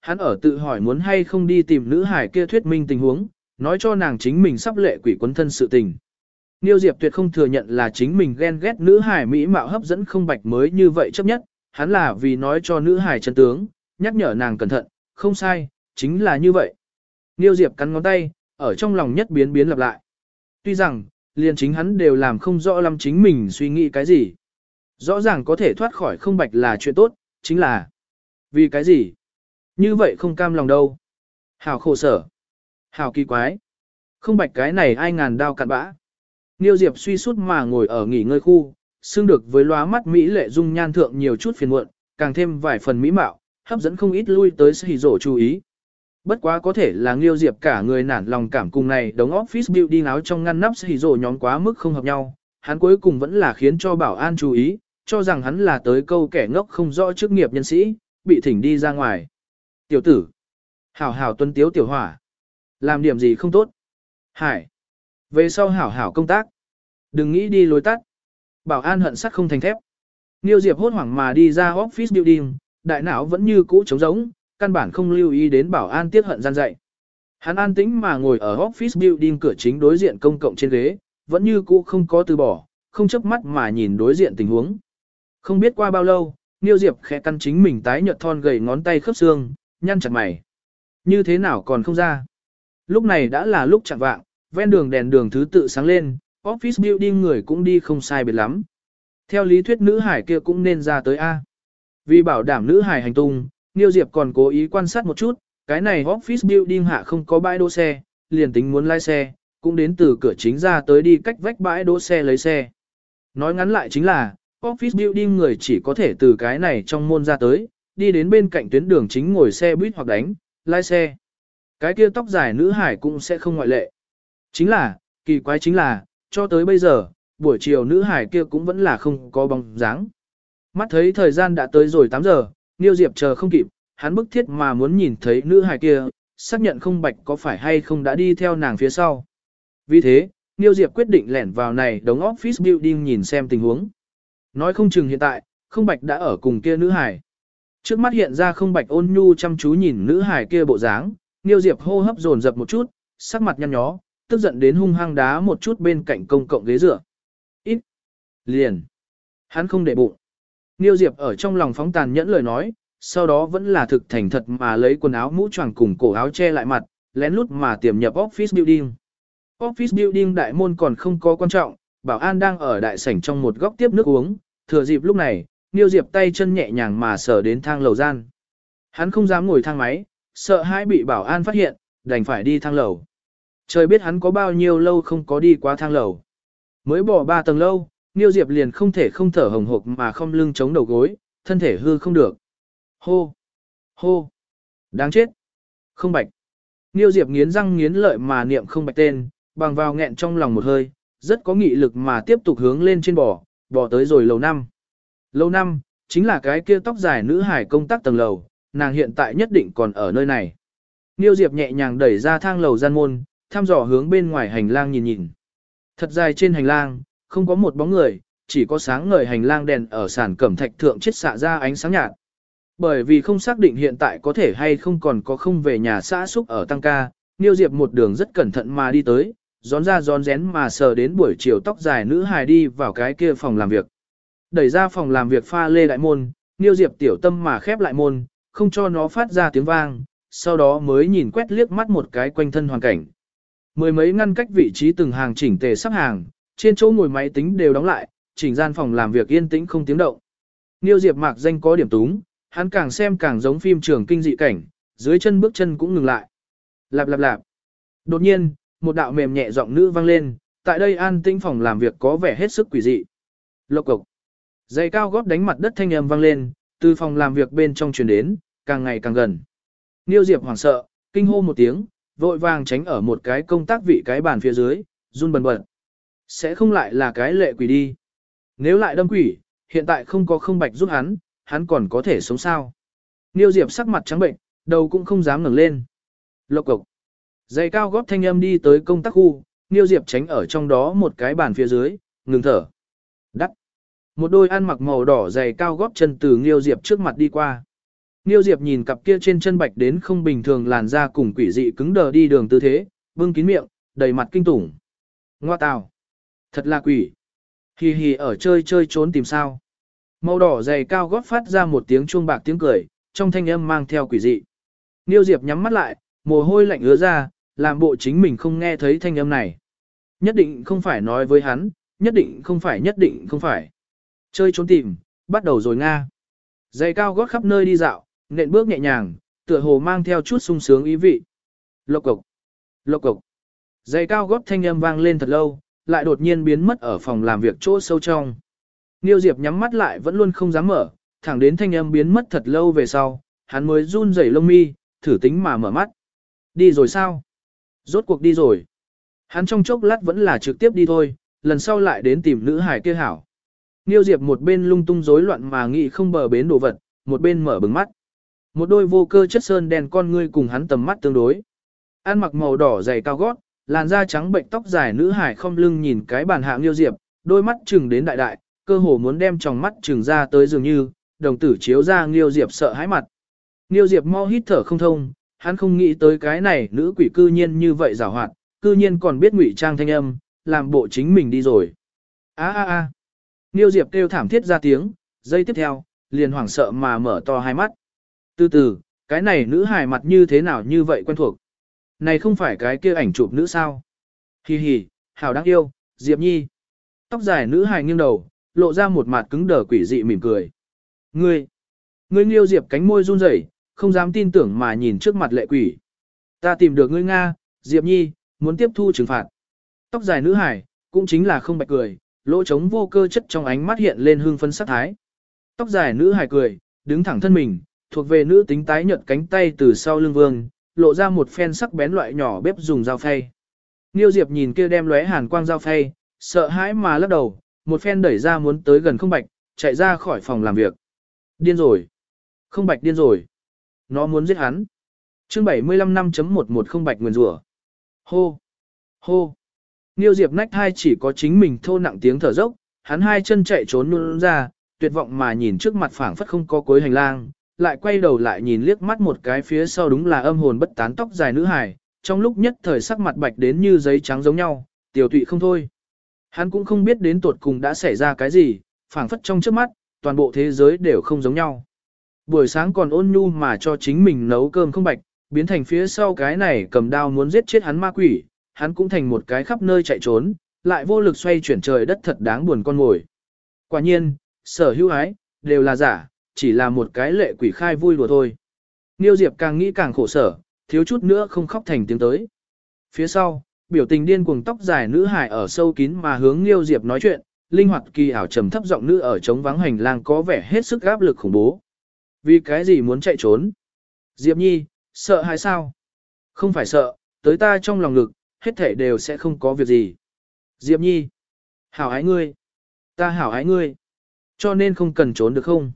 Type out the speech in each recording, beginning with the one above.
Hắn ở tự hỏi muốn hay không đi tìm nữ hải kia thuyết minh tình huống, nói cho nàng chính mình sắp lệ quỷ quấn thân sự tình. Niêu Diệp tuyệt không thừa nhận là chính mình ghen ghét nữ hải mỹ mạo hấp dẫn không bạch mới như vậy chấp nhất, hắn là vì nói cho nữ hải chân tướng, nhắc nhở nàng cẩn thận, không sai, chính là như vậy. Niêu Diệp cắn ngón tay, ở trong lòng nhất biến biến lặp lại. Tuy rằng, liền chính hắn đều làm không rõ lắm chính mình suy nghĩ cái gì. Rõ ràng có thể thoát khỏi không bạch là chuyện tốt, chính là vì cái gì? Như vậy không cam lòng đâu. Hảo khổ sở. Hảo kỳ quái. Không bạch cái này ai ngàn đao cạn bã. Niêu Diệp suy sút mà ngồi ở nghỉ ngơi khu, xương được với lóa mắt Mỹ lệ dung nhan thượng nhiều chút phiền muộn, càng thêm vài phần mỹ mạo, hấp dẫn không ít lui tới sỉ rổ chú ý. Bất quá có thể là Nghiêu Diệp cả người nản lòng cảm cùng này đống office building áo trong ngăn nắp sỉ rổ nhóm quá mức không hợp nhau, hắn cuối cùng vẫn là khiến cho bảo an chú ý, cho rằng hắn là tới câu kẻ ngốc không rõ chức nghiệp nhân sĩ, bị thỉnh đi ra ngoài. Tiểu tử, hảo hảo tuân tiếu tiểu hỏa, làm điểm gì không tốt. Hải, về sau hảo hảo công tác, đừng nghĩ đi lối tắt. Bảo an hận sắt không thành thép. Niêu Diệp hốt hoảng mà đi ra office building, đại não vẫn như cũ trống rỗng, căn bản không lưu ý đến bảo an tiết hận gian dạy. Hắn an tĩnh mà ngồi ở office building cửa chính đối diện công cộng trên ghế, vẫn như cũ không có từ bỏ, không chớp mắt mà nhìn đối diện tình huống. Không biết qua bao lâu, Niêu Diệp khẽ căn chính mình tái nhợt thon gầy ngón tay khớp xương, nhăn chặt mày. Như thế nào còn không ra? Lúc này đã là lúc chẳng vạng, ven đường đèn đường thứ tự sáng lên, office building người cũng đi không sai biệt lắm. Theo lý thuyết nữ hải kia cũng nên ra tới A. Vì bảo đảm nữ hải hành tung, Niêu Diệp còn cố ý quan sát một chút, cái này office building hạ không có bãi đỗ xe, liền tính muốn lái xe, cũng đến từ cửa chính ra tới đi cách vách bãi đỗ xe lấy xe. Nói ngắn lại chính là, office building người chỉ có thể từ cái này trong môn ra tới, đi đến bên cạnh tuyến đường chính ngồi xe buýt hoặc đánh, lái xe. Cái kia tóc dài nữ hải cũng sẽ không ngoại lệ. Chính là, kỳ quái chính là, cho tới bây giờ, buổi chiều nữ hải kia cũng vẫn là không có bóng dáng. Mắt thấy thời gian đã tới rồi 8 giờ, Niêu Diệp chờ không kịp, hắn bức thiết mà muốn nhìn thấy nữ hải kia, xác nhận không bạch có phải hay không đã đi theo nàng phía sau. Vì thế, Niêu Diệp quyết định lẻn vào này đống office building nhìn xem tình huống. Nói không chừng hiện tại, không bạch đã ở cùng kia nữ hải. Trước mắt hiện ra không bạch ôn nhu chăm chú nhìn nữ hải kia bộ dáng, Niêu Diệp hô hấp dồn dập một chút, sắc mặt nhăn nhó, tức giận đến hung hăng đá một chút bên cạnh công cộng ghế dựa. Ít. Liền. Hắn không để bụng. Niêu Diệp ở trong lòng phóng tàn nhẫn lời nói, sau đó vẫn là thực thành thật mà lấy quần áo mũ choàng cùng cổ áo che lại mặt, lén lút mà tiềm nhập office building. Office building đại môn còn không có quan trọng, bảo an đang ở đại sảnh trong một góc tiếp nước uống, thừa dịp lúc này, Niêu Diệp tay chân nhẹ nhàng mà sờ đến thang lầu gian. Hắn không dám ngồi thang máy, sợ hãi bị bảo an phát hiện, đành phải đi thang lầu. Trời biết hắn có bao nhiêu lâu không có đi qua thang lầu. Mới bỏ ba tầng lâu, Niêu Diệp liền không thể không thở hồng hộc mà không lưng chống đầu gối, thân thể hư không được. Hô! Hô! Đáng chết! Không bạch! Niêu Diệp nghiến răng nghiến lợi mà niệm không bạch tên, bằng vào nghẹn trong lòng một hơi, rất có nghị lực mà tiếp tục hướng lên trên bò, bò tới rồi lầu năm lâu năm, chính là cái kia tóc dài nữ hải công tác tầng lầu, nàng hiện tại nhất định còn ở nơi này. Niêu Diệp nhẹ nhàng đẩy ra thang lầu gian môn, thăm dò hướng bên ngoài hành lang nhìn nhìn. Thật dài trên hành lang, không có một bóng người, chỉ có sáng ngời hành lang đèn ở sàn cẩm thạch thượng chết xạ ra ánh sáng nhạt. Bởi vì không xác định hiện tại có thể hay không còn có không về nhà xã xúc ở tăng ca, Niêu Diệp một đường rất cẩn thận mà đi tới, gión ra gión rén mà sờ đến buổi chiều tóc dài nữ hài đi vào cái kia phòng làm việc. Đẩy ra phòng làm việc pha lê đại môn, Niêu Diệp tiểu tâm mà khép lại môn, không cho nó phát ra tiếng vang, sau đó mới nhìn quét liếc mắt một cái quanh thân hoàn cảnh. Mười mấy ngăn cách vị trí từng hàng chỉnh tề sắp hàng, trên chỗ ngồi máy tính đều đóng lại, chỉnh gian phòng làm việc yên tĩnh không tiếng động. Niêu Diệp mạc danh có điểm túng, hắn càng xem càng giống phim trường kinh dị cảnh, dưới chân bước chân cũng ngừng lại. Lạp lạp lạp. Đột nhiên, một đạo mềm nhẹ giọng nữ vang lên, tại đây an tĩnh phòng làm việc có vẻ hết sức quỷ dị. Lộc cục. Giày cao gót đánh mặt đất thanh âm vang lên, từ phòng làm việc bên trong truyền đến, càng ngày càng gần. Niêu Diệp hoảng sợ, kinh hô một tiếng, vội vàng tránh ở một cái công tác vị cái bàn phía dưới, run bần bật. Sẽ không lại là cái lệ quỷ đi. Nếu lại đâm quỷ, hiện tại không có không bạch giúp hắn, hắn còn có thể sống sao. Niêu Diệp sắc mặt trắng bệnh, đầu cũng không dám ngẩng lên. Lộc cục. Giày cao góp thanh âm đi tới công tác khu, Niêu Diệp tránh ở trong đó một cái bàn phía dưới, ngừng thở. Một đôi ăn mặc màu đỏ dày cao góp chân từ nghiêu Diệp trước mặt đi qua. nghiêu Diệp nhìn cặp kia trên chân bạch đến không bình thường làn da cùng quỷ dị cứng đờ đi đường tư thế, bưng kín miệng, đầy mặt kinh tủng. Ngoa tào. Thật là quỷ. Hì hì ở chơi chơi trốn tìm sao. Màu đỏ dày cao gót phát ra một tiếng chuông bạc tiếng cười, trong thanh âm mang theo quỷ dị. nghiêu Diệp nhắm mắt lại, mồ hôi lạnh ứa ra, làm bộ chính mình không nghe thấy thanh âm này. Nhất định không phải nói với hắn, nhất định không phải nhất định không phải. Chơi trốn tìm, bắt đầu rồi Nga. Giày cao gót khắp nơi đi dạo, nện bước nhẹ nhàng, tựa hồ mang theo chút sung sướng ý vị. Lộc cộc, lộc cộc. Giày cao gót thanh âm vang lên thật lâu, lại đột nhiên biến mất ở phòng làm việc chỗ sâu trong. Niêu Diệp nhắm mắt lại vẫn luôn không dám mở, thẳng đến thanh âm biến mất thật lâu về sau, hắn mới run rẩy lông mi, thử tính mà mở mắt. Đi rồi sao? Rốt cuộc đi rồi. Hắn trong chốc lát vẫn là trực tiếp đi thôi, lần sau lại đến tìm nữ hải kia hảo. Niêu Diệp một bên lung tung rối loạn mà nghĩ không bờ bến đồ vật, một bên mở bừng mắt. Một đôi vô cơ chất sơn đen con ngươi cùng hắn tầm mắt tương đối. Ăn mặc màu đỏ dày cao gót, làn da trắng bệnh tóc dài nữ hải không lưng nhìn cái bàn hạ Niêu Diệp, đôi mắt chừng đến đại đại, cơ hồ muốn đem tròng mắt chừng ra tới dường như, đồng tử chiếu ra Niêu Diệp sợ hãi mặt. Niêu Diệp mau hít thở không thông, hắn không nghĩ tới cái này nữ quỷ cư nhiên như vậy giảo hoạt, cư nhiên còn biết ngụy trang thanh âm, làm bộ chính mình đi rồi. A a a. Niêu Diệp kêu thảm thiết ra tiếng, giây tiếp theo, liền hoảng sợ mà mở to hai mắt. Từ từ, cái này nữ hài mặt như thế nào như vậy quen thuộc. Này không phải cái kia ảnh chụp nữ sao? Hi hi, hảo đáng yêu, Diệp Nhi. Tóc dài nữ hài nghiêng đầu, lộ ra một mặt cứng đờ quỷ dị mỉm cười. Ngươi, ngươi Niêu Diệp cánh môi run rẩy, không dám tin tưởng mà nhìn trước mặt lệ quỷ. Ta tìm được ngươi Nga, Diệp Nhi, muốn tiếp thu trừng phạt. Tóc dài nữ hải, cũng chính là không bạch cười, lỗ trống vô cơ chất trong ánh mắt hiện lên hương phân sắc thái. Tóc dài nữ hài cười, đứng thẳng thân mình, thuộc về nữ tính tái nhợt cánh tay từ sau lưng vương, lộ ra một phen sắc bén loại nhỏ bếp dùng dao phay. Niêu Diệp nhìn kia đem lóe hàn quang dao phay, sợ hãi mà lắc đầu, một phen đẩy ra muốn tới gần không bạch, chạy ra khỏi phòng làm việc. Điên rồi. Không bạch điên rồi. Nó muốn giết hắn. Chương 75 5.11 không bạch nguyên rủa. Hô. Hô. Niêu Diệp nách hai chỉ có chính mình thô nặng tiếng thở dốc, hắn hai chân chạy trốn luôn ra, tuyệt vọng mà nhìn trước mặt phảng phất không có cuối hành lang, lại quay đầu lại nhìn liếc mắt một cái phía sau đúng là âm hồn bất tán tóc dài nữ hài, trong lúc nhất thời sắc mặt bạch đến như giấy trắng giống nhau, tiểu tụy không thôi. Hắn cũng không biết đến tuột cùng đã xảy ra cái gì, phảng phất trong trước mắt, toàn bộ thế giới đều không giống nhau. Buổi sáng còn ôn nhu mà cho chính mình nấu cơm không bạch, biến thành phía sau cái này cầm đao muốn giết chết hắn ma quỷ, hắn cũng thành một cái khắp nơi chạy trốn, lại vô lực xoay chuyển trời đất thật đáng buồn con ngồi. Quả nhiên, sở hữu ái, đều là giả, chỉ là một cái lệ quỷ khai vui đùa thôi. Niêu Diệp càng nghĩ càng khổ sở, thiếu chút nữa không khóc thành tiếng tới. Phía sau, biểu tình điên cuồng tóc dài nữ hài ở sâu kín mà hướng Niêu Diệp nói chuyện, linh hoạt kỳ ảo trầm thấp giọng nữ ở trống vắng hành lang có vẻ hết sức áp lực khủng bố. Vì cái gì muốn chạy trốn? Diệp Nhi, sợ hay sao? Không phải sợ, tới ta trong lòng ngực, hết thể đều sẽ không có việc gì. Diệp Nhi, hảo ái ngươi, ta hảo ái ngươi, cho nên không cần trốn được không?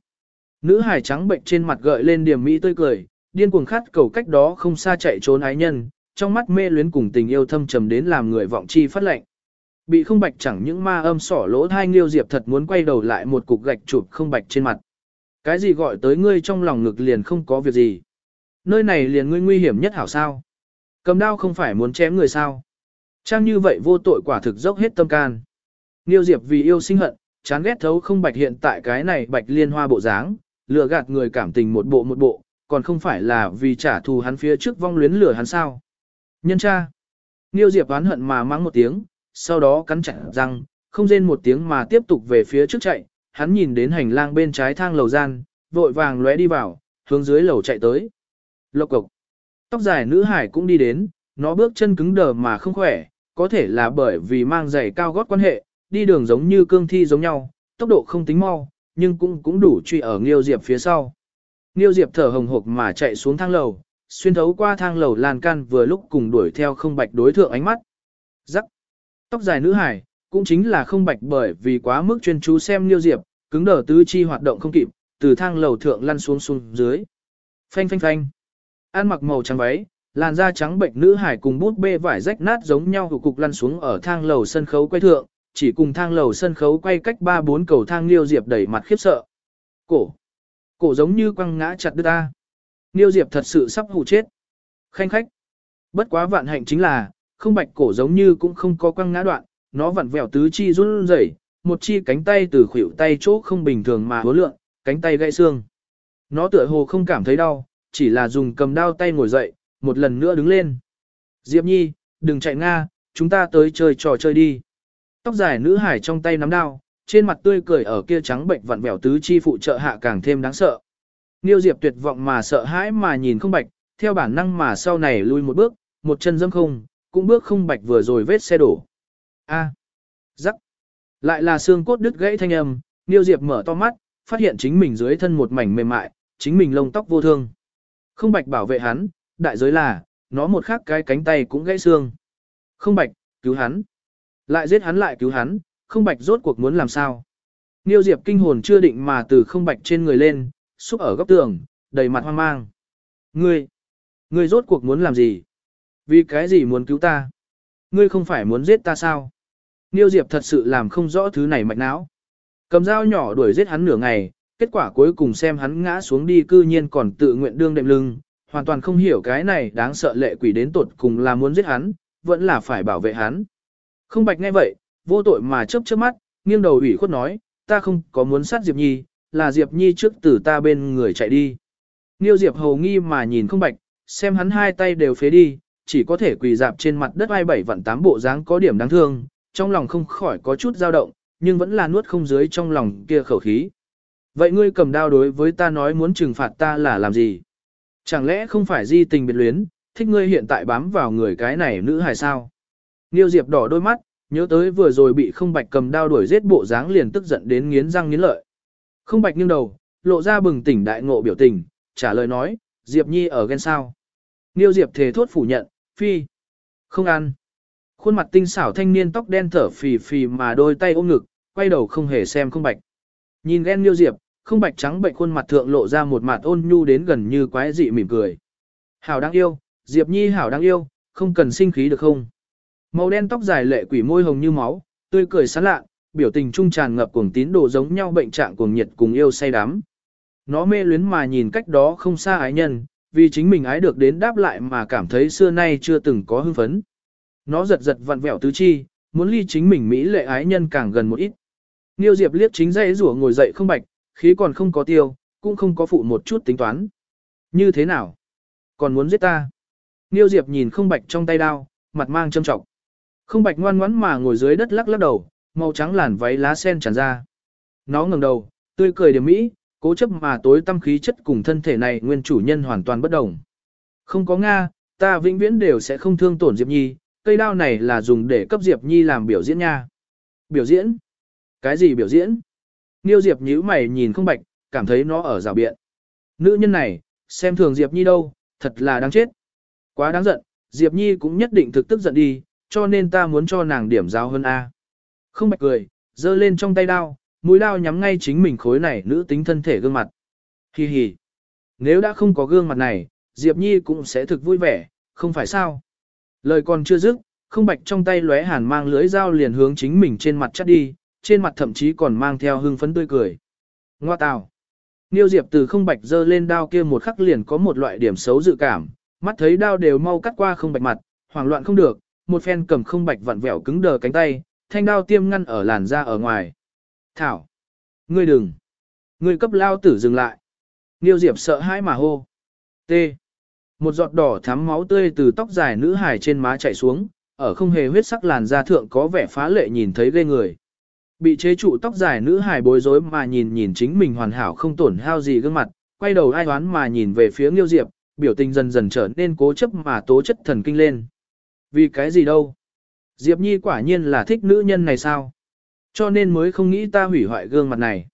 Nữ hải trắng bệnh trên mặt gợi lên điểm mỹ tươi cười, điên cuồng khát cầu cách đó không xa chạy trốn ái nhân, trong mắt mê luyến cùng tình yêu thâm trầm đến làm người vọng chi phát lệnh. Bị không bạch chẳng những ma âm sỏ lỗ thai nghiêu diệp thật muốn quay đầu lại một cục gạch chụp không bạch trên mặt. Cái gì gọi tới ngươi trong lòng ngực liền không có việc gì. Nơi này liền ngươi nguy hiểm nhất hảo sao. Cầm đao không phải muốn chém người sao. Trang như vậy vô tội quả thực dốc hết tâm can. Niêu Diệp vì yêu sinh hận, chán ghét thấu không bạch hiện tại cái này bạch liên hoa bộ dáng, lừa gạt người cảm tình một bộ một bộ, còn không phải là vì trả thù hắn phía trước vong luyến lửa hắn sao. Nhân cha. Niêu Diệp oán hận mà mắng một tiếng, sau đó cắn chặt răng, không rên một tiếng mà tiếp tục về phía trước chạy, hắn nhìn đến hành lang bên trái thang lầu gian, vội vàng lóe đi vào, hướng dưới lầu chạy tới. Lộc cục. Tóc dài nữ hải cũng đi đến, nó bước chân cứng đờ mà không khỏe, có thể là bởi vì mang giày cao gót quan hệ, đi đường giống như cương thi giống nhau, tốc độ không tính mau, nhưng cũng cũng đủ truy ở Nghiêu Diệp phía sau. Nghiêu Diệp thở hồng hộc mà chạy xuống thang lầu, xuyên thấu qua thang lầu lan can vừa lúc cùng đuổi theo không bạch đối thượng ánh mắt. Rắc. Tóc dài nữ hải, cũng chính là không bạch bởi vì quá mức chuyên chú xem Nghiêu Diệp, cứng đờ tứ chi hoạt động không kịp, từ thang lầu thượng lăn xuống xuống dưới. Phanh phanh phanh. An mặc màu trắng váy, làn da trắng bệnh nữ hải cùng bút bê vải rách nát giống nhau hụt cục lăn xuống ở thang lầu sân khấu quay thượng, chỉ cùng thang lầu sân khấu quay cách ba bốn cầu thang Niêu diệp đẩy mặt khiếp sợ. Cổ. Cổ giống như quăng ngã chặt đứt ta. Niêu Diệp thật sự sắp hụ chết. Khanh khách. Bất quá vạn hạnh chính là, không bạch cổ giống như cũng không có quăng ngã đoạn, nó vặn vẹo tứ chi run rẩy, một chi cánh tay từ khuỷu tay chỗ không bình thường mà hứa lượng, cánh tay gãy xương. Nó tựa hồ không cảm thấy đau, chỉ là dùng cầm đao tay ngồi dậy, một lần nữa đứng lên. Diệp Nhi, đừng chạy Nga, chúng ta tới chơi trò chơi đi. Tóc dài nữ hải trong tay nắm đao, trên mặt tươi cười ở kia trắng bệnh vặn vẹo tứ chi phụ trợ hạ càng thêm đáng sợ. Niêu Diệp tuyệt vọng mà sợ hãi mà nhìn không bạch, theo bản năng mà sau này lui một bước, một chân dâm không, cũng bước không bạch vừa rồi vết xe đổ. A, rắc, lại là xương cốt đứt gãy thanh âm, Niêu Diệp mở to mắt, phát hiện chính mình dưới thân một mảnh mềm mại, chính mình lông tóc vô thương. Không bạch bảo vệ hắn, đại giới là, nó một khắc cái cánh tay cũng gãy xương. Không bạch, cứu hắn. Lại giết hắn lại cứu hắn, không bạch rốt cuộc muốn làm sao. Niêu Diệp kinh hồn chưa định mà từ không bạch trên người lên, xúc ở góc tường, đầy mặt hoang mang. Ngươi, ngươi rốt cuộc muốn làm gì? Vì cái gì muốn cứu ta? Ngươi không phải muốn giết ta sao? Niêu Diệp thật sự làm không rõ thứ này mạch não. Cầm dao nhỏ đuổi giết hắn nửa ngày, kết quả cuối cùng xem hắn ngã xuống đi cư nhiên còn tự nguyện đương đệm lưng, hoàn toàn không hiểu cái này đáng sợ lệ quỷ đến tột cùng là muốn giết hắn, vẫn là phải bảo vệ hắn. Không bạch ngay vậy, vô tội mà chớp chớp mắt, nghiêng đầu ủy khuất nói, ta không có muốn sát Diệp Nhi, là Diệp Nhi trước từ ta bên người chạy đi. Nghiêu Diệp hầu nghi mà nhìn không bạch, xem hắn hai tay đều phế đi, chỉ có thể quỳ dạp trên mặt đất ai bảy vặn tám bộ dáng có điểm đáng thương, trong lòng không khỏi có chút dao động, nhưng vẫn là nuốt không dưới trong lòng kia khẩu khí. Vậy ngươi cầm đao đối với ta nói muốn trừng phạt ta là làm gì? Chẳng lẽ không phải di tình biệt luyến, thích ngươi hiện tại bám vào người cái này nữ hài sao? Niêu Diệp đỏ đôi mắt, nhớ tới vừa rồi bị không bạch cầm đao đuổi giết bộ dáng liền tức giận đến nghiến răng nghiến lợi. Không bạch nghiêng đầu, lộ ra bừng tỉnh đại ngộ biểu tình, trả lời nói, Diệp Nhi ở ghen sao. Niêu Diệp thề thốt phủ nhận, phi, không ăn. Khuôn mặt tinh xảo thanh niên tóc đen thở phì phì mà đôi tay ôm ngực, quay đầu không hề xem không bạch. Nhìn ghen Niêu Diệp, không bạch trắng bệnh khuôn mặt thượng lộ ra một mặt ôn nhu đến gần như quái dị mỉm cười. Hảo đáng yêu, Diệp Nhi hảo đáng yêu, không cần sinh khí được không? Màu đen tóc dài lệ quỷ môi hồng như máu, tươi cười sán lạ, biểu tình trung tràn ngập cuồng tín đồ giống nhau bệnh trạng cuồng nhiệt cùng yêu say đắm. Nó mê luyến mà nhìn cách đó không xa ái nhân, vì chính mình ái được đến đáp lại mà cảm thấy xưa nay chưa từng có hưng phấn. Nó giật giật vặn vẹo tứ chi, muốn ly chính mình mỹ lệ ái nhân càng gần một ít. Niêu Diệp liếc chính dây rủa ngồi dậy không bạch, khí còn không có tiêu, cũng không có phụ một chút tính toán. Như thế nào? Còn muốn giết ta? Niêu Diệp nhìn không bạch trong tay đao, mặt mang châm trọng. Không bạch ngoan ngoãn mà ngồi dưới đất lắc lắc đầu, màu trắng làn váy lá sen tràn ra. Nó ngẩng đầu, tươi cười điểm mỹ, cố chấp mà tối tâm khí chất cùng thân thể này nguyên chủ nhân hoàn toàn bất đồng. Không có Nga, ta vĩnh viễn đều sẽ không thương tổn Diệp Nhi, cây đao này là dùng để cấp Diệp Nhi làm biểu diễn nha. Biểu diễn? Cái gì biểu diễn? Niêu Diệp nhíu mày nhìn không bạch, cảm thấy nó ở rào biện. Nữ nhân này, xem thường Diệp Nhi đâu, thật là đáng chết. Quá đáng giận, Diệp Nhi cũng nhất định thực tức giận đi, cho nên ta muốn cho nàng điểm giáo hơn A. Không bạch cười, giơ lên trong tay đao, mũi đao nhắm ngay chính mình khối này nữ tính thân thể gương mặt. Hi hi. Nếu đã không có gương mặt này, Diệp Nhi cũng sẽ thực vui vẻ, không phải sao. Lời còn chưa dứt, không bạch trong tay lóe hàn mang lưới dao liền hướng chính mình trên mặt chắt đi, trên mặt thậm chí còn mang theo hưng phấn tươi cười. Ngoa tào. Niêu Diệp từ không bạch dơ lên đao kia một khắc liền có một loại điểm xấu dự cảm, mắt thấy đao đều mau cắt qua không bạch mặt, hoảng loạn không được, một phen cầm không bạch vặn vẹo cứng đờ cánh tay, thanh đao tiêm ngăn ở làn da ở ngoài. Thảo! Ngươi đừng! Ngươi cấp lao tử dừng lại! Niêu Diệp sợ hãi mà hô. T. Một giọt đỏ thắm máu tươi từ tóc dài nữ hài trên má chảy xuống, ở không hề huyết sắc làn da thượng có vẻ phá lệ nhìn thấy ghê người. Bị chế trụ tóc dài nữ hài bối rối mà nhìn nhìn chính mình hoàn hảo không tổn hao gì gương mặt, quay đầu ai đoán mà nhìn về phía Nghiêu Diệp, biểu tình dần dần trở nên cố chấp mà tố chất thần kinh lên. Vì cái gì đâu? Diệp Nhi quả nhiên là thích nữ nhân này sao? Cho nên mới không nghĩ ta hủy hoại gương mặt này.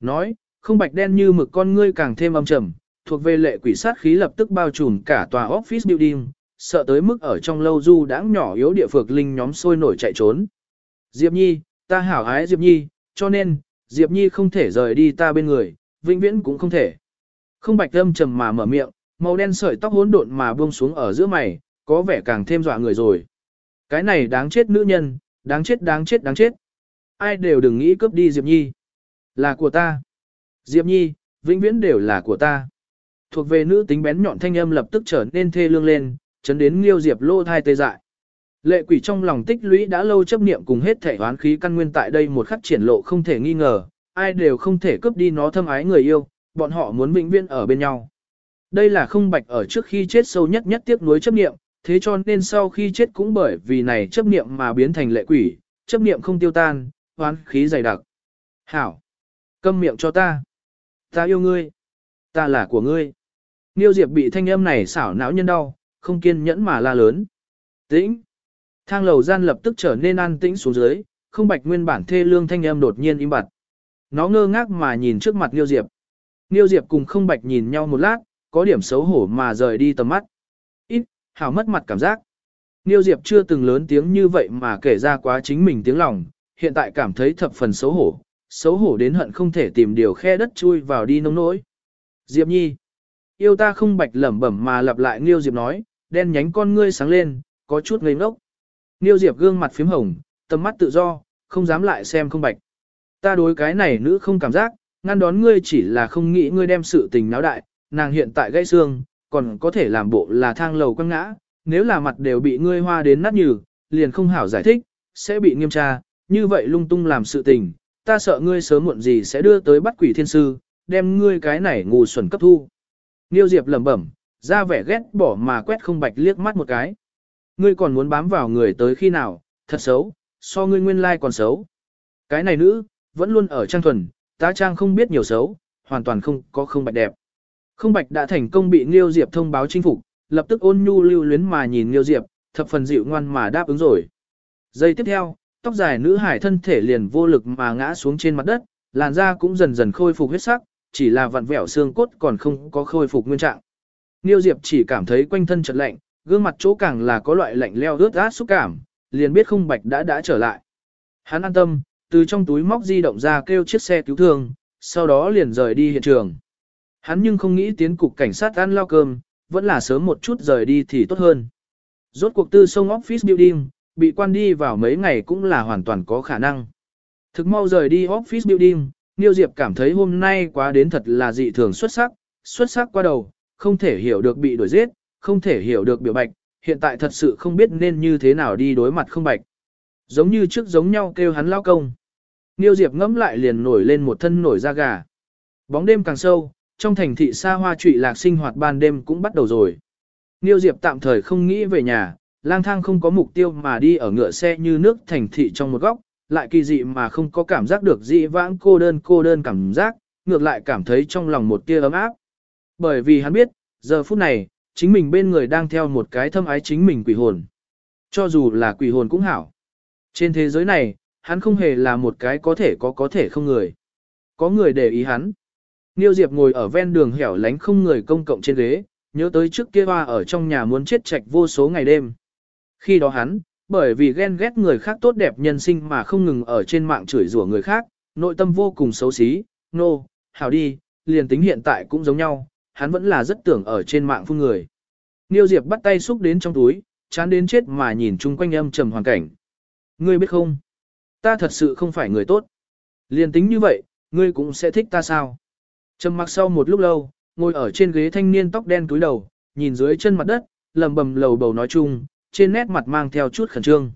Nói, không bạch đen như mực con ngươi càng thêm âm trầm, thuộc về lệ quỷ sát khí lập tức bao trùm cả tòa office building, sợ tới mức ở trong lâu du đãng nhỏ yếu địa phược linh nhóm sôi nổi chạy trốn. Diệp Nhi, ta hảo ái Diệp Nhi, cho nên, Diệp Nhi không thể rời đi ta bên người, vĩnh viễn cũng không thể. Không bạch âm trầm mà mở miệng, màu đen sợi tóc hỗn độn mà buông xuống ở giữa mày, có vẻ càng thêm dọa người rồi. Cái này đáng chết nữ nhân, đáng chết đáng chết đáng chết. Ai đều đừng nghĩ cướp đi Diệp Nhi. Là của ta. Diệp Nhi, vĩnh viễn đều là của ta. thuộc về nữ tính bén nhọn thanh âm lập tức trở nên thê lương lên, chấn đến Liêu Diệp lô thai tê dại. Lệ quỷ trong lòng tích lũy đã lâu chấp niệm cùng hết thể oán khí căn nguyên tại đây một khắc triển lộ không thể nghi ngờ, ai đều không thể cướp đi nó thâm ái người yêu, bọn họ muốn vĩnh viễn ở bên nhau. Đây là không bạch ở trước khi chết sâu nhất nhất tiếc nuối chấp niệm, thế cho nên sau khi chết cũng bởi vì này chấp niệm mà biến thành lệ quỷ, chấp niệm không tiêu tan, oán khí dày đặc. Hảo! Câm miệng cho ta! Ta yêu ngươi! Ta là của ngươi! Niêu Diệp bị thanh âm này xảo não nhân đau, không kiên nhẫn mà la lớn. Tĩnh! Thang lầu gian lập tức trở nên an tĩnh xuống dưới, không bạch nguyên bản thê lương thanh âm đột nhiên im bặt. Nó ngơ ngác mà nhìn trước mặt Niêu Diệp. Niêu Diệp cùng không bạch nhìn nhau một lát, có điểm xấu hổ mà rời đi tầm mắt. Ít, hảo mất mặt cảm giác. Niêu Diệp chưa từng lớn tiếng như vậy mà kể ra quá chính mình tiếng lòng, hiện tại cảm thấy thập phần xấu hổ, xấu hổ đến hận không thể tìm điều khe đất chui vào đi nông nỗi. Diệp Nhi, yêu ta không bạch lẩm bẩm mà lặp lại Niêu Diệp nói, đen nhánh con ngươi sáng lên, có chút ngây ngốc. Niêu Diệp gương mặt phím hồng, tầm mắt tự do, không dám lại xem không bạch. Ta đối cái này nữ không cảm giác, ngăn đón ngươi chỉ là không nghĩ ngươi đem sự tình náo đại, nàng hiện tại gãy xương, còn có thể làm bộ là thang lầu quăng ngã, nếu là mặt đều bị ngươi hoa đến nát nhừ, liền không hảo giải thích, sẽ bị nghiêm tra, như vậy lung tung làm sự tình, ta sợ ngươi sớm muộn gì sẽ đưa tới bắt quỷ thiên sư, đem ngươi cái này ngu xuẩn cấp thu. Niêu Diệp lẩm bẩm, ra vẻ ghét bỏ mà quét không bạch liếc mắt một cái. Ngươi còn muốn bám vào người tới khi nào, thật xấu, so ngươi nguyên lai like còn xấu. Cái này nữ, vẫn luôn ở trang thuần, tá trang không biết nhiều xấu, hoàn toàn không có không bạch đẹp. Không bạch đã thành công bị Nghiêu Diệp thông báo chinh phục, lập tức ôn nhu lưu luyến mà nhìn Nghiêu Diệp, thập phần dịu ngoan mà đáp ứng rồi. Giây tiếp theo, tóc dài nữ hải thân thể liền vô lực mà ngã xuống trên mặt đất, làn da cũng dần dần khôi phục huyết sắc, chỉ là vặn vẹo xương cốt còn không có khôi phục nguyên trạng. Nghiêu Diệp chỉ cảm thấy quanh thân chợt lạnh, gương mặt chỗ càng là có loại lạnh leo ướt át xúc cảm, liền biết không bạch đã đã trở lại. Hắn an tâm, từ trong túi móc di động ra kêu chiếc xe cứu thương, sau đó liền rời đi hiện trường. Hắn nhưng không nghĩ tiến cục cảnh sát ăn lao cơm, vẫn là sớm một chút rời đi thì tốt hơn. Rốt cuộc tư sông office building, bị quan đi vào mấy ngày cũng là hoàn toàn có khả năng. Thực mau rời đi office building, Niêu Diệp cảm thấy hôm nay quá đến thật là dị thường xuất sắc, xuất sắc qua đầu, không thể hiểu được bị đuổi giết, không thể hiểu được biểu bạch, hiện tại thật sự không biết nên như thế nào đi đối mặt không bạch. Giống như trước giống nhau kêu hắn lao công. Niêu Diệp ngẫm lại liền nổi lên một thân nổi da gà. Bóng đêm càng sâu, trong thành thị xa hoa trụy lạc sinh hoạt ban đêm cũng bắt đầu rồi. Niêu Diệp tạm thời không nghĩ về nhà, lang thang không có mục tiêu mà đi ở ngựa xe như nước thành thị trong một góc, lại kỳ dị mà không có cảm giác được dị vãng cô đơn cô đơn cảm giác, ngược lại cảm thấy trong lòng một tia ấm áp. Bởi vì hắn biết, giờ phút này, chính mình bên người đang theo một cái thâm ái chính mình quỷ hồn. Cho dù là quỷ hồn cũng hảo. Trên thế giới này, hắn không hề là một cái có thể có có thể không người. Có người để ý hắn. Niêu Diệp ngồi ở ven đường hẻo lánh không người công cộng trên ghế, nhớ tới trước kia hoa ở trong nhà muốn chết chạch vô số ngày đêm. Khi đó hắn, bởi vì ghen ghét người khác tốt đẹp nhân sinh mà không ngừng ở trên mạng chửi rủa người khác, nội tâm vô cùng xấu xí, nô, no, hảo đi, liền tính hiện tại cũng giống nhau, hắn vẫn là rất tưởng ở trên mạng phun người. Niêu Diệp bắt tay xúc đến trong túi, chán đến chết mà nhìn chung quanh âm trầm hoàn cảnh. Ngươi biết không? Ta thật sự không phải người tốt. Liền tính như vậy, ngươi cũng sẽ thích ta sao? Trầm mặc sau một lúc lâu, ngồi ở trên ghế thanh niên tóc đen túi đầu, nhìn dưới chân mặt đất, lầm bầm lầu bầu nói chung, trên nét mặt mang theo chút khẩn trương.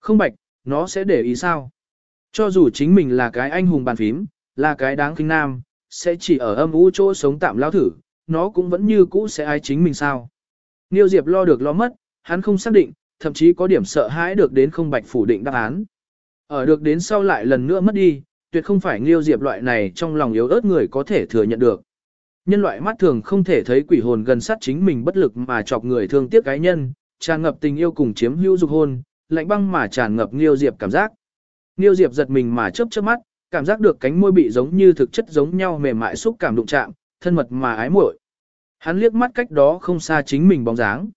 Không bạch, nó sẽ để ý sao? Cho dù chính mình là cái anh hùng bàn phím, là cái đáng kinh nam, sẽ chỉ ở âm u chỗ sống tạm lao thử, nó cũng vẫn như cũ sẽ ai chính mình sao? Niêu Diệp lo được lo mất, hắn không xác định, thậm chí có điểm sợ hãi được đến không bạch phủ định đáp án. Ở được đến sau lại lần nữa mất đi, tuyệt không phải Niêu Diệp loại này trong lòng yếu ớt người có thể thừa nhận được. Nhân loại mắt thường không thể thấy quỷ hồn gần sát chính mình bất lực mà chọc người thương tiếc cái nhân, tràn ngập tình yêu cùng chiếm hữu dục hôn, lạnh băng mà tràn ngập Niêu Diệp cảm giác. Niêu Diệp giật mình mà chớp chớp mắt, cảm giác được cánh môi bị giống như thực chất giống nhau mềm mại xúc cảm đụng chạm, thân mật mà ái muội. Hắn liếc mắt cách đó không xa chính mình bóng dáng.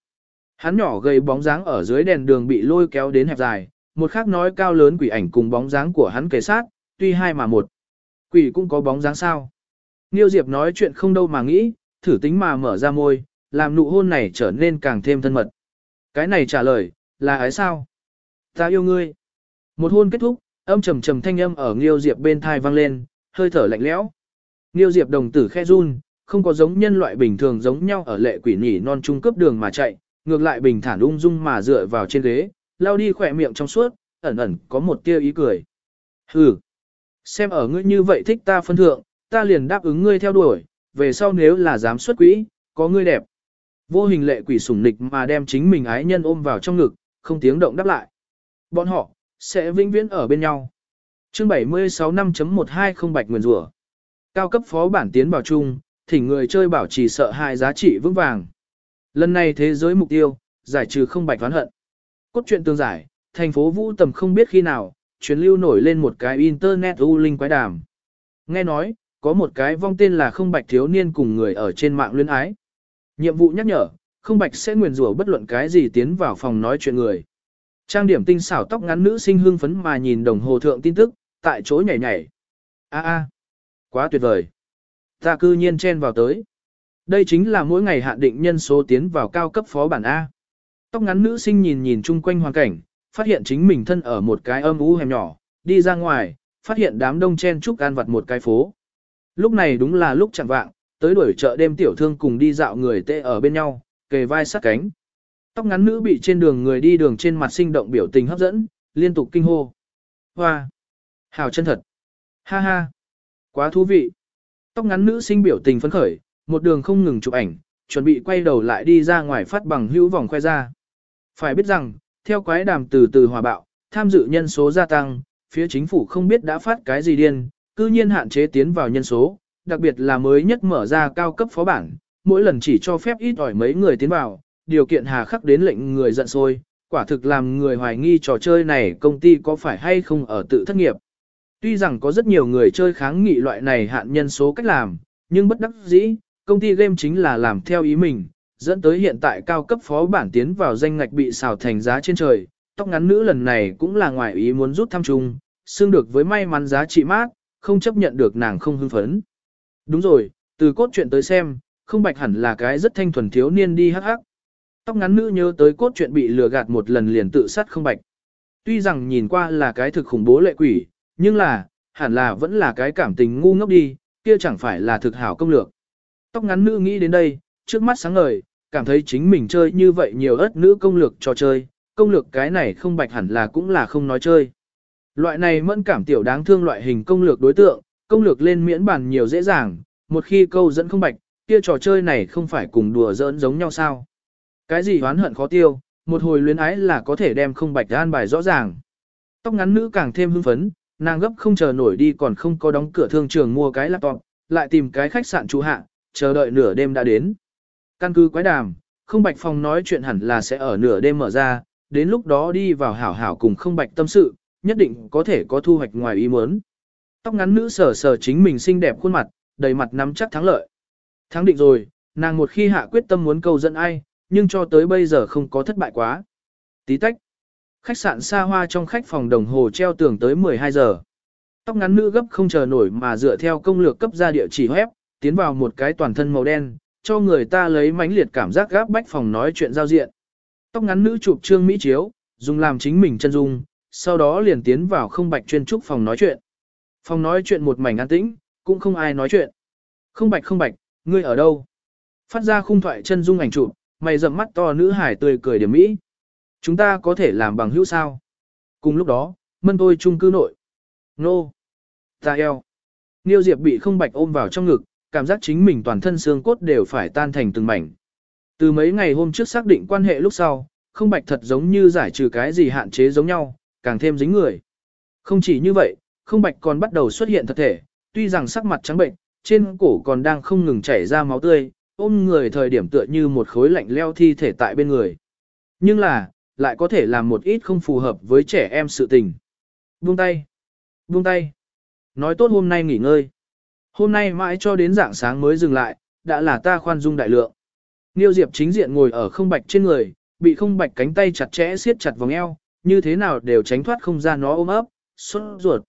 Hắn nhỏ gầy bóng dáng ở dưới đèn đường bị lôi kéo đến hẹp dài, một khác nói cao lớn quỷ ảnh cùng bóng dáng của hắn kề sát, tuy hai mà một. Quỷ cũng có bóng dáng sao. Niêu Diệp nói chuyện không đâu mà nghĩ, thử tính mà mở ra môi, làm nụ hôn này trở nên càng thêm thân mật. Cái này trả lời, là ái sao? Ta yêu ngươi. Một hôn kết thúc, âm trầm trầm thanh âm ở Niêu Diệp bên thai vang lên, hơi thở lạnh lẽo. Nghiêu Diệp đồng tử khe run, không có giống nhân loại bình thường giống nhau ở lệ quỷ nhỉ non trung cấp đường mà chạy, ngược lại bình thản ung dung mà dựa vào trên ghế, lao đi khỏe miệng trong suốt, ẩn ẩn có một tia ý cười. Hừ, xem ở ngươi như vậy thích ta phân thượng, ta liền đáp ứng ngươi theo đuổi, về sau nếu là dám xuất quỹ, có ngươi đẹp. Vô hình lệ quỷ sủng nịch mà đem chính mình ái nhân ôm vào trong ngực, không tiếng động đáp lại. Bọn họ, sẽ vĩnh viễn ở bên nhau. Chương 76 5.120 bạch Nguyên Rùa Cao cấp phó bản tiến bảo chung, thỉnh người chơi bảo trì sợ hại giá trị vững vàng. Lần này thế giới mục tiêu, giải trừ không bạch oán hận. Cốt truyện tương giải, thành phố Vũ Tầm không biết khi nào, truyền lưu nổi lên một cái internet u linh quái đàm. Nghe nói, có một cái vong tên là không bạch thiếu niên cùng người ở trên mạng luyến ái. Nhiệm vụ nhắc nhở, không bạch sẽ nguyền rủa bất luận cái gì tiến vào phòng nói chuyện người. Trang điểm tinh xảo tóc ngắn nữ sinh hương phấn mà nhìn đồng hồ thượng tin tức, tại chỗ nhảy nhảy. A a, quá tuyệt vời. Ta cư nhiên chen vào tới. Đây chính là mỗi ngày hạn định nhân số tiến vào cao cấp phó bản A. Tóc ngắn nữ sinh nhìn nhìn chung quanh hoàn cảnh, phát hiện chính mình thân ở một cái âm u hẻm nhỏ, đi ra ngoài, phát hiện đám đông chen chúc ăn vặt một cái phố. Lúc này đúng là lúc chẳng vạng, tới đuổi chợ đêm tiểu thương cùng đi dạo người tệ ở bên nhau, kề vai sát cánh. Tóc ngắn nữ bị trên đường người đi đường trên mặt sinh động biểu tình hấp dẫn, liên tục kinh hô. Hoa! Hào chân thật! Ha ha! Quá thú vị! Tóc ngắn nữ sinh biểu tình phấn khởi, một đường không ngừng chụp ảnh, chuẩn bị quay đầu lại đi ra ngoài phát bằng hữu vòng khoe ra. Phải biết rằng, theo quái đàm từ từ hòa bạo, tham dự nhân số gia tăng, phía chính phủ không biết đã phát cái gì điên, cư nhiên hạn chế tiến vào nhân số, đặc biệt là mới nhất mở ra cao cấp phó bản, mỗi lần chỉ cho phép ít ỏi mấy người tiến vào, điều kiện hà khắc đến lệnh người giận sôi, quả thực làm người hoài nghi trò chơi này công ty có phải hay không ở tự thất nghiệp. Tuy rằng có rất nhiều người chơi kháng nghị loại này hạn nhân số cách làm, nhưng bất đắc dĩ, công ty game chính là làm theo ý mình, dẫn tới hiện tại cao cấp phó bản tiến vào danh ngạch bị xào thành giá trên trời, tóc ngắn nữ lần này cũng là ngoài ý muốn rút thăm chung, xương được với may mắn giá trị mát, không chấp nhận được nàng không hưng phấn. Đúng rồi, từ cốt truyện tới xem, không bạch hẳn là cái rất thanh thuần thiếu niên đi hắc hắc. Tóc ngắn nữ nhớ tới cốt truyện bị lừa gạt một lần liền tự sát không bạch. Tuy rằng nhìn qua là cái thực khủng bố lệ quỷ, nhưng là, hẳn là vẫn là cái cảm tình ngu ngốc đi, kia chẳng phải là thực hảo công lược. Tóc ngắn nữ nghĩ đến đây, trước mắt sáng ngời, cảm thấy chính mình chơi như vậy nhiều ớt nữ công lược trò chơi, công lược cái này không bạch hẳn là cũng là không nói chơi. Loại này mẫn cảm tiểu đáng thương loại hình công lược đối tượng, công lược lên miễn bàn nhiều dễ dàng, một khi câu dẫn không bạch, kia trò chơi này không phải cùng đùa giỡn giống nhau sao. Cái gì oán hận khó tiêu, một hồi luyến ái là có thể đem không bạch an bài rõ ràng. Tóc ngắn nữ càng thêm hưng phấn, nàng gấp không chờ nổi đi còn không có đóng cửa thương trường mua cái laptop, lại tìm cái khách sạn trú hạ, chờ đợi nửa đêm đã đến. Căn cứ quái đàm, không bạch phòng nói chuyện hẳn là sẽ ở nửa đêm mở ra, đến lúc đó đi vào hảo hảo cùng không bạch tâm sự, nhất định có thể có thu hoạch ngoài ý muốn. Tóc ngắn nữ sờ sờ chính mình xinh đẹp khuôn mặt, đầy mặt nắm chắc thắng lợi. Thắng định rồi, nàng một khi hạ quyết tâm muốn câu dẫn ai, nhưng cho tới bây giờ không có thất bại quá. Tí tách. Khách sạn xa hoa trong khách phòng đồng hồ treo tường tới 12 giờ. Tóc ngắn nữ gấp không chờ nổi mà dựa theo công lược cấp ra địa chỉ web, tiến vào một cái toàn thân màu đen, cho người ta lấy mãnh liệt cảm giác gáp bách phòng nói chuyện giao diện. Tóc ngắn nữ chụp trương Mỹ chiếu, dùng làm chính mình chân dung, sau đó liền tiến vào không bạch chuyên trúc phòng nói chuyện. Phòng nói chuyện một mảnh an tĩnh, cũng không ai nói chuyện. Không bạch không bạch, ngươi ở đâu? Phát ra khung thoại chân dung ảnh chụp, mày rậm mắt to nữ hải tươi cười điểm mỹ. Chúng ta có thể làm bằng hữu sao? Cùng lúc đó, mân tôi chung cư nội. Nô. Ta eo. Niêu Diệp bị không bạch ôm vào trong ngực, cảm giác chính mình toàn thân xương cốt đều phải tan thành từng mảnh. Từ mấy ngày hôm trước xác định quan hệ lúc sau, không bạch thật giống như giải trừ cái gì hạn chế giống nhau, càng thêm dính người. Không chỉ như vậy, không bạch còn bắt đầu xuất hiện thật thể, tuy rằng sắc mặt trắng bệnh, trên cổ còn đang không ngừng chảy ra máu tươi, ôm người thời điểm tựa như một khối lạnh leo thi thể tại bên người. Nhưng là, lại có thể làm một ít không phù hợp với trẻ em sự tình. Buông tay. Buông tay. Nói tốt hôm nay nghỉ ngơi. Hôm nay mãi cho đến dạng sáng mới dừng lại, đã là ta khoan dung đại lượng. Niêu Diệp chính diện ngồi ở không bạch trên người, bị không bạch cánh tay chặt chẽ siết chặt vòng eo, như thế nào đều tránh thoát không ra nó ôm ấp, sốt ruột.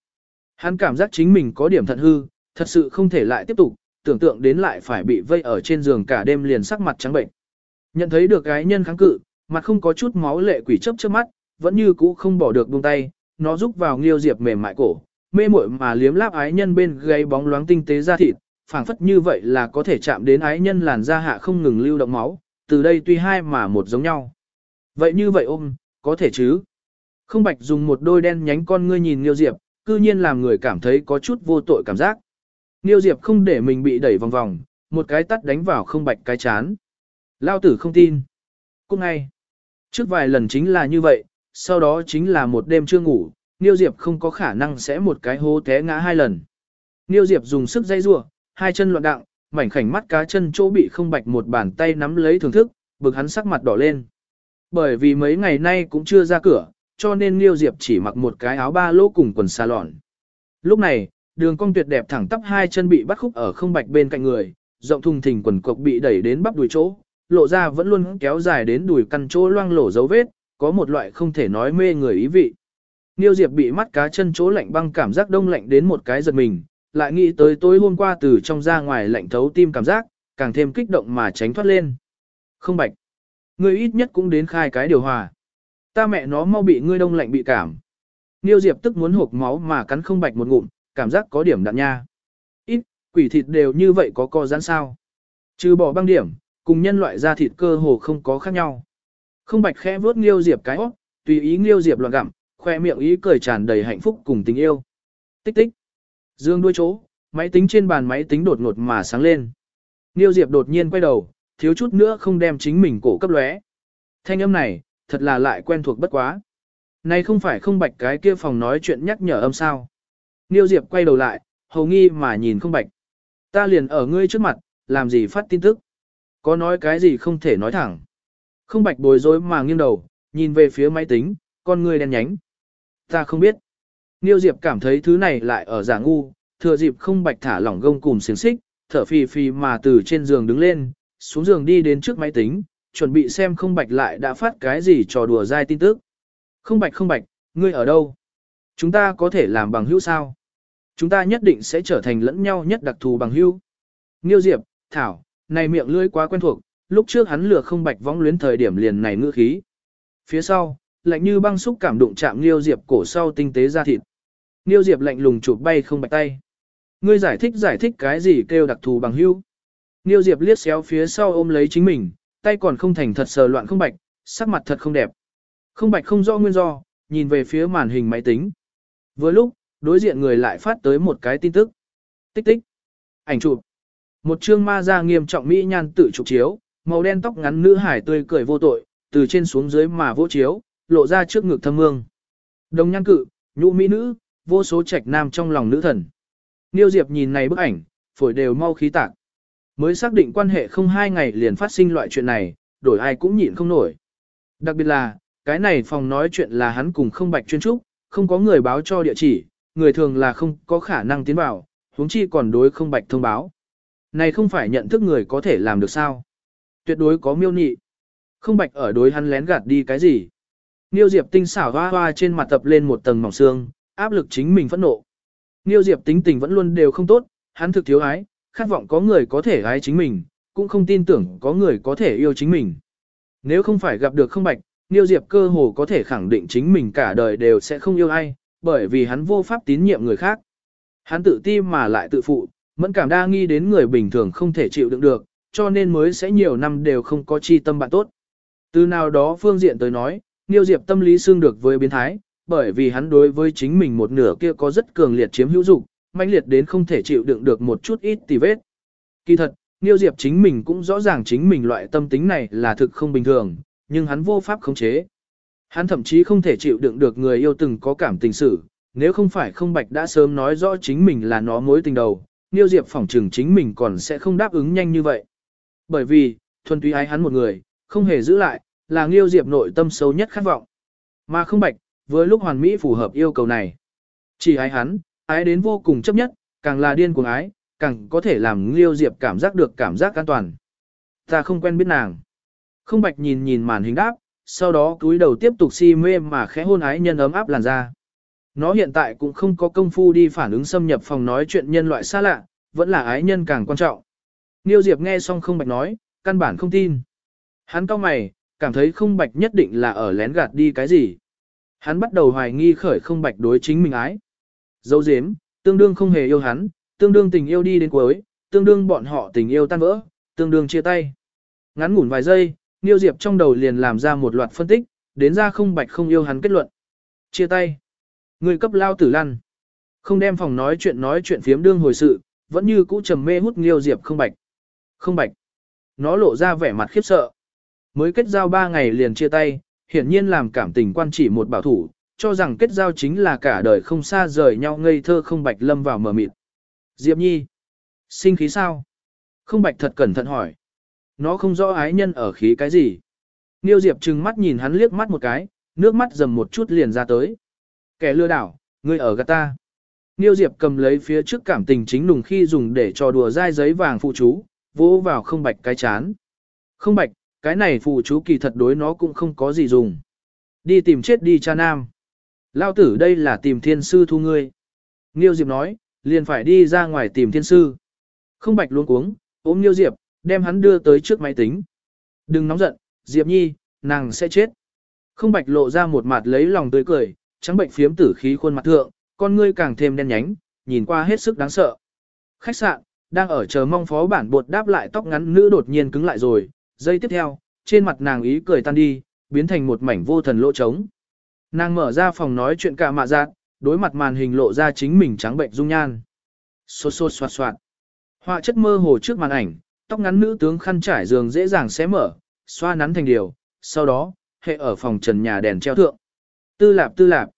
Hắn cảm giác chính mình có điểm thận hư, thật sự không thể lại tiếp tục, tưởng tượng đến lại phải bị vây ở trên giường cả đêm liền sắc mặt trắng bệnh. Nhận thấy được gái nhân kháng cự, mặt không có chút máu lệ quỷ chấp trước mắt, vẫn như cũ không bỏ được buông tay, nó rúc vào Nghiêu Diệp mềm mại cổ, mê muội mà liếm láp ái nhân bên gáy bóng loáng tinh tế da thịt, phảng phất như vậy là có thể chạm đến ái nhân làn da hạ không ngừng lưu động máu, từ đây tuy hai mà một giống nhau. Vậy như vậy ôm, có thể chứ? Không bạch dùng một đôi đen nhánh con ngươi nhìn Nghiêu Diệp, cư nhiên làm người cảm thấy có chút vô tội cảm giác. Nghiêu Diệp không để mình bị đẩy vòng vòng, một cái tắt đánh vào không bạch cái chán. Lao tử không tin. Cũng ngay. Trước vài lần chính là như vậy, sau đó chính là một đêm chưa ngủ, Niêu Diệp không có khả năng sẽ một cái hố té ngã hai lần. Niêu Diệp dùng sức dây rua, hai chân loạn đặng, mảnh khảnh mắt cá chân chỗ bị không bạch một bàn tay nắm lấy thưởng thức, bực hắn sắc mặt đỏ lên. Bởi vì mấy ngày nay cũng chưa ra cửa, cho nên Niêu Diệp chỉ mặc một cái áo ba lỗ cùng quần xà lọn. Lúc này, đường cong tuyệt đẹp thẳng tắp hai chân bị bắt khúc ở không bạch bên cạnh người, rộng thùng thình quần cộc bị đẩy đến bắp đùi chỗ, lộ ra vẫn luôn kéo dài đến đùi căn chỗ loang lổ dấu vết, có một loại không thể nói mê người ý vị. Niêu Diệp bị mắt cá chân chỗ lạnh băng cảm giác đông lạnh đến một cái giật mình, lại nghĩ tới tối hôm qua từ trong ra ngoài lạnh thấu tim cảm giác, càng thêm kích động mà tránh thoát lên. Không bạch. Ngươi ít nhất cũng đến khai cái điều hòa. Ta mẹ nó mau bị ngươi đông lạnh bị cảm. Niêu Diệp tức muốn hộp máu mà cắn không bạch một ngụm, cảm giác có điểm đạn nha. Ít, quỷ thịt đều như vậy có co giãn sao. Trừ bỏ băng điểm, cùng nhân loại da thịt cơ hồ không có khác nhau. Không bạch khẽ vớt Nghiêu Diệp cái óc, tùy ý Nghiêu Diệp loạn gặm, khoe miệng ý cười tràn đầy hạnh phúc cùng tình yêu. Tích tích. Dương đuôi chỗ, máy tính trên bàn máy tính đột ngột mà sáng lên. Nghiêu Diệp đột nhiên quay đầu, thiếu chút nữa không đem chính mình cổ cấp lóe. Thanh âm này, thật là lại quen thuộc bất quá. Này không phải không bạch cái kia phòng nói chuyện nhắc nhở âm sao. Nghiêu Diệp quay đầu lại, hầu nghi mà nhìn không bạch. Ta liền ở ngươi trước mặt, làm gì phát tin tức. Có nói cái gì không thể nói thẳng. Không bạch bối rối mà nghiêng đầu, nhìn về phía máy tính, con người đen nhánh. Ta không biết. Niêu Diệp cảm thấy thứ này lại ở giả ngu, thừa dịp không bạch thả lỏng gông cùng xiềng xích, thở phì phì mà từ trên giường đứng lên, xuống giường đi đến trước máy tính, chuẩn bị xem không bạch lại đã phát cái gì trò đùa dai tin tức. Không bạch không bạch, ngươi ở đâu? Chúng ta có thể làm bằng hữu sao? Chúng ta nhất định sẽ trở thành lẫn nhau nhất đặc thù bằng hữu. Niêu Diệp, Thảo, này miệng lưỡi quá quen thuộc, lúc trước hắn lừa không bạch vong luyến thời điểm liền này ngữ khí. Phía sau, lạnh như băng xúc cảm đụng chạm Niêu Diệp cổ sau tinh tế ra thịt. Niêu Diệp lạnh lùng chụp bay không bạch tay. Ngươi giải thích giải thích cái gì kêu đặc thù bằng hữu? Niêu Diệp liếc xéo phía sau ôm lấy chính mình, tay còn không thành thật sờ loạn không bạch, sắc mặt thật không đẹp. Không bạch không rõ nguyên do, nhìn về phía màn hình máy tính. Vừa lúc, đối diện người lại phát tới một cái tin tức. Tích tích. Ảnh chụp. Một chương ma da nghiêm trọng mỹ nhan tự chụp chiếu, màu đen tóc ngắn nữ hải tươi cười vô tội, từ trên xuống dưới mà vỗ chiếu, lộ ra trước ngực thâm mương. Đồng nhan cự, nhũ mỹ nữ, vô số trạch nam trong lòng nữ thần. Niêu Diệp nhìn này bức ảnh, phổi đều mau khí tạc. Mới xác định quan hệ không hai ngày liền phát sinh loại chuyện này, đổi ai cũng nhịn không nổi. Đặc biệt là, cái này phòng nói chuyện là hắn cùng không bạch chuyên trúc, không có người báo cho địa chỉ, người thường là không có khả năng tiến vào, huống chi còn đối không bạch thông báo. Này không phải nhận thức người có thể làm được sao? Tuyệt đối có miêu nị. Không bạch ở đối hắn lén gạt đi cái gì? Niêu Diệp tinh xảo hoa hoa trên mặt tập lên một tầng mỏng xương, áp lực chính mình phẫn nộ. Niêu Diệp tính tình vẫn luôn đều không tốt, hắn thực thiếu ái, khát vọng có người có thể ái chính mình, cũng không tin tưởng có người có thể yêu chính mình. Nếu không phải gặp được không bạch, Niêu Diệp cơ hồ có thể khẳng định chính mình cả đời đều sẽ không yêu ai, bởi vì hắn vô pháp tín nhiệm người khác. Hắn tự ti mà lại tự phụ, mẫn cảm đa nghi đến người bình thường không thể chịu đựng được, cho nên mới sẽ nhiều năm đều không có chi tâm bạn tốt. Từ nào đó phương diện tới nói, Niêu Diệp tâm lý xương được với biến thái, bởi vì hắn đối với chính mình một nửa kia có rất cường liệt chiếm hữu dục, mãnh liệt đến không thể chịu đựng được một chút ít tì vết. Kỳ thật, Niêu Diệp chính mình cũng rõ ràng chính mình loại tâm tính này là thực không bình thường, nhưng hắn vô pháp khống chế. Hắn thậm chí không thể chịu đựng được người yêu từng có cảm tình sự, nếu không phải không bạch đã sớm nói rõ chính mình là nó mối tình đầu, Niêu Diệp phỏng trừng chính mình còn sẽ không đáp ứng nhanh như vậy. Bởi vì, thuần túy ái hắn một người, không hề giữ lại, là Niêu Diệp nội tâm sâu nhất khát vọng. Mà không bạch, với lúc hoàn mỹ phù hợp yêu cầu này. Chỉ ái hắn, ái đến vô cùng chấp nhất, càng là điên cuồng ái, càng có thể làm Liêu Diệp cảm giác được cảm giác an toàn. Ta không quen biết nàng. Không bạch nhìn nhìn màn hình đáp, sau đó cúi đầu tiếp tục si mê mà khẽ hôn ái nhân ấm áp làn da. Nó hiện tại cũng không có công phu đi phản ứng xâm nhập phòng nói chuyện nhân loại xa lạ, vẫn là ái nhân càng quan trọng. Niêu Diệp nghe xong không bạch nói, căn bản không tin. Hắn cau mày, cảm thấy không bạch nhất định là ở lén gạt đi cái gì. Hắn bắt đầu hoài nghi khởi không bạch đối chính mình ái. Dấu dếm, tương đương không hề yêu hắn, tương đương tình yêu đi đến cuối, tương đương bọn họ tình yêu tan vỡ, tương đương chia tay. Ngắn ngủn vài giây, Niêu Diệp trong đầu liền làm ra một loạt phân tích, đến ra không bạch không yêu hắn kết luận. Chia tay. Người cấp lao tử lăn. Không đem phòng nói chuyện nói chuyện phiếm đương hồi sự, vẫn như cũ trầm mê hút nghiêu Diệp không bạch. Không bạch. Nó lộ ra vẻ mặt khiếp sợ. Mới kết giao ba ngày liền chia tay, hiển nhiên làm cảm tình quan chỉ một bảo thủ, cho rằng kết giao chính là cả đời không xa rời nhau ngây thơ không bạch lâm vào mờ mịt. Diệp Nhi. Sinh khí sao? Không bạch thật cẩn thận hỏi. Nó không rõ ái nhân ở khí cái gì. Niêu Diệp trừng mắt nhìn hắn liếc mắt một cái, nước mắt dầm một chút liền ra tới. Kẻ lừa đảo, ngươi ở gạt ta. Niêu Diệp cầm lấy phía trước cảm tình chính nùng khi dùng để trò đùa dai giấy vàng phụ chú, vỗ vào không bạch cái chán. Không bạch, cái này phụ chú kỳ thật đối nó cũng không có gì dùng. Đi tìm chết đi cha nam. Lao tử đây là tìm thiên sư thu ngươi. Niêu Diệp nói, liền phải đi ra ngoài tìm thiên sư. Không bạch luôn cuống, ôm Niêu Diệp, đem hắn đưa tới trước máy tính. Đừng nóng giận, Diệp Nhi, nàng sẽ chết. Không bạch lộ ra một mặt lấy lòng tươi cười, trắng bệnh phiếm tử khí khuôn mặt thượng, con ngươi càng thêm đen nhánh, nhìn qua hết sức đáng sợ. Khách sạn, đang ở chờ mong phó bản bột đáp lại tóc ngắn nữ đột nhiên cứng lại rồi, giây tiếp theo, trên mặt nàng ý cười tan đi, biến thành một mảnh vô thần lỗ trống. Nàng mở ra phòng nói chuyện cả mạ giác, đối mặt màn hình lộ ra chính mình trắng bệnh dung nhan. Xô xô xoạt xoạt. Họa chất mơ hồ trước màn ảnh, tóc ngắn nữ tướng khăn trải giường dễ dàng xé mở, xoa nắn thành điều, sau đó, hệ ở phòng trần nhà đèn treo thượng. Tư lạp tư lạp.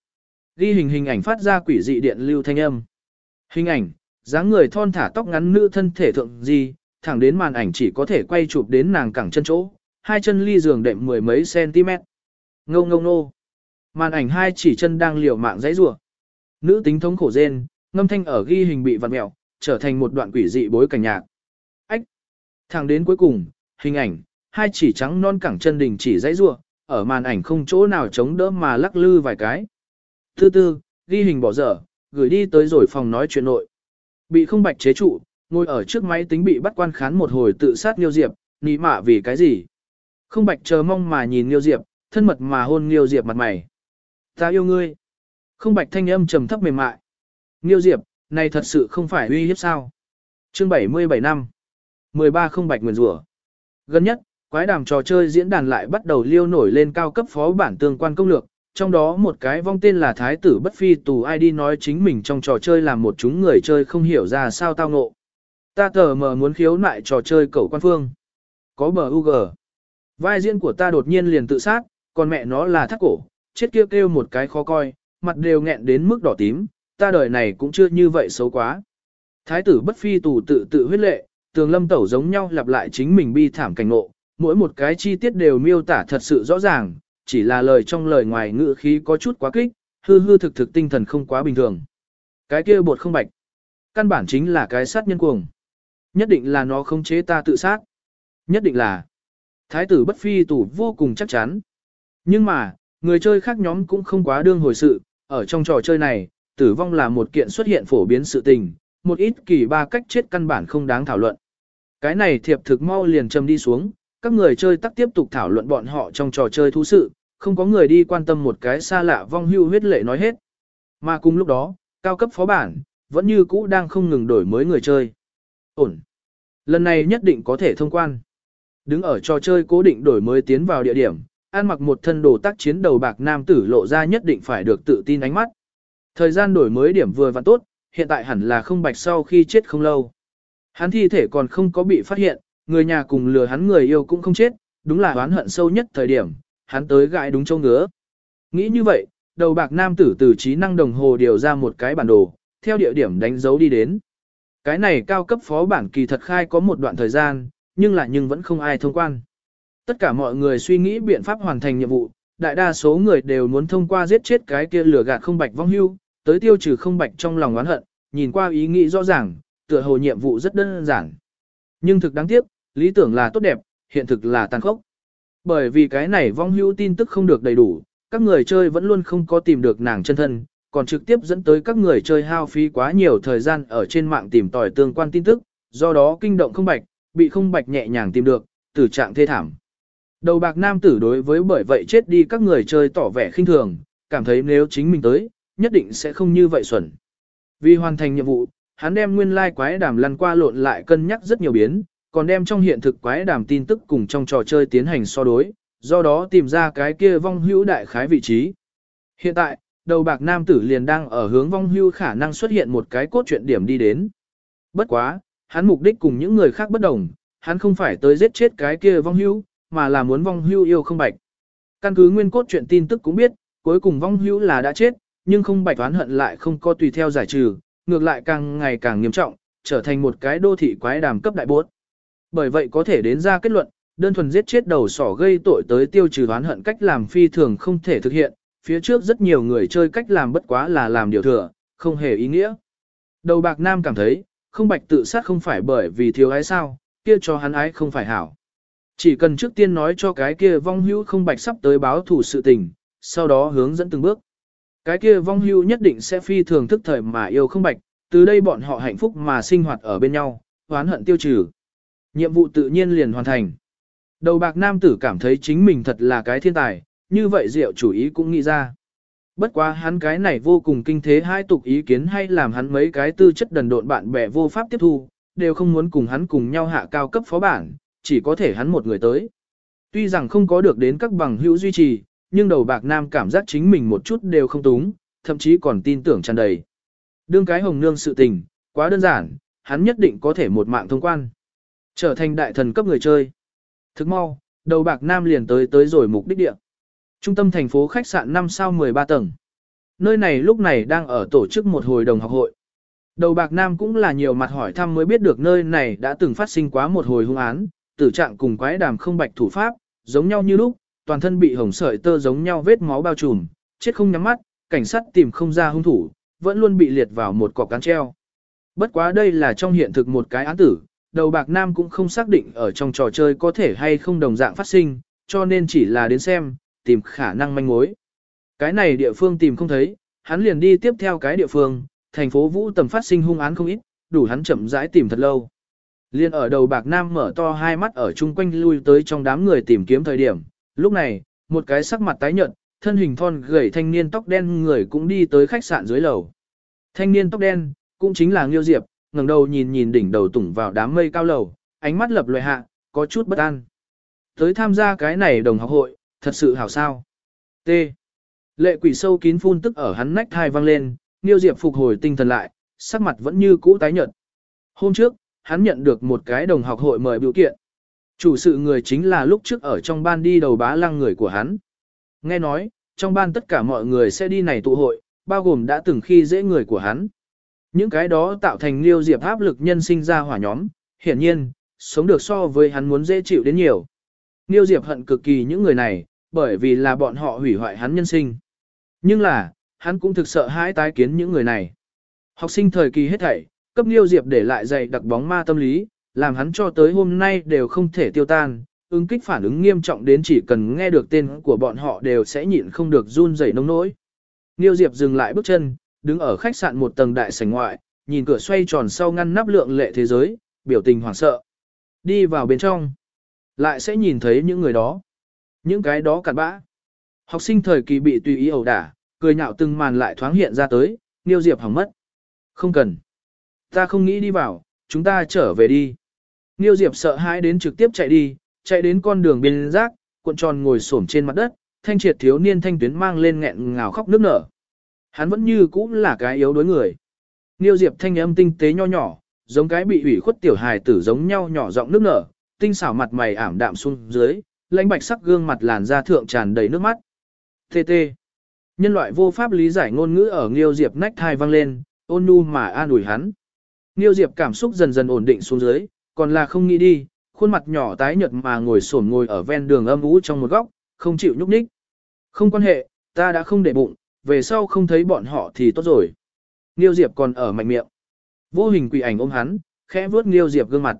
Ghi hình hình ảnh phát ra quỷ dị điện lưu thanh âm. Hình ảnh, dáng người thon thả tóc ngắn nữ thân thể thượng gì, thẳng đến màn ảnh chỉ có thể quay chụp đến nàng cẳng chân chỗ, hai chân ly giường đệm mười mấy cm. ngâu ngâu nô. Màn ảnh hai chỉ chân đang liều mạng dãy rủa. Nữ tính thống khổ rên, ngâm thanh ở ghi hình bị vặn mẹo, trở thành một đoạn quỷ dị bối cảnh nhạc. Ách. Thẳng đến cuối cùng, hình ảnh, hai chỉ trắng non cẳng chân đình chỉ dãy rủa, ở màn ảnh không chỗ nào chống đỡ mà lắc lư vài cái. Thứ tư, ghi hình bỏ dở, gửi đi tới rồi phòng nói chuyện nội. Bị không bạch chế trụ, ngồi ở trước máy tính bị bắt quan khán một hồi tự sát Nghiêu Diệp, nỉ mạ vì cái gì? Không bạch chờ mong mà nhìn Nghiêu Diệp, thân mật mà hôn Nghiêu Diệp mặt mày. Ta yêu ngươi. Không bạch thanh âm trầm thấp mềm mại. Nghiêu Diệp, này thật sự không phải uy hiếp sao? Chương 77 năm. 13 không bạch nguyền rủa. Gần nhất, quái đàm trò chơi diễn đàn lại bắt đầu liêu nổi lên cao cấp phó bản tương quan công lược, trong đó một cái vong tên là Thái tử Bất Phi tù ID nói chính mình trong trò chơi làm một chúng người chơi không hiểu ra sao tao ngộ. Ta tờ mờ muốn khiếu nại trò chơi cậu quan phương. Có bờ UG. Vai diễn của ta đột nhiên liền tự sát, còn mẹ nó là thắt cổ, chết kêu, kêu một cái khó coi, mặt đều nghẹn đến mức đỏ tím, ta đời này cũng chưa như vậy xấu quá. Thái tử Bất Phi tù tự tự huyết lệ, tường lâm tẩu giống nhau lặp lại chính mình bi thảm cảnh ngộ, mỗi một cái chi tiết đều miêu tả thật sự rõ ràng, chỉ là lời trong lời ngoài ngữ khí có chút quá kích, hư hư thực thực tinh thần không quá bình thường. Cái kia bột không bạch, căn bản chính là cái sát nhân cuồng. Nhất định là nó không chế ta tự sát. Nhất định là thái tử bất phi tủ vô cùng chắc chắn. Nhưng mà, người chơi khác nhóm cũng không quá đương hồi sự, ở trong trò chơi này, tử vong là một kiện xuất hiện phổ biến sự tình, một ít kỳ ba cách chết căn bản không đáng thảo luận. Cái này thiệp thực mau liền châm đi xuống, các người chơi tắc tiếp tục thảo luận bọn họ trong trò chơi thú sự, không có người đi quan tâm một cái xa lạ vong hưu huyết lệ nói hết. Mà cùng lúc đó, cao cấp phó bản, vẫn như cũ đang không ngừng đổi mới người chơi. Ổn. Lần này nhất định có thể thông quan. Đứng ở trò chơi cố định đổi mới tiến vào địa điểm, ăn mặc một thân đồ tác chiến đầu bạc nam tử lộ ra nhất định phải được tự tin ánh mắt. Thời gian đổi mới điểm vừa và tốt, hiện tại hẳn là không bạch sau khi chết không lâu. Hắn thi thể còn không có bị phát hiện, người nhà cùng lừa hắn người yêu cũng không chết, đúng là oán hận sâu nhất thời điểm, hắn tới gãi đúng châu ngứa. Nghĩ như vậy, đầu bạc nam tử từ trí năng đồng hồ điều ra một cái bản đồ, theo địa điểm đánh dấu đi đến. Cái này cao cấp phó bản kỳ thật khai có một đoạn thời gian, nhưng là nhưng vẫn không ai thông quan. Tất cả mọi người suy nghĩ biện pháp hoàn thành nhiệm vụ, đại đa số người đều muốn thông qua giết chết cái kia lửa gạt không bạch vong hưu, tới tiêu trừ không bạch trong lòng oán hận, nhìn qua ý nghĩ rõ ràng, tựa hồ nhiệm vụ rất đơn giản. Nhưng thực đáng tiếc, lý tưởng là tốt đẹp, hiện thực là tàn khốc. Bởi vì cái này vong hữu tin tức không được đầy đủ, các người chơi vẫn luôn không có tìm được nàng chân thân, còn trực tiếp dẫn tới các người chơi hao phí quá nhiều thời gian ở trên mạng tìm tòi tương quan tin tức, do đó kinh động không bạch, bị không bạch nhẹ nhàng tìm được, tử trạng thê thảm. Đầu bạc nam tử đối với bởi vậy chết đi các người chơi tỏ vẻ khinh thường, cảm thấy nếu chính mình tới, nhất định sẽ không như vậy xuẩn. Vì hoàn thành nhiệm vụ, hắn đem nguyên lai like quái đàm lăn qua lộn lại cân nhắc rất nhiều biến, còn đem trong hiện thực quái đàm tin tức cùng trong trò chơi tiến hành so đối, do đó tìm ra cái kia vong hữu đại khái vị trí. Hiện tại, đầu bạc nam tử liền đang ở hướng vong hưu khả năng xuất hiện một cái cốt truyện điểm đi đến. Bất quá, hắn mục đích cùng những người khác bất đồng, hắn không phải tới giết chết cái kia vong hưu, mà là muốn vong hưu yêu không bạch. Căn cứ nguyên cốt truyện tin tức cũng biết, cuối cùng vong hưu là đã chết, nhưng không bạch oán hận lại không có tùy theo giải trừ, ngược lại càng ngày càng nghiêm trọng, trở thành một cái đô thị quái đàm cấp đại bốt. Bởi vậy có thể đến ra kết luận, đơn thuần giết chết đầu sỏ gây tội tới tiêu trừ oán hận cách làm phi thường không thể thực hiện, phía trước rất nhiều người chơi cách làm bất quá là làm điều thừa, không hề ý nghĩa. Đầu bạc nam cảm thấy, không bạch tự sát không phải bởi vì thiếu ái sao, kia cho hắn ái không phải hảo. Chỉ cần trước tiên nói cho cái kia vong hữu không bạch sắp tới báo thủ sự tình, sau đó hướng dẫn từng bước. Cái kia vong hữu nhất định sẽ phi thường thức thời mà yêu không bạch, từ đây bọn họ hạnh phúc mà sinh hoạt ở bên nhau, hoán hận tiêu trừ. Nhiệm vụ tự nhiên liền hoàn thành. Đầu bạc nam tử cảm thấy chính mình thật là cái thiên tài, như vậy Diệu chủ ý cũng nghĩ ra. Bất quá hắn cái này vô cùng kinh thế hai tục ý kiến hay làm hắn mấy cái tư chất đần độn bạn bè vô pháp tiếp thu, đều không muốn cùng hắn cùng nhau hạ cao cấp phó bản, chỉ có thể hắn một người tới. Tuy rằng không có được đến các bằng hữu duy trì, nhưng đầu bạc nam cảm giác chính mình một chút đều không túng, thậm chí còn tin tưởng tràn đầy. Đương cái hồng nương sự tình, quá đơn giản, hắn nhất định có thể một mạng thông quan. Trở thành đại thần cấp người chơi. Thức mau, đầu bạc nam liền tới tới rồi mục đích địa. Trung tâm thành phố khách sạn 5 sao 13 tầng. Nơi này lúc này đang ở tổ chức một hồi đồng học hội. Đầu bạc nam cũng là nhiều mặt hỏi thăm mới biết được nơi này đã từng phát sinh quá một hồi hung án, tử trạng cùng quái đàm không bạch thủ pháp, giống nhau như lúc, toàn thân bị hồng sợi tơ giống nhau vết máu bao trùm, chết không nhắm mắt, cảnh sát tìm không ra hung thủ, vẫn luôn bị liệt vào một cọc cán treo. Bất quá đây là trong hiện thực một cái án tử, đầu bạc nam cũng không xác định ở trong trò chơi có thể hay không đồng dạng phát sinh, cho nên chỉ là đến xem, tìm khả năng manh mối. Cái này địa phương tìm không thấy, hắn liền đi tiếp theo cái địa phương, thành phố Vũ tầm phát sinh hung án không ít, đủ hắn chậm rãi tìm thật lâu. Liên ở đầu bạc nam mở to hai mắt ở chung quanh lui tới trong đám người tìm kiếm thời điểm, lúc này, một cái sắc mặt tái nhợt, thân hình thon gầy thanh niên tóc đen người cũng đi tới khách sạn dưới lầu. Thanh niên tóc đen, cũng chính là Nghiêu Diệp, ngẩng đầu nhìn nhìn đỉnh đầu tủng vào đám mây cao lầu, ánh mắt lập loè hạ, có chút bất an. Tới tham gia cái này đồng học hội, thật sự hảo sao. T. Lệ quỷ sâu kín phun tức ở hắn nách thai vang lên, Niêu Diệp phục hồi tinh thần lại, sắc mặt vẫn như cũ tái nhợt. Hôm trước, hắn nhận được một cái đồng học hội mời biểu kiện. Chủ sự người chính là lúc trước ở trong ban đi đầu bá lăng người của hắn. Nghe nói, trong ban tất cả mọi người sẽ đi này tụ hội, bao gồm đã từng khi dễ người của hắn. Những cái đó tạo thành liêu Diệp áp lực nhân sinh ra hỏa nhóm, hiển nhiên, sống được so với hắn muốn dễ chịu đến nhiều. Liêu Diệp hận cực kỳ những người này, bởi vì là bọn họ hủy hoại hắn nhân sinh. Nhưng là, hắn cũng thực sợ hãi tái kiến những người này. Học sinh thời kỳ hết thảy, cấp liêu Diệp để lại dày đặc bóng ma tâm lý, làm hắn cho tới hôm nay đều không thể tiêu tan, ứng kích phản ứng nghiêm trọng đến chỉ cần nghe được tên của bọn họ đều sẽ nhịn không được run rẩy nông nỗi. Liêu Diệp dừng lại bước chân, đứng ở khách sạn một tầng đại sảnh ngoại, nhìn cửa xoay tròn sau ngăn nắp lượng lệ thế giới, biểu tình hoảng sợ. Đi vào bên trong, lại sẽ nhìn thấy những người đó. Những cái đó cặn bã. Học sinh thời kỳ bị tùy ý ẩu đả, cười nhạo từng màn lại thoáng hiện ra tới, Niêu Diệp hỏng mất. Không cần. Ta không nghĩ đi vào, chúng ta trở về đi. Niêu Diệp sợ hãi đến trực tiếp chạy đi, chạy đến con đường bên rác, cuộn tròn ngồi xổm trên mặt đất, thanh triệt thiếu niên thanh tuyến mang lên nghẹn ngào khóc nước nở. Hắn vẫn như cũ là cái yếu đuối người. Niêu Diệp thanh âm tinh tế nho nhỏ, giống cái bị ủy khuất tiểu hài tử giống nhau nhỏ giọng nước nở, tinh xảo mặt mày ảm đạm xuống dưới, lãnh bạch sắc gương mặt làn da thượng tràn đầy nước mắt. Tê tê. Nhân loại vô pháp lý giải ngôn ngữ ở Niêu Diệp nách thai vang lên, ôn nhu mà an ủi hắn. Niêu Diệp cảm xúc dần dần ổn định xuống dưới, còn là không nghĩ đi, khuôn mặt nhỏ tái nhợt mà ngồi xổm ngồi ở ven đường âm u trong một góc, không chịu nhúc nhích. Không quan hệ, ta đã không để bụng, về sau không thấy bọn họ thì tốt rồi. Nghiêu Diệp còn ở mạnh miệng. Vô hình quỷ ảnh ôm hắn, khẽ vuốt Nghiêu Diệp gương mặt.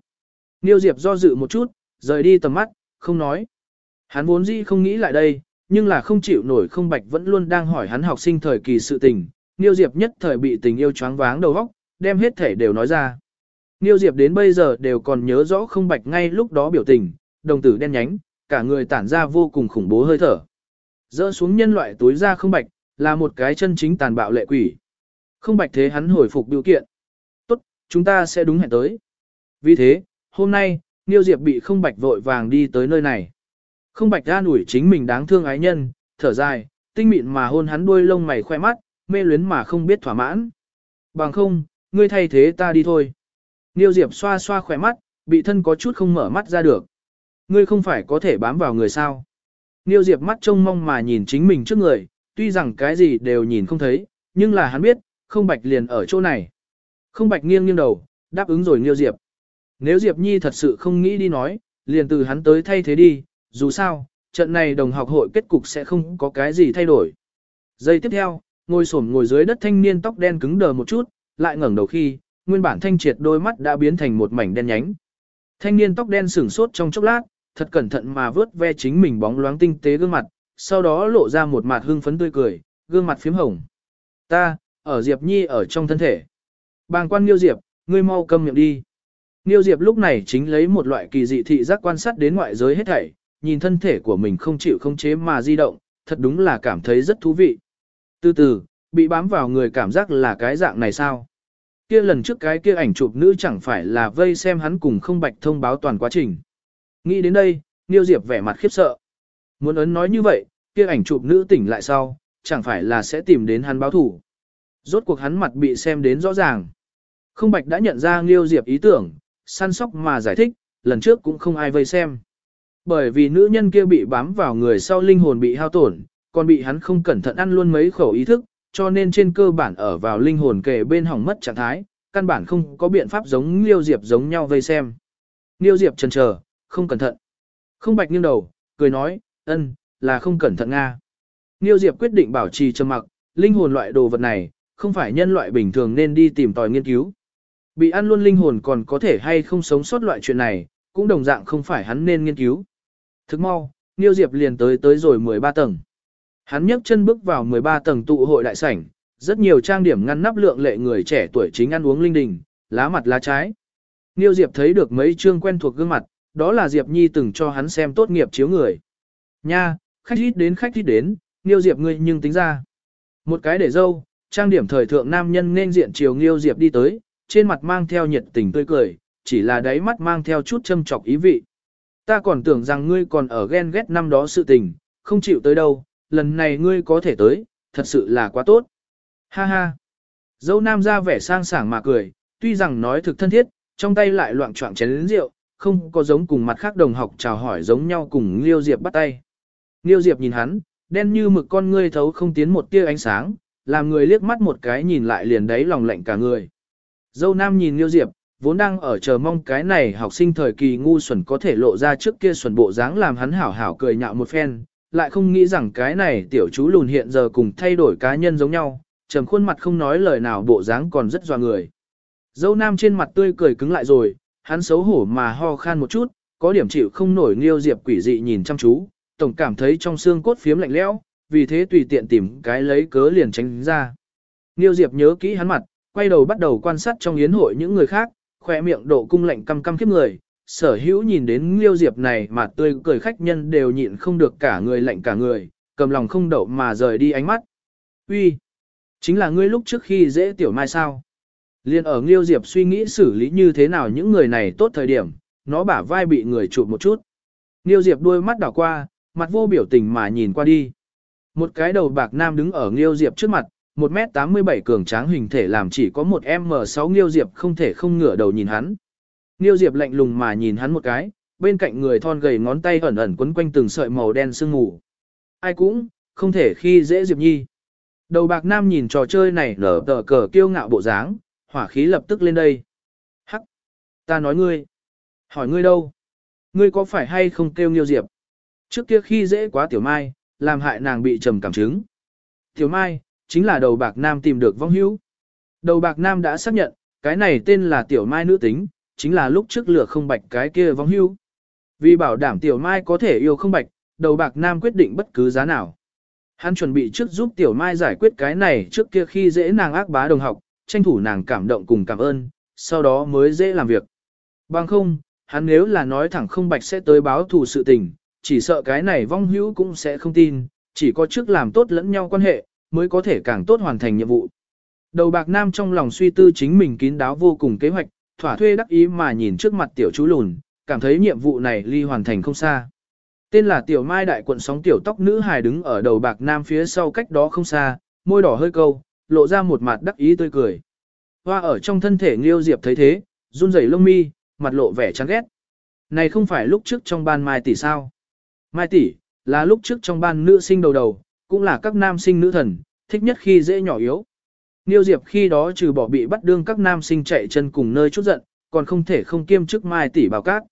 Nghiêu Diệp do dự một chút, rời đi tầm mắt, không nói. Hắn vốn dĩ không nghĩ lại đây, nhưng là không chịu nổi không bạch vẫn luôn đang hỏi hắn học sinh thời kỳ sự tình. Niêu Diệp nhất thời bị tình yêu choáng váng đầu óc, đem hết thể đều nói ra. Niêu Diệp đến bây giờ đều còn nhớ rõ không bạch ngay lúc đó biểu tình, đồng tử đen nhánh, cả người tản ra vô cùng khủng bố hơi thở. Dỡ xuống nhân loại túi ra không bạch, là một cái chân chính tàn bạo lệ quỷ. Không bạch thế hắn hồi phục biểu kiện. Tốt, chúng ta sẽ đúng hẹn tới. Vì thế, hôm nay, Niêu Diệp bị không bạch vội vàng đi tới nơi này. Không bạch ra ủi chính mình đáng thương ái nhân, thở dài, tinh mịn mà hôn hắn đuôi lông mày khoe mắt, mê luyến mà không biết thỏa mãn. Bằng không, ngươi thay thế ta đi thôi. Niêu Diệp xoa xoa khỏe mắt, bị thân có chút không mở mắt ra được. Ngươi không phải có thể bám vào người sao. Niêu Diệp mắt trông mong mà nhìn chính mình trước người, tuy rằng cái gì đều nhìn không thấy, nhưng là hắn biết, không bạch liền ở chỗ này. Không bạch nghiêng nghiêng đầu, đáp ứng rồi Nghiêu Diệp. Nếu Diệp Nhi thật sự không nghĩ đi nói, liền từ hắn tới thay thế đi, dù sao, trận này đồng học hội kết cục sẽ không có cái gì thay đổi. Giây tiếp theo, ngồi xổm ngồi dưới đất thanh niên tóc đen cứng đờ một chút, lại ngẩng đầu khi, nguyên bản thanh triệt đôi mắt đã biến thành một mảnh đen nhánh. Thanh niên tóc đen sửng sốt trong chốc lát, thật cẩn thận mà vớt ve chính mình bóng loáng tinh tế gương mặt, sau đó lộ ra một mặt hưng phấn tươi cười, gương mặt phím hồng. Ta, ở Diệp Nhi ở trong thân thể. Bàng quan Niêu Diệp, ngươi mau câm miệng đi. Niêu Diệp lúc này chính lấy một loại kỳ dị thị giác quan sát đến ngoại giới hết thảy, nhìn thân thể của mình không chịu không chế mà di động, thật đúng là cảm thấy rất thú vị. Từ từ, bị bám vào người cảm giác là cái dạng này sao? Kia lần trước cái kia ảnh chụp nữ chẳng phải là vây xem hắn cùng không bạch thông báo toàn quá trình. Nghĩ đến đây, Niêu Diệp vẻ mặt khiếp sợ. Muốn ấn nói như vậy, kia ảnh chụp nữ tỉnh lại sau, chẳng phải là sẽ tìm đến hắn báo thủ. Rốt cuộc hắn mặt bị xem đến rõ ràng. Không bạch đã nhận ra Nghiêu Diệp ý tưởng, săn sóc mà giải thích, lần trước cũng không ai vây xem. Bởi vì nữ nhân kia bị bám vào người sau linh hồn bị hao tổn, còn bị hắn không cẩn thận ăn luôn mấy khẩu ý thức, cho nên trên cơ bản ở vào linh hồn kề bên hỏng mất trạng thái, căn bản không có biện pháp giống Liêu Diệp giống nhau vây xem. Liêu Diệp chần chờ, không cẩn thận. Không bạch nghiêng đầu, cười nói, ân, là không cẩn thận Nga. Nghiêu Diệp quyết định bảo trì trầm mặc, linh hồn loại đồ vật này, không phải nhân loại bình thường nên đi tìm tòi nghiên cứu. Bị ăn luôn linh hồn còn có thể hay không sống sót loại chuyện này, cũng đồng dạng không phải hắn nên nghiên cứu. Thức mau, Niêu Diệp liền tới tới rồi 13 tầng. Hắn nhấc chân bước vào 13 tầng tụ hội đại sảnh, rất nhiều trang điểm ngăn nắp lượng lệ người trẻ tuổi chính ăn uống linh đình, lá mặt lá trái. Niêu Diệp thấy được mấy chương quen thuộc gương mặt, đó là Diệp Nhi từng cho hắn xem tốt nghiệp chiếu người. Nha, khách ít đến khách ít đến, Nghiêu Diệp ngươi nhưng tính ra. Một cái để dâu, trang điểm thời thượng nam nhân nên diện chiều Nghiêu Diệp đi tới, trên mặt mang theo nhiệt tình tươi cười, chỉ là đáy mắt mang theo chút châm chọc ý vị. Ta còn tưởng rằng ngươi còn ở ghen ghét năm đó sự tình, không chịu tới đâu, lần này ngươi có thể tới, thật sự là quá tốt. Ha ha. Dâu nam ra vẻ sang sảng mà cười, tuy rằng nói thực thân thiết, trong tay lại loạn trọng chén lĩnh rượu, không có giống cùng mặt khác đồng học chào hỏi giống nhau cùng Liêu Diệp bắt tay. Nghiêu Diệp nhìn hắn, đen như mực con ngươi thấu không tiến một tia ánh sáng, làm người liếc mắt một cái nhìn lại liền đấy lòng lạnh cả người. Dâu nam nhìn Nghiêu Diệp, vốn đang ở chờ mong cái này học sinh thời kỳ ngu xuẩn có thể lộ ra trước kia xuẩn bộ dáng làm hắn hảo hảo cười nhạo một phen, lại không nghĩ rằng cái này tiểu chú lùn hiện giờ cùng thay đổi cá nhân giống nhau, trầm khuôn mặt không nói lời nào bộ dáng còn rất dọa người. Dâu nam trên mặt tươi cười cứng lại rồi, hắn xấu hổ mà ho khan một chút, có điểm chịu không nổi Nghiêu Diệp quỷ dị nhìn chăm chú, tổng cảm thấy trong xương cốt phiếm lạnh lẽo, vì thế tùy tiện tìm cái lấy cớ liền tránh ra. Niêu Diệp nhớ kỹ hắn mặt, quay đầu bắt đầu quan sát trong yến hội những người khác, khỏe miệng độ cung lạnh căm căm khiếp người, sở hữu nhìn đến Liêu Diệp này mà tươi cười khách nhân đều nhịn không được cả người lạnh cả người, cầm lòng không đậu mà rời đi ánh mắt. Uy, chính là ngươi lúc trước khi dễ tiểu mai sao? Liên ở Liêu Diệp suy nghĩ xử lý như thế nào những người này tốt thời điểm, nó bả vai bị người chụp một chút. Liêu Diệp đôi mắt đảo qua, mặt vô biểu tình mà nhìn qua đi. Một cái đầu bạc nam đứng ở nghiêu Diệp trước mặt, 1m87 cường tráng hình thể làm chỉ có một M6 Nghiêu Diệp không thể không ngửa đầu nhìn hắn. Nghiêu Diệp lạnh lùng mà nhìn hắn một cái, bên cạnh người thon gầy ngón tay ẩn ẩn quấn quanh từng sợi màu đen sương ngủ. Ai cũng, không thể khi dễ Diệp Nhi. Đầu bạc nam nhìn trò chơi này nở tờ cờ kiêu ngạo bộ dáng, hỏa khí lập tức lên đây. Hắc! Ta nói ngươi! Hỏi ngươi đâu? Ngươi có phải hay không kêu Nghiêu Diệp? Trước kia khi dễ quá Tiểu Mai, làm hại nàng bị trầm cảm chứng. Tiểu Mai, chính là đầu bạc nam tìm được vong hữu. Đầu bạc nam đã xác nhận, cái này tên là tiểu mai nữ tính, chính là lúc trước lửa không bạch cái kia vong hữu. Vì bảo đảm tiểu mai có thể yêu không bạch, đầu bạc nam quyết định bất cứ giá nào. Hắn chuẩn bị trước giúp tiểu mai giải quyết cái này trước kia khi dễ nàng ác bá đồng học, tranh thủ nàng cảm động cùng cảm ơn, sau đó mới dễ làm việc. Bằng không, hắn nếu là nói thẳng không bạch sẽ tới báo thù sự tình, chỉ sợ cái này vong hữu cũng sẽ không tin, chỉ có trước làm tốt lẫn nhau quan hệ, mới có thể càng tốt hoàn thành nhiệm vụ. Đầu bạc nam trong lòng suy tư chính mình kín đáo vô cùng kế hoạch, thỏa thuê đắc ý mà nhìn trước mặt tiểu chú lùn, cảm thấy nhiệm vụ này ly hoàn thành không xa. Tên là tiểu mai đại quận sóng tiểu tóc nữ hài đứng ở đầu bạc nam phía sau cách đó không xa, môi đỏ hơi câu, lộ ra một mặt đắc ý tươi cười. Hoa ở trong thân thể Nghiêu Diệp thấy thế, run rẩy lông mi, mặt lộ vẻ chán ghét. Này không phải lúc trước trong ban Mai tỷ sao? Mai tỷ là lúc trước trong ban nữ sinh đầu đầu, cũng là các nam sinh nữ thần, thích nhất khi dễ nhỏ yếu. niêu Diệp khi đó trừ bỏ bị bắt đương các nam sinh chạy chân cùng nơi chút giận, còn không thể không kiêm chức Mai tỷ bảo cát.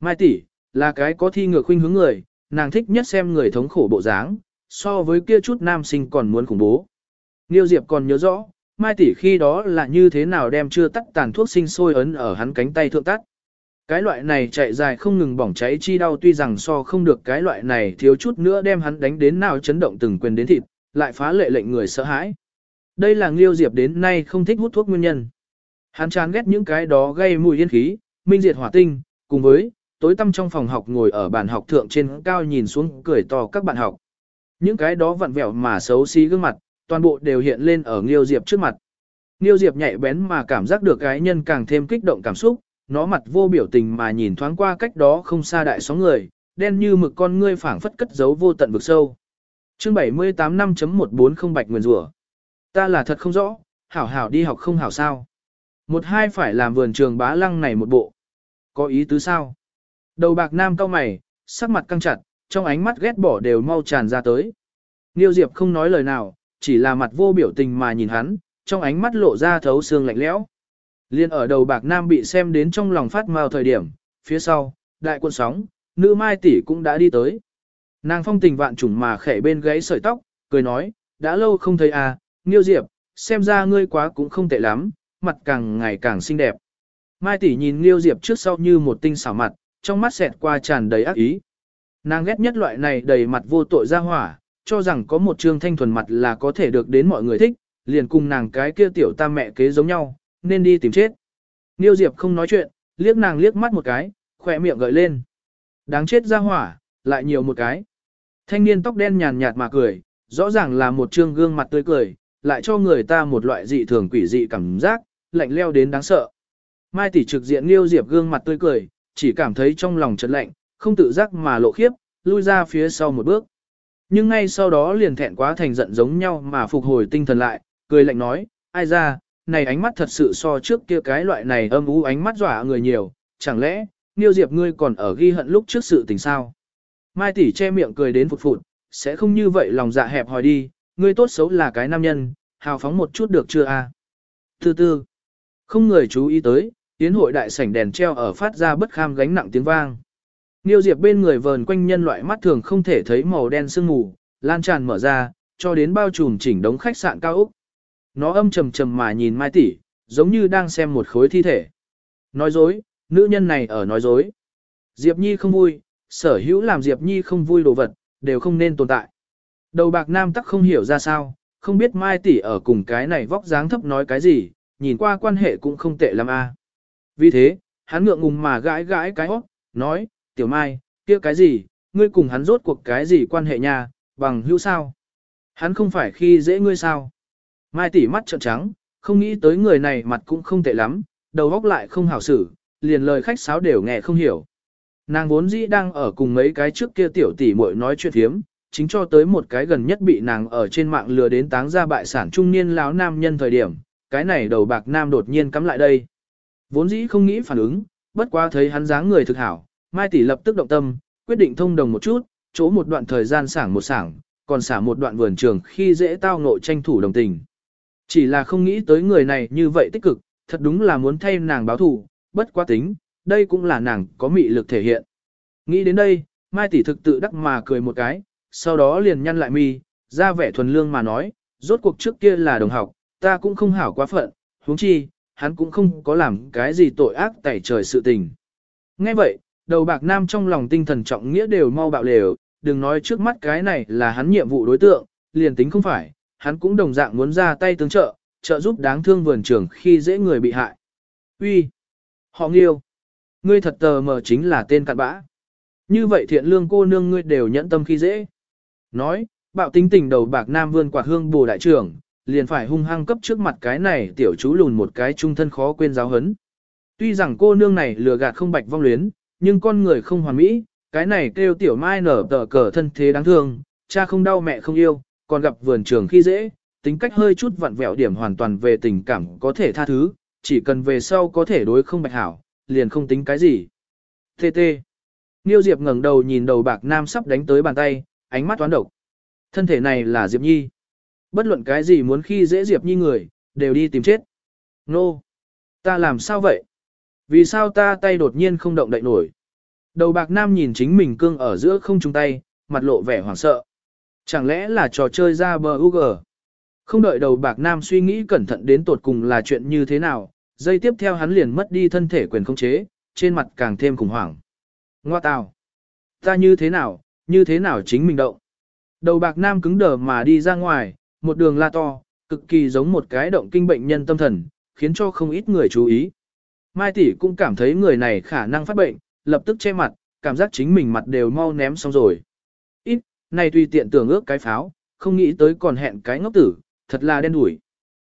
Mai tỷ là cái có thi ngược khuynh hướng người, nàng thích nhất xem người thống khổ bộ dáng, so với kia chút nam sinh còn muốn khủng bố. niêu Diệp còn nhớ rõ, Mai tỷ khi đó là như thế nào đem chưa tắt tàn thuốc sinh sôi ấn ở hắn cánh tay thượng tắt. Cái loại này chạy dài không ngừng bỏng cháy chi đau tuy rằng so không được cái loại này thiếu chút nữa đem hắn đánh đến nào chấn động từng quyền đến thịt, lại phá lệ lệnh người sợ hãi. Đây là Nghiêu Diệp đến nay không thích hút thuốc nguyên nhân. Hắn chán ghét những cái đó gây mùi yên khí, minh diệt hỏa tinh, cùng với tối tăm trong phòng học ngồi ở bàn học thượng trên cao nhìn xuống cười to các bạn học. Những cái đó vặn vẹo mà xấu xí gương mặt, toàn bộ đều hiện lên ở Nghiêu Diệp trước mặt. Nghiêu Diệp nhạy bén mà cảm giác được cái nhân càng thêm kích động cảm xúc, nó mặt vô biểu tình mà nhìn thoáng qua cách đó không xa đại sóng người, đen như mực con ngươi phảng phất cất giấu vô tận vực sâu. Chương 78 5.14 không bạch nguyên rủa. Ta là thật không rõ, hảo hảo đi học không hảo sao. Một hai phải làm vườn trường bá lăng này một bộ. Có ý tứ sao? Đầu bạc nam cao mày, sắc mặt căng chặt, trong ánh mắt ghét bỏ đều mau tràn ra tới. Niêu Diệp không nói lời nào, chỉ là mặt vô biểu tình mà nhìn hắn, trong ánh mắt lộ ra thấu xương lạnh lẽo. Liên ở đầu bạc nam bị xem đến trong lòng phát mao thời điểm, phía sau, đại quân sóng, nữ mai tỷ cũng đã đi tới. Nàng phong tình vạn trùng mà khẽ bên gáy sợi tóc, cười nói, đã lâu không thấy à, Niêu Diệp, xem ra ngươi quá cũng không tệ lắm, mặt càng ngày càng xinh đẹp. Mai tỷ nhìn Niêu Diệp trước sau như một tinh xảo mặt, trong mắt xẹt qua tràn đầy ác ý. Nàng ghét nhất loại này đầy mặt vô tội ra hỏa, cho rằng có một trương thanh thuần mặt là có thể được đến mọi người thích, liền cùng nàng cái kia tiểu ta mẹ kế giống nhau, nên đi tìm chết. Niêu Diệp không nói chuyện, liếc nàng liếc mắt một cái, khỏe miệng gợi lên. Đáng chết ra hỏa, lại nhiều một cái. Thanh niên tóc đen nhàn nhạt mà cười, rõ ràng là một trương gương mặt tươi cười, lại cho người ta một loại dị thường quỷ dị cảm giác, lạnh leo đến đáng sợ. Mai tỷ trực diện Niêu Diệp gương mặt tươi cười, chỉ cảm thấy trong lòng chợt lạnh, không tự giác mà lộ khiếp, lui ra phía sau một bước. Nhưng ngay sau đó liền thẹn quá thành giận giống nhau mà phục hồi tinh thần lại, cười lạnh nói, ai ra, này ánh mắt thật sự so trước kia cái loại này âm u ánh mắt dọa người nhiều, chẳng lẽ, Niêu Diệp ngươi còn ở ghi hận lúc trước sự tình sao? Mai tỷ che miệng cười đến phụt phụt, sẽ không như vậy lòng dạ hẹp hòi đi, ngươi tốt xấu là cái nam nhân, hào phóng một chút được chưa a? À? Từ từ, không người chú ý tới, tiến hội đại sảnh đèn treo ở phát ra bất kham gánh nặng tiếng vang. Niêu Diệp bên người vờn quanh nhân loại mắt thường không thể thấy màu đen sương mù, lan tràn mở ra, cho đến bao trùm chỉnh đống khách sạn cao ốc. Nó âm trầm trầm mà nhìn Mai tỷ, giống như đang xem một khối thi thể. Nói dối, nữ nhân này ở nói dối. Diệp Nhi không vui, sở hữu làm Diệp Nhi không vui đồ vật, đều không nên tồn tại. Đầu bạc nam tắc không hiểu ra sao, không biết Mai tỷ ở cùng cái này vóc dáng thấp nói cái gì, nhìn qua quan hệ cũng không tệ lắm a. Vì thế, hắn ngượng ngùng mà gãi gãi cái hót, nói, tiểu mai, kia cái gì, ngươi cùng hắn rốt cuộc cái gì quan hệ nha, bằng hữu sao? Hắn không phải khi dễ ngươi sao? Mai tỷ mắt trợn trắng, không nghĩ tới người này mặt cũng không tệ lắm, đầu óc lại không hảo xử, liền lời khách sáo đều nghe không hiểu. Nàng vốn dĩ đang ở cùng mấy cái trước kia tiểu tỷ muội nói chuyện thiếm, chính cho tới một cái gần nhất bị nàng ở trên mạng lừa đến táng ra bại sản trung niên lão nam nhân thời điểm, cái này đầu bạc nam đột nhiên cắm lại đây. Vốn dĩ không nghĩ phản ứng, bất quá thấy hắn dáng người thực hảo, Mai tỷ lập tức động tâm, quyết định thông đồng một chút, chỗ một đoạn thời gian sảng một sảng, còn xả một đoạn vườn trường khi dễ tao ngộ tranh thủ đồng tình. Chỉ là không nghĩ tới người này như vậy tích cực, thật đúng là muốn thay nàng báo thù, bất quá tính, đây cũng là nàng có mị lực thể hiện. Nghĩ đến đây, Mai tỷ thực tự đắc mà cười một cái, sau đó liền nhăn lại mi, ra vẻ thuần lương mà nói, rốt cuộc trước kia là đồng học, ta cũng không hảo quá phận, huống chi, hắn cũng không có làm cái gì tội ác tẩy trời sự tình. Nghe vậy, đầu bạc nam trong lòng tinh thần trọng nghĩa đều mau bạo lều, đừng nói trước mắt cái này là hắn nhiệm vụ đối tượng, liền tính không phải, hắn cũng đồng dạng muốn ra tay tương trợ, trợ giúp đáng thương vườn trưởng khi dễ người bị hại. Uy, Họ nghiêu! Ngươi thật tờ mờ chính là tên cặn bã. Như vậy thiện lương cô nương ngươi đều nhẫn tâm khi dễ. Nói, bạo tính tình đầu bạc nam vươn quạt hương bồ đại trưởng, liền phải hung hăng cấp trước mặt cái này tiểu chú lùn một cái trung thân khó quên giáo hấn. Tuy rằng cô nương này lừa gạt không bạch vong luyến, nhưng con người không hoàn mỹ, cái này kêu tiểu mai nở tờ cờ thân thế đáng thương, cha không đau mẹ không yêu, còn gặp vườn trường khi dễ, tính cách hơi chút vặn vẹo điểm hoàn toàn về tình cảm có thể tha thứ, chỉ cần về sau có thể đối không bạch hảo, liền không tính cái gì. Tê tê. Niêu Diệp ngẩng đầu nhìn đầu bạc nam sắp đánh tới bàn tay, ánh mắt toán độc. Thân thể này là Diệp Nhi. Bất luận cái gì muốn khi dễ Diệp Nhi người, đều đi tìm chết. Nô! No. Ta làm sao vậy? Vì sao ta tay đột nhiên không động đậy nổi? Đầu bạc nam nhìn chính mình cương ở giữa không trung tay, mặt lộ vẻ hoảng sợ. Chẳng lẽ là trò chơi ra bờ UG? Không đợi đầu bạc nam suy nghĩ cẩn thận đến tột cùng là chuyện như thế nào, dây tiếp theo hắn liền mất đi thân thể quyền khống chế, trên mặt càng thêm khủng hoảng. Ngoa tào! Ta như thế nào, như thế nào chính mình động? Đầu bạc nam cứng đờ mà đi ra ngoài, một đường la to, cực kỳ giống một cái động kinh bệnh nhân tâm thần, khiến cho không ít người chú ý. Mai tỷ cũng cảm thấy người này khả năng phát bệnh, lập tức che mặt, cảm giác chính mình mặt đều mau ném xong rồi. Này tùy tiện tưởng ước cái pháo, không nghĩ tới còn hẹn cái ngốc tử, thật là đen đủi.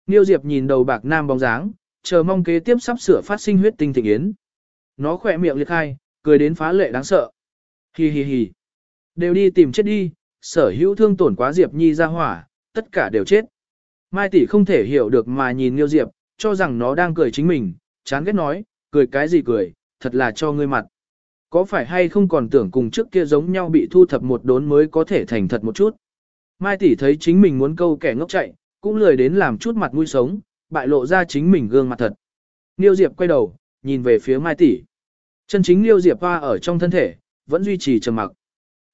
Niêu Diệp nhìn đầu bạc nam bóng dáng, chờ mong kế tiếp sắp sửa phát sinh huyết tinh thịnh yến. Nó khỏe miệng liệt hai, cười đến phá lệ đáng sợ. Hi hi hi. Đều đi tìm chết đi, sở hữu thương tổn quá Diệp Nhi ra hỏa, tất cả đều chết. Mai tỷ không thể hiểu được mà nhìn Niêu Diệp, cho rằng nó đang cười chính mình, chán ghét nói, cười cái gì cười, thật là cho ngươi mặt. Có phải hay không còn tưởng cùng trước kia giống nhau bị thu thập một đốn mới có thể thành thật một chút. Mai tỷ thấy chính mình muốn câu kẻ ngốc chạy, cũng lười đến làm chút mặt mũi sống, bại lộ ra chính mình gương mặt thật. Niêu Diệp quay đầu, nhìn về phía Mai tỷ. Chân chính Niêu Diệp hoa ở trong thân thể, vẫn duy trì trầm mặc.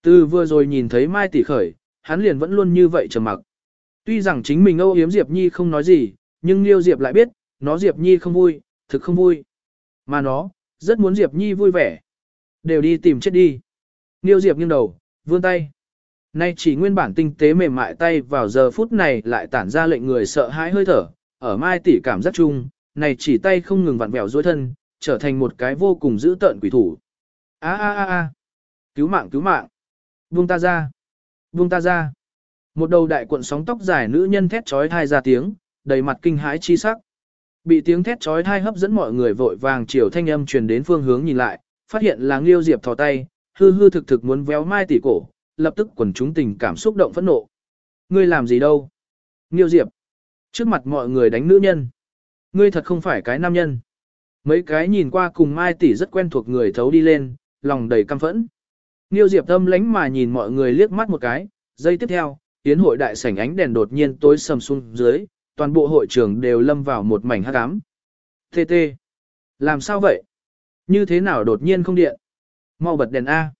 Từ vừa rồi nhìn thấy Mai tỷ khởi, hắn liền vẫn luôn như vậy trầm mặc. Tuy rằng chính mình âu yếm Diệp Nhi không nói gì, nhưng Niêu Diệp lại biết, nó Diệp Nhi không vui, thực không vui. Mà nó, rất muốn Diệp Nhi vui vẻ. Đều đi tìm chết đi. Niêu Diệp nghiêng đầu, vươn tay. Nay chỉ nguyên bản tinh tế mềm mại tay vào giờ phút này lại tản ra lệnh người sợ hãi hơi thở, ở mai tỷ cảm giác chung, này chỉ tay không ngừng vặn vẹo dối thân, trở thành một cái vô cùng dữ tợn quỷ thủ. A a a a, cứu mạng cứu mạng, buông ta ra, buông ta ra. Một đầu đại cuộn sóng tóc dài nữ nhân thét trói thai ra tiếng, đầy mặt kinh hãi chi sắc. Bị tiếng thét trói thai hấp dẫn mọi người vội vàng chiều thanh âm truyền đến phương hướng nhìn lại, phát hiện là Nghiêu Diệp thò tay, hư hư thực thực muốn véo mai tỷ cổ, lập tức quần chúng tình cảm xúc động phẫn nộ. Ngươi làm gì đâu? Nghiêu Diệp. Trước mặt mọi người đánh nữ nhân. Ngươi thật không phải cái nam nhân. Mấy cái nhìn qua cùng Mai tỷ rất quen thuộc người thấu đi lên, lòng đầy căm phẫn. Nghiêu Diệp tâm lánh mà nhìn mọi người liếc mắt một cái, giây tiếp theo, tiến hội đại sảnh ánh đèn đột nhiên tối sầm xuống dưới, toàn bộ hội trường đều lâm vào một mảnh hắc ám. TT. Làm sao vậy? Như thế nào đột nhiên không điện? Mau bật đèn A.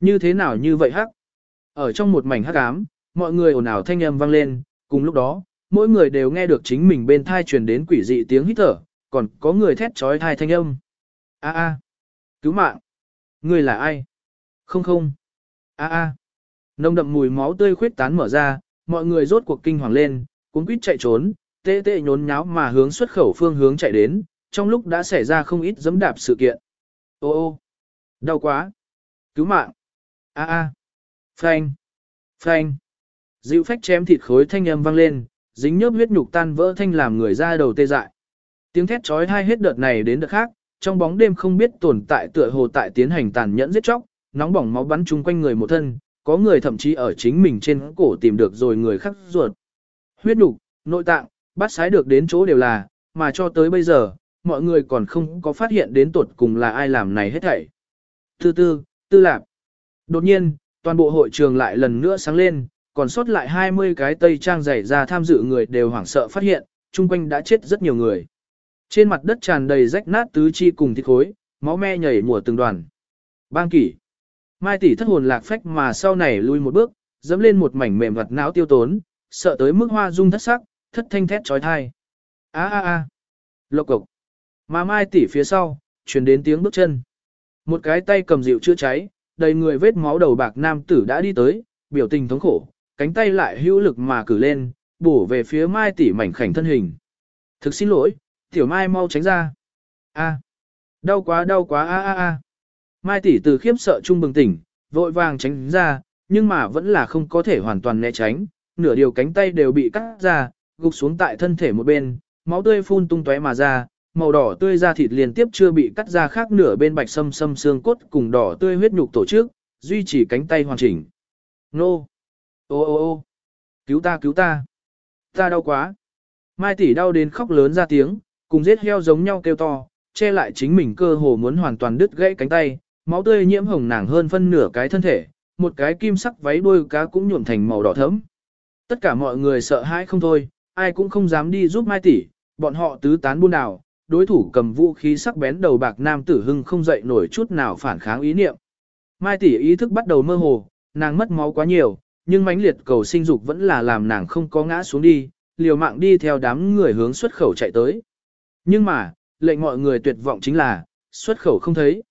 Như thế nào như vậy hắc? Ở trong một mảnh hắc ám, mọi người ồn ào thanh âm vang lên, cùng lúc đó, mỗi người đều nghe được chính mình bên thai truyền đến quỷ dị tiếng hít thở, còn có người thét trói thai thanh âm. A a, cứu mạng. Người là ai? Không không. A a. Nông đậm mùi máu tươi khuyết tán mở ra, mọi người rốt cuộc kinh hoàng lên, cuống quýt chạy trốn, tê tê nhốn nháo mà hướng xuất khẩu phương hướng chạy đến, trong lúc đã xảy ra không ít dẫm đạp sự kiện. Ô ô, đau quá. Cứu mạng. A a. Phanh. Phanh. Dịu phách chém thịt khối thanh âm vang lên, dính nhớp huyết nhục tan vỡ thanh làm người ra đầu tê dại. Tiếng thét chói hai hết đợt này đến đợt khác, trong bóng đêm không biết tồn tại tựa hồ tại tiến hành tàn nhẫn giết chóc, nóng bỏng máu bắn chung quanh người một thân, có người thậm chí ở chính mình trên cổ tìm được rồi người khác ruột. Huyết nhục, nội tạng, bắt sái được đến chỗ đều là, mà cho tới bây giờ, mọi người còn không có phát hiện đến tuột cùng là ai làm này hết thảy. Thứ tư, tư lạp. Đột nhiên, toàn bộ hội trường lại lần nữa sáng lên, còn sót lại 20 cái tây trang dày ra tham dự người đều hoảng sợ phát hiện, chung quanh đã chết rất nhiều người. Trên mặt đất tràn đầy rách nát tứ chi cùng thịt khối, máu me nhảy mùa từng đoàn. Bang kỷ. Mai tỷ thất hồn lạc phách mà sau này lui một bước, dẫm lên một mảnh mềm vật não tiêu tốn, sợ tới mức hoa dung thất sắc, thất thanh thét trói thai. A a a. Lộc cục. Mà mai tỷ phía sau, truyền đến tiếng bước chân. Một cái tay cầm rượu chữa cháy, đầy người vết máu đầu bạc nam tử đã đi tới, biểu tình thống khổ, cánh tay lại hữu lực mà cử lên, bổ về phía mai tỷ mảnh khảnh thân hình. Thực xin lỗi, tiểu mai mau tránh ra. A. Đau quá đau quá a a a. Mai tỷ từ khiếp sợ trung bừng tỉnh, vội vàng tránh ra, nhưng mà vẫn là không có thể hoàn toàn né tránh, nửa điều cánh tay đều bị cắt ra, gục xuống tại thân thể một bên, máu tươi phun tung tóe mà ra, màu đỏ tươi da thịt liên tiếp chưa bị cắt ra khác nửa bên bạch sâm sâm xương cốt cùng đỏ tươi huyết nhục tổ chức, duy trì cánh tay hoàn chỉnh. Nô! Ô ô ô! Cứu ta cứu ta! Ta đau quá! Mai tỷ đau đến khóc lớn ra tiếng, cùng giết heo giống nhau kêu to, che lại chính mình cơ hồ muốn hoàn toàn đứt gãy cánh tay, máu tươi nhiễm hồng nàng hơn phân nửa cái thân thể, một cái kim sắc váy đuôi cá cũng nhuộm thành màu đỏ thẫm. Tất cả mọi người sợ hãi không thôi, ai cũng không dám đi giúp Mai tỷ, bọn họ tứ tán buôn đảo, đối thủ cầm vũ khí sắc bén đầu bạc nam tử hưng không dậy nổi chút nào phản kháng ý niệm. Mai tỷ ý thức bắt đầu mơ hồ, nàng mất máu quá nhiều, nhưng mãnh liệt cầu sinh dục vẫn là làm nàng không có ngã xuống đi, liều mạng đi theo đám người hướng xuất khẩu chạy tới. Nhưng mà, lệnh mọi người tuyệt vọng chính là, xuất khẩu không thấy.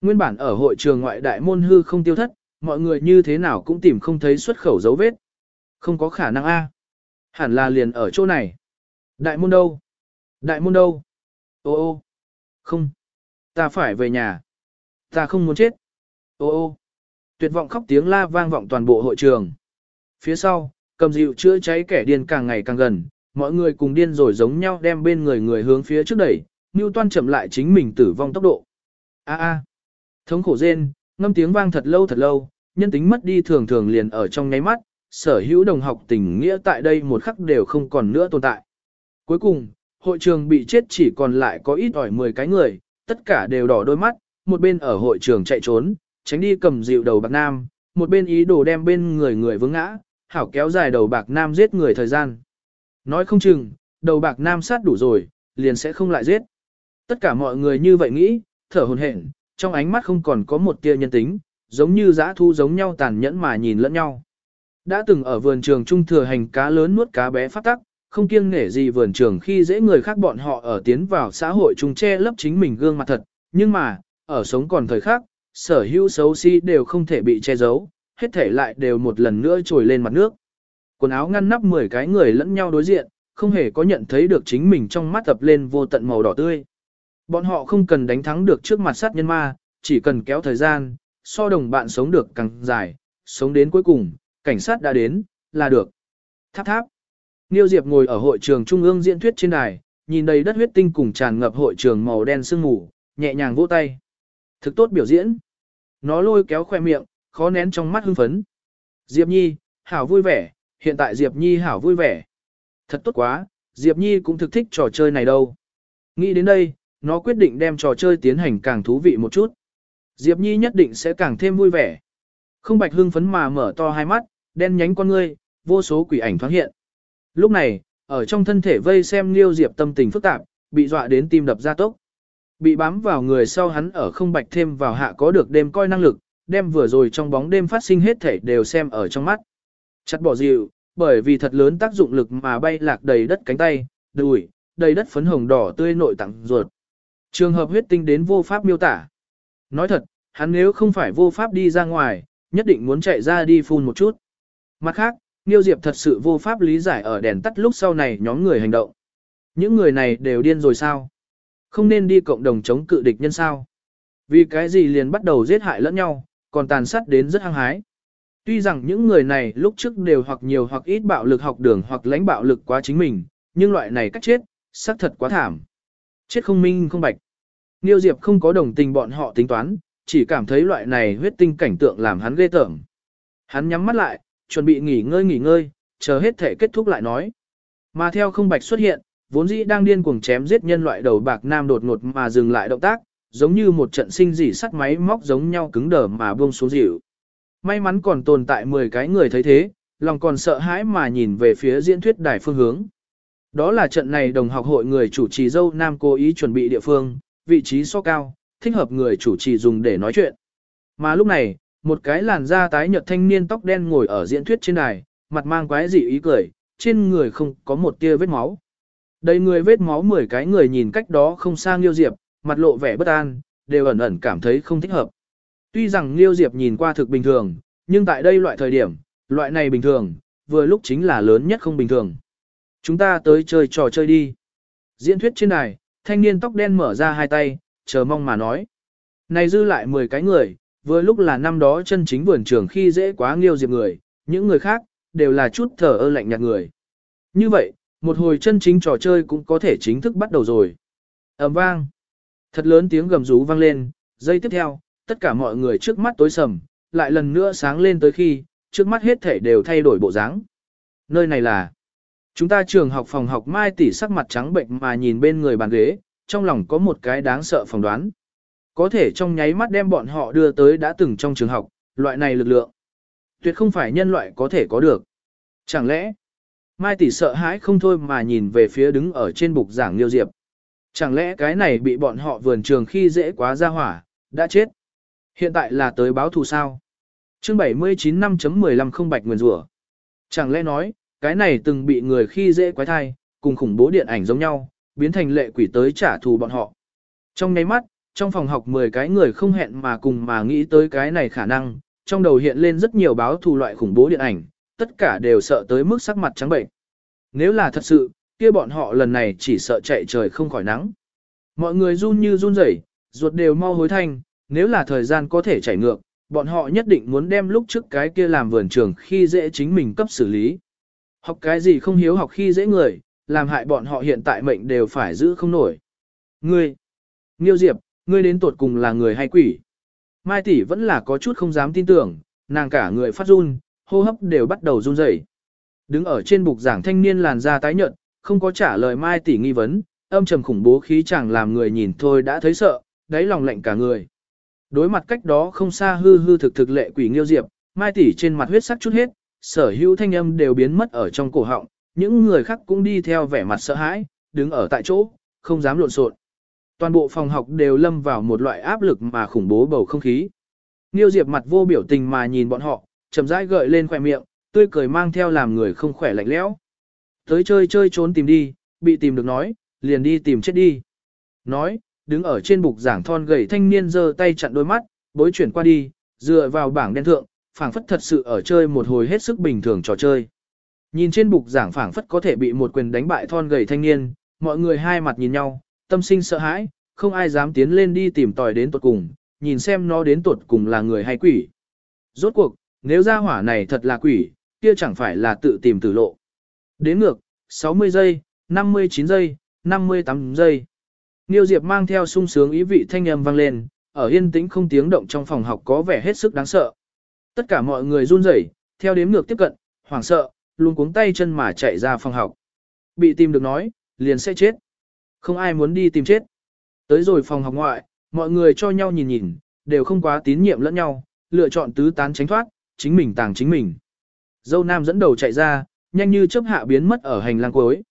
Nguyên bản ở hội trường ngoại đại môn hư không tiêu thất, mọi người như thế nào cũng tìm không thấy xuất khẩu dấu vết. Không có khả năng a. Hẳn là liền ở chỗ này. Đại môn đâu? Đại môn đâu? Ô ô. Không. Ta phải về nhà. Ta không muốn chết. Ô ô. Tuyệt vọng khóc tiếng la vang vọng toàn bộ hội trường. Phía sau, cầm dịu chữa cháy kẻ điên càng ngày càng gần, mọi người cùng điên rồi giống nhau đem bên người người hướng phía trước đẩy, Ngưu Toan chậm lại chính mình tử vong tốc độ. A a. Thống khổ rên, ngâm tiếng vang thật lâu thật lâu, nhân tính mất đi thường thường liền ở trong nháy mắt, sở hữu đồng học tình nghĩa tại đây một khắc đều không còn nữa tồn tại. Cuối cùng, hội trường bị chết chỉ còn lại có ít ỏi 10 cái người, tất cả đều đỏ đôi mắt, một bên ở hội trường chạy trốn, tránh đi cầm dịu đầu bạc nam, một bên ý đồ đem bên người người vướng ngã, hảo kéo dài đầu bạc nam giết người thời gian. Nói không chừng, đầu bạc nam sát đủ rồi, liền sẽ không lại giết. Tất cả mọi người như vậy nghĩ, thở hồn hển, trong ánh mắt không còn có một tia nhân tính, giống như dã thu giống nhau tàn nhẫn mà nhìn lẫn nhau. Đã từng ở vườn trường trung thừa hành cá lớn nuốt cá bé phát tắc, không kiêng nể gì vườn trường khi dễ người khác bọn họ ở tiến vào xã hội chung che lấp chính mình gương mặt thật, nhưng mà, ở sống còn thời khác, sở hữu xấu xí si đều không thể bị che giấu, hết thể lại đều một lần nữa trồi lên mặt nước. Quần áo ngăn nắp 10 cái người lẫn nhau đối diện, không hề có nhận thấy được chính mình trong mắt tập lên vô tận màu đỏ tươi. Bọn họ không cần đánh thắng được trước mặt sát nhân ma, chỉ cần kéo thời gian, so đồng bạn sống được càng dài, sống đến cuối cùng, cảnh sát đã đến, là được. Tháp tháp. Niêu Diệp ngồi ở hội trường trung ương diễn thuyết trên đài, nhìn đầy đất huyết tinh cùng tràn ngập hội trường màu đen sương mù, nhẹ nhàng vỗ tay. Thực tốt biểu diễn. Nó lôi kéo khoe miệng, khó nén trong mắt hưng phấn. Diệp Nhi, hảo vui vẻ, hiện tại Diệp Nhi hảo vui vẻ. Thật tốt quá, Diệp Nhi cũng thực thích trò chơi này đâu. Nghĩ đến đây, nó quyết định đem trò chơi tiến hành càng thú vị một chút. Diệp Nhi nhất định sẽ càng thêm vui vẻ. Không bạch hưng phấn mà mở to hai mắt, đen nhánh con ngươi, vô số quỷ ảnh thoáng hiện. Lúc này, ở trong thân thể vây xem Liêu Diệp tâm tình phức tạp, bị dọa đến tim đập ra tốc. Bị bám vào người sau hắn ở không bạch thêm vào hạ có được đêm coi năng lực, đem vừa rồi trong bóng đêm phát sinh hết thể đều xem ở trong mắt. Chặt bỏ dịu, bởi vì thật lớn tác dụng lực mà bay lạc đầy đất cánh tay, đùi, đầy đất phấn hồng đỏ tươi nội tặng ruột. Trường hợp huyết tinh đến vô pháp miêu tả. Nói thật, hắn nếu không phải vô pháp đi ra ngoài, nhất định muốn chạy ra đi phun một chút. Mặt khác, Niêu Diệp thật sự vô pháp lý giải ở đèn tắt lúc sau này nhóm người hành động. Những người này đều điên rồi sao? Không nên đi cộng đồng chống cự địch nhân sao? Vì cái gì liền bắt đầu giết hại lẫn nhau, còn tàn sát đến rất hăng hái. Tuy rằng những người này lúc trước đều hoặc nhiều hoặc ít bạo lực học đường hoặc lãnh bạo lực quá chính mình, nhưng loại này cách chết, xác thật quá thảm. Chết không minh không bạch. Niêu Diệp không có đồng tình bọn họ tính toán, chỉ cảm thấy loại này huyết tinh cảnh tượng làm hắn ghê tởm. Hắn nhắm mắt lại, chuẩn bị nghỉ ngơi nghỉ ngơi, chờ hết thể kết thúc lại nói. Mà theo không bạch xuất hiện, vốn dĩ đang điên cuồng chém giết nhân loại đầu bạc nam đột ngột mà dừng lại động tác, giống như một trận sinh dỉ sắt máy móc giống nhau cứng đờ mà buông xuống dịu. May mắn còn tồn tại 10 cái người thấy thế, lòng còn sợ hãi mà nhìn về phía diễn thuyết đài phương hướng. Đó là trận này đồng học hội người chủ trì dâu nam cố ý chuẩn bị địa phương, vị trí so cao, thích hợp người chủ trì dùng để nói chuyện. Mà lúc này, một cái làn da tái nhợt thanh niên tóc đen ngồi ở diễn thuyết trên đài, mặt mang quái dị ý cười, trên người không có một tia vết máu. Đầy người vết máu 10 cái người nhìn cách đó không sang nghiêu Diệp, mặt lộ vẻ bất an, đều ẩn ẩn cảm thấy không thích hợp. Tuy rằng nghiêu Diệp nhìn qua thực bình thường, nhưng tại đây loại thời điểm, loại này bình thường, vừa lúc chính là lớn nhất không bình thường. Chúng ta tới chơi trò chơi đi. Diễn thuyết trên đài, thanh niên tóc đen mở ra hai tay, chờ mong mà nói. Này dư lại 10 cái người, vừa lúc là năm đó chân chính vườn trường khi dễ quá nghiêu diệp người, những người khác, đều là chút thở ơ lạnh nhạt người. Như vậy, Một hồi chân chính trò chơi cũng có thể chính thức bắt đầu rồi. ầm vang. Thật lớn tiếng gầm rú vang lên, giây tiếp theo, tất cả mọi người trước mắt tối sầm, lại lần nữa sáng lên tới khi, trước mắt hết thể đều thay đổi bộ dáng. Nơi này là Chúng ta trường học phòng học Mai tỷ sắc mặt trắng bệnh mà nhìn bên người bàn ghế, trong lòng có một cái đáng sợ phỏng đoán. Có thể trong nháy mắt đem bọn họ đưa tới đã từng trong trường học, loại này lực lượng. Tuyệt không phải nhân loại có thể có được. Chẳng lẽ, Mai tỷ sợ hãi không thôi mà nhìn về phía đứng ở trên bục giảng Liêu Diệp. Chẳng lẽ cái này bị bọn họ vườn trường khi dễ quá ra hỏa, đã chết. Hiện tại là tới báo thù sao? Chương 79 5.15 không bạch nguyền rủa. Chẳng lẽ nói, cái này từng bị người khi dễ quái thai, cùng khủng bố điện ảnh giống nhau, biến thành lệ quỷ tới trả thù bọn họ. Trong nháy mắt, trong phòng học 10 cái người không hẹn mà cùng mà nghĩ tới cái này khả năng, trong đầu hiện lên rất nhiều báo thù loại khủng bố điện ảnh, tất cả đều sợ tới mức sắc mặt trắng bệnh. Nếu là thật sự, kia bọn họ lần này chỉ sợ chạy trời không khỏi nắng. Mọi người run như run rẩy, ruột đều mau hối thanh, nếu là thời gian có thể chảy ngược, bọn họ nhất định muốn đem lúc trước cái kia làm vườn trường khi dễ chính mình cấp xử lý. Học cái gì không hiếu học khi dễ người, làm hại bọn họ hiện tại mệnh đều phải giữ không nổi. Ngươi, Nghiêu Diệp, ngươi đến tột cùng là người hay quỷ? Mai tỷ vẫn là có chút không dám tin tưởng, nàng cả người phát run, hô hấp đều bắt đầu run rẩy. Đứng ở trên bục giảng thanh niên làn da tái nhợt, không có trả lời Mai tỷ nghi vấn, âm trầm khủng bố khí chẳng làm người nhìn thôi đã thấy sợ, đáy lòng lạnh cả người. Đối mặt cách đó không xa hư hư thực thực lệ quỷ Nghiêu Diệp, Mai tỷ trên mặt huyết sắc chút hết, sở hữu thanh âm đều biến mất ở trong cổ họng, những người khác cũng đi theo vẻ mặt sợ hãi, đứng ở tại chỗ, không dám lộn xộn. Toàn bộ phòng học đều lâm vào một loại áp lực mà khủng bố bầu không khí. Niêu Diệp mặt vô biểu tình mà nhìn bọn họ, chậm rãi gợi lên khỏe miệng, tươi cười mang theo làm người không khỏe lạnh lẽo. Tới chơi chơi trốn tìm đi, bị tìm được nói, liền đi tìm chết đi. Nói, đứng ở trên bục giảng thon gầy thanh niên giơ tay chặn đôi mắt, bối chuyển qua đi, dựa vào bảng đen thượng, phảng phất thật sự ở chơi một hồi hết sức bình thường trò chơi. Nhìn trên bục giảng phảng phất có thể bị một quyền đánh bại thon gầy thanh niên, mọi người hai mặt nhìn nhau, tâm sinh sợ hãi, không ai dám tiến lên đi tìm tòi đến tuột cùng, nhìn xem nó đến tuột cùng là người hay quỷ. Rốt cuộc, nếu ra hỏa này thật là quỷ, kia chẳng phải là tự tìm tử lộ. Đến ngược, 60 giây, 59 giây, 58 giây. Niêu Diệp mang theo sung sướng ý vị thanh âm vang lên, ở yên tĩnh không tiếng động trong phòng học có vẻ hết sức đáng sợ. Tất cả mọi người run rẩy, theo đếm ngược tiếp cận, hoảng sợ, luôn cuống tay chân mà chạy ra phòng học. Bị tìm được nói, liền sẽ chết. Không ai muốn đi tìm chết. Tới rồi phòng học ngoại, mọi người cho nhau nhìn nhìn, đều không quá tín nhiệm lẫn nhau, lựa chọn tứ tán tránh thoát, chính mình tàng chính mình. Dâu Nam dẫn đầu chạy ra, nhanh như chớp hạ biến mất ở hành lang cuối.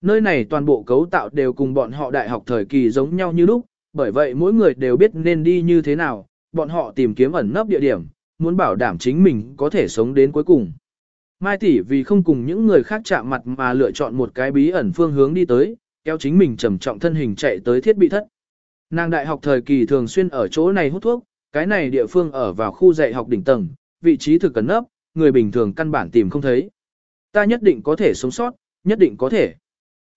Nơi này toàn bộ cấu tạo đều cùng bọn họ đại học thời kỳ giống nhau như lúc, bởi vậy mỗi người đều biết nên đi như thế nào, bọn họ tìm kiếm ẩn nấp địa điểm, muốn bảo đảm chính mình có thể sống đến cuối cùng. Mai tỷ vì không cùng những người khác chạm mặt mà lựa chọn một cái bí ẩn phương hướng đi tới, kéo chính mình trầm trọng thân hình chạy tới thiết bị thất. Nàng đại học thời kỳ thường xuyên ở chỗ này hút thuốc, cái này địa phương ở vào khu dạy học đỉnh tầng, vị trí thực cẩn nấp, người bình thường căn bản tìm không thấy. Ta nhất định có thể sống sót, nhất định có thể.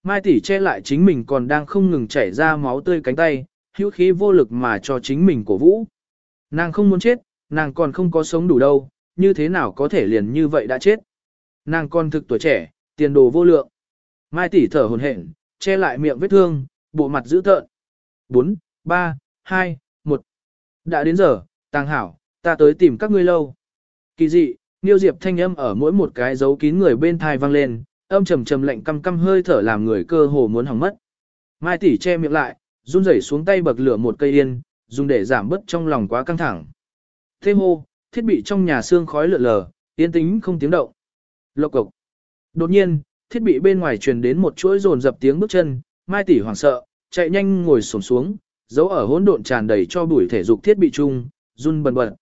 Mai tỷ che lại chính mình còn đang không ngừng chảy ra máu tươi cánh tay, hữu khí vô lực mà cho chính mình cổ vũ. Nàng không muốn chết, nàng còn không có sống đủ đâu, như thế nào có thể liền như vậy đã chết. Nàng còn thực tuổi trẻ, tiền đồ vô lượng. Mai tỷ thở hồn hển, che lại miệng vết thương, bộ mặt dữ tợn. 4, 3, 2, 1. Đã đến giờ, tàng hảo, ta tới tìm các ngươi lâu. Kỳ dị, Niêu Diệp thanh âm ở mỗi một cái dấu kín người bên thai vang lên, âm trầm trầm lạnh căm căm hơi thở làm người cơ hồ muốn hỏng mất. Mai tỷ che miệng lại, run rẩy xuống tay bậc lửa một cây yên, dùng để giảm bớt trong lòng quá căng thẳng. thế hô, thiết bị trong nhà xương khói lượn lờ, yên tĩnh không tiếng động. Lộc cục. Đột nhiên, thiết bị bên ngoài truyền đến một chuỗi rồn dập tiếng bước chân, Mai tỷ hoảng sợ, chạy nhanh ngồi xổm xuống, giấu ở hỗn độn tràn đầy cho bụi thể dục thiết bị chung, run bần bật.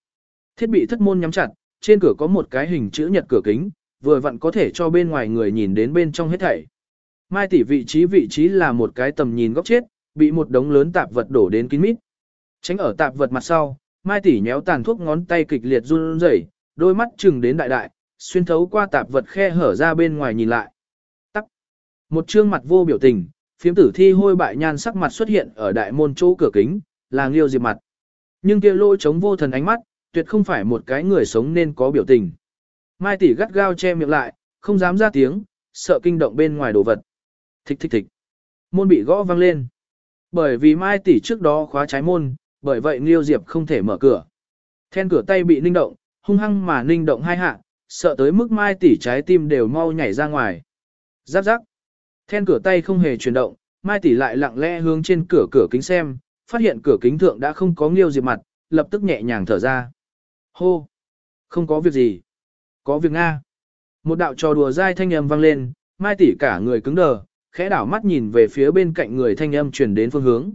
Thiết bị thất môn nhắm chặt, trên cửa có một cái hình chữ nhật cửa kính, vừa vặn có thể cho bên ngoài người nhìn đến bên trong hết thảy. Mai tỷ vị trí vị trí là một cái tầm nhìn góc chết, bị một đống lớn tạp vật đổ đến kín mít. Tránh ở tạp vật mặt sau, Mai tỷ nhéo tàn thuốc ngón tay kịch liệt run rẩy, đôi mắt chừng đến đại đại, xuyên thấu qua tạp vật khe hở ra bên ngoài nhìn lại. Một trương mặt vô biểu tình, phiếm tử thi hôi bại nhan sắc mặt xuất hiện ở đại môn chỗ cửa kính, là Liêu Diệp mặt. Nhưng kia lỗ chống vô thần ánh mắt, tuyệt không phải một cái người sống nên có biểu tình. Mai tỷ gắt gao che miệng lại, không dám ra tiếng, sợ kinh động bên ngoài đồ vật. Thích thích thích. Môn bị gõ vang lên. Bởi vì Mai tỷ trước đó khóa trái môn, bởi vậy Nghiêu Diệp không thể mở cửa. Then cửa tay bị ninh động, hung hăng mà ninh động hai hạ, sợ tới mức Mai tỷ trái tim đều mau nhảy ra ngoài. Giáp giáp. Then cửa tay không hề chuyển động, Mai tỷ lại lặng lẽ hướng trên cửa cửa kính xem, phát hiện cửa kính thượng đã không có Nghiêu Diệp mặt, lập tức nhẹ nhàng thở ra. Hô! Không có việc gì. Có việc Nga. Một đạo trò đùa dai thanh âm vang lên, Mai tỷ cả người cứng đờ, khẽ đảo mắt nhìn về phía bên cạnh người thanh âm truyền đến phương hướng.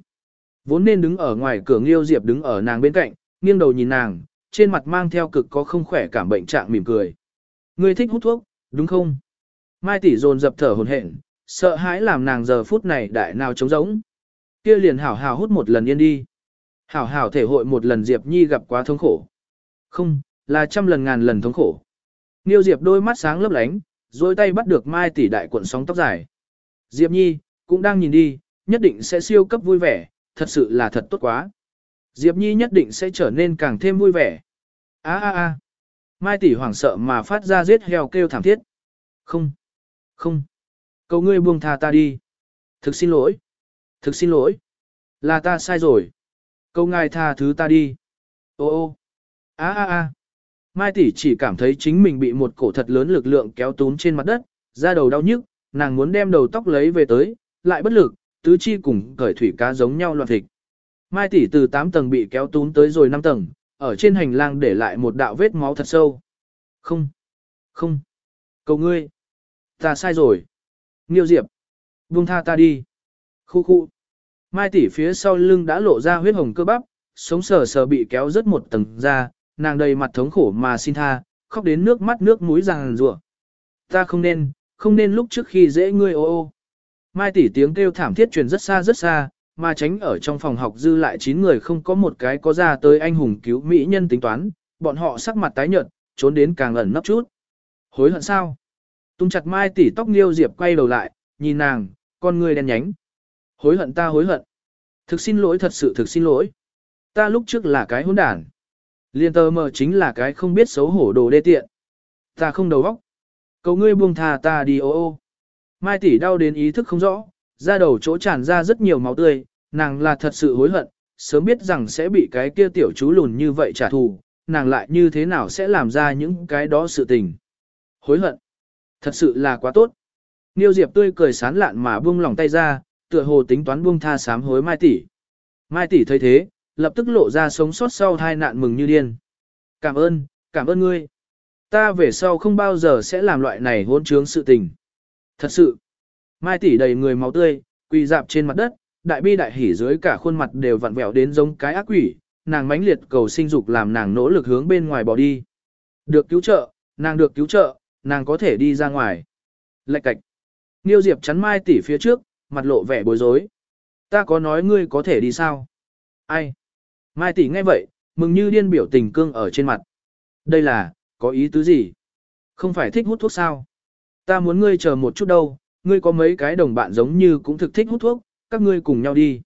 Vốn nên đứng ở ngoài cửa Nghiêu Diệp đứng ở nàng bên cạnh, nghiêng đầu nhìn nàng, trên mặt mang theo cực có không khỏe cảm bệnh trạng mỉm cười. Ngươi thích hút thuốc, đúng không? Mai tỷ dồn dập thở hổn hển, sợ hãi làm nàng giờ phút này đại nào trống rỗng. Kia liền hảo hảo hút một lần yên đi. Hảo hảo thể hội một lần Diệp Nhi gặp quá thống khổ. Không, là trăm lần ngàn lần thống khổ. Niêu Diệp đôi mắt sáng lấp lánh, dôi tay bắt được Mai tỷ đại cuộn sóng tóc dài. Diệp Nhi, cũng đang nhìn đi, nhất định sẽ siêu cấp vui vẻ, thật sự là thật tốt quá. Diệp Nhi nhất định sẽ trở nên càng thêm vui vẻ. A a a. Mai tỷ hoảng sợ mà phát ra giết heo kêu thảm thiết. Không. Không. Cầu ngươi buông tha ta đi. Thực xin lỗi. Thực xin lỗi. Là ta sai rồi. Cầu ngài tha thứ ta đi. Ô ô. á a a. Mai tỷ chỉ cảm thấy chính mình bị một cổ thật lớn lực lượng kéo tún trên mặt đất, da đầu đau nhức, nàng muốn đem đầu tóc lấy về tới, lại bất lực, tứ chi cùng cởi thủy cá giống nhau loạn thịt. Mai tỷ từ 8 tầng bị kéo tún tới rồi 5 tầng, ở trên hành lang để lại một đạo vết máu thật sâu. Không, không, cầu ngươi, ta sai rồi. Nghiêu Diệp, buông tha ta đi. Khu khu. Mai tỷ phía sau lưng đã lộ ra huyết hồng cơ bắp, sống sờ sờ bị kéo rất một tầng ra, nàng đầy mặt thống khổ mà xin tha, khóc đến nước mắt nước mũi ràng rủa. Ta không nên, không nên lúc trước khi dễ ngươi ô ô. Mai tỷ tiếng kêu thảm thiết truyền rất xa rất xa, mà tránh ở trong phòng học dư lại 9 người không có một cái có ra tới anh hùng cứu mỹ nhân tính toán, bọn họ sắc mặt tái nhợt, trốn đến càng ẩn nấp chút. Hối hận sao? Tung chặt Mai tỷ tóc Niêu Diệp quay đầu lại, nhìn nàng, con người đen nhánh. Hối hận ta hối hận. Thực xin lỗi thật sự thực xin lỗi. Ta lúc trước là cái hỗn đản. Liên tơ mờ chính là cái không biết xấu hổ đồ đê tiện. Ta không đầu óc. Cầu ngươi buông tha ta đi ô ô. Mai tỷ đau đến ý thức không rõ, ra đầu chỗ tràn ra rất nhiều máu tươi, nàng là thật sự hối hận, sớm biết rằng sẽ bị cái kia tiểu chú lùn như vậy trả thù, nàng lại như thế nào sẽ làm ra những cái đó sự tình. Hối hận. Thật sự là quá tốt. Niêu Diệp tươi cười sán lạn mà buông lòng tay ra, tựa hồ tính toán buông tha sám hối Mai tỷ. Mai tỷ thấy thế, lập tức lộ ra sống sót sau hai nạn mừng như điên. Cảm ơn, cảm ơn ngươi. Ta về sau không bao giờ sẽ làm loại này hôn trướng sự tình. Thật sự, Mai tỷ đầy người máu tươi, quỳ dạp trên mặt đất, đại bi đại hỉ dưới cả khuôn mặt đều vặn vẹo đến giống cái ác quỷ, nàng mãnh liệt cầu sinh dục làm nàng nỗ lực hướng bên ngoài bỏ đi. Được cứu trợ, nàng được cứu trợ, nàng có thể đi ra ngoài. Lạch cạch. Niêu Diệp chắn Mai tỷ phía trước, mặt lộ vẻ bối rối. Ta có nói ngươi có thể đi sao? Ai? Mai tỷ nghe vậy, mừng như điên biểu tình cương ở trên mặt. Đây là, có ý tứ gì? Không phải thích hút thuốc sao? Ta muốn ngươi chờ một chút đâu, ngươi có mấy cái đồng bạn giống như cũng thực thích hút thuốc, các ngươi cùng nhau đi.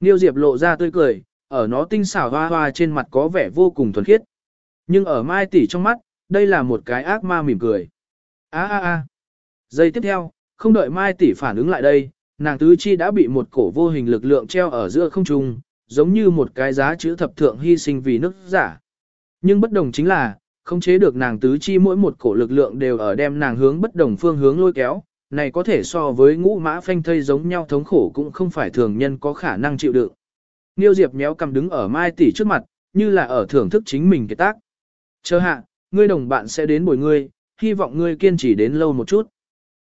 Niêu Diệp lộ ra tươi cười, ở nó tinh xảo hoa hoa trên mặt có vẻ vô cùng thuần khiết. Nhưng ở Mai tỷ trong mắt, đây là một cái ác ma mỉm cười. A a a. Giây tiếp theo, không đợi Mai tỷ phản ứng lại đây, nàng tứ chi đã bị một cổ vô hình lực lượng treo ở giữa không trung, giống như một cái giá chữ thập thượng hy sinh vì nước giả. Nhưng bất đồng chính là, không chế được nàng tứ chi mỗi một cổ lực lượng đều ở đem nàng hướng bất đồng phương hướng lôi kéo, này có thể so với ngũ mã phanh thây giống nhau thống khổ cũng không phải thường nhân có khả năng chịu đựng. Niêu Diệp méo cầm đứng ở Mai tỷ trước mặt, như là ở thưởng thức chính mình cái tác. Chờ hạ, ngươi đồng bạn sẽ đến bồi ngươi, hy vọng ngươi kiên trì đến lâu một chút.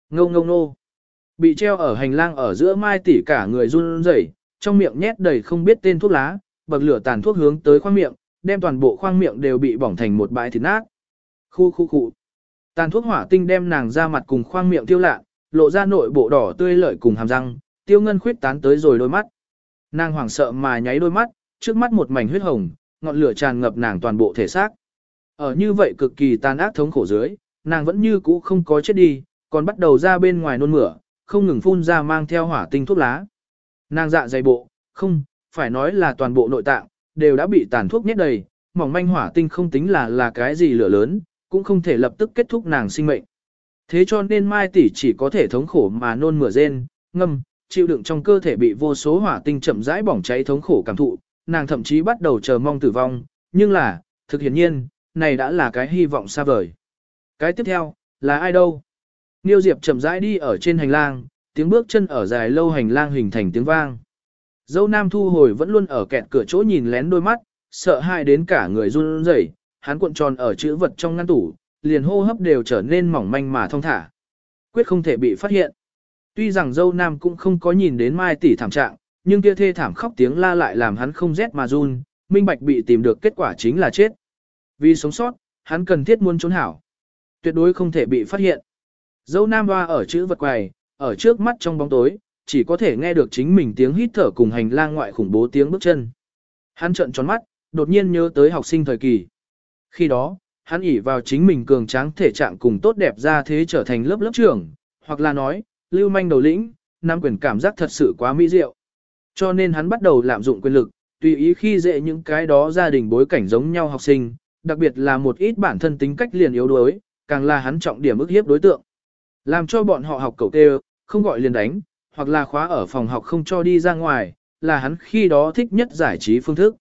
Ngô ngô nô. Bị treo ở hành lang ở giữa Mai tỷ cả người run rẩy, trong miệng nhét đầy không biết tên thuốc lá, bậc lửa tàn thuốc hướng tới khoang miệng, đem toàn bộ khoang miệng đều bị bỏng thành một bãi thịt nát. Khu khu khu. Tàn thuốc hỏa tinh đem nàng ra mặt cùng khoang miệng tiêu lạ, lộ ra nội bộ đỏ tươi lợi cùng hàm răng, tiêu ngân khuyết tán tới rồi đôi mắt. Nàng hoảng sợ mà nháy đôi mắt, trước mắt một mảnh huyết hồng, ngọn lửa tràn ngập nàng toàn bộ thể xác. Ở như vậy cực kỳ tàn ác thống khổ dưới, nàng vẫn như cũ không có chết đi, còn bắt đầu ra bên ngoài nôn mửa, không ngừng phun ra mang theo hỏa tinh thuốc lá. Nàng dạ dày bộ, không, phải nói là toàn bộ nội tạng, đều đã bị tàn thuốc nhét đầy, mỏng manh hỏa tinh không tính là là cái gì lửa lớn, cũng không thể lập tức kết thúc nàng sinh mệnh. Thế cho nên Mai tỷ chỉ có thể thống khổ mà nôn mửa rên, ngâm, chịu đựng trong cơ thể bị vô số hỏa tinh chậm rãi bỏng cháy thống khổ cảm thụ, nàng thậm chí bắt đầu chờ mong tử vong, nhưng là, thực hiển nhiên, này đã là cái hy vọng xa vời. Cái tiếp theo, là ai đâu? Niêu Diệp chậm rãi đi ở trên hành lang, tiếng bước chân ở dài lâu hành lang hình thành tiếng vang. Dâu Nam thu hồi vẫn luôn ở kẹt cửa chỗ nhìn lén đôi mắt, sợ hãi đến cả người run rẩy, hắn cuộn tròn ở chữ vật trong ngăn tủ, liền hô hấp đều trở nên mỏng manh mà thông thả. Quyết không thể bị phát hiện. Tuy rằng dâu Nam cũng không có nhìn đến Mai tỷ thảm trạng, nhưng kia thê thảm khóc tiếng la lại làm hắn không rét mà run, minh bạch bị tìm được kết quả chính là chết. Vì sống sót, hắn cần thiết muốn trốn hảo. Tuyệt đối không thể bị phát hiện. Dâu Nam Hoa ở chữ vật quầy, ở trước mắt trong bóng tối, chỉ có thể nghe được chính mình tiếng hít thở cùng hành lang ngoại khủng bố tiếng bước chân. Hắn trợn tròn mắt, đột nhiên nhớ tới học sinh thời kỳ. Khi đó, hắn ỉ vào chính mình cường tráng thể trạng cùng tốt đẹp ra thế trở thành lớp lớp trưởng, hoặc là nói, lưu manh đầu lĩnh, nam quyền cảm giác thật sự quá mỹ diệu. Cho nên hắn bắt đầu lạm dụng quyền lực, tùy ý khi dễ những cái đó gia đình bối cảnh giống nhau học sinh, đặc biệt là một ít bản thân tính cách liền yếu đuối, càng là hắn trọng điểm ức hiếp đối tượng. Làm cho bọn họ học cầu tê, không gọi liền đánh, hoặc là khóa ở phòng học không cho đi ra ngoài, là hắn khi đó thích nhất giải trí phương thức.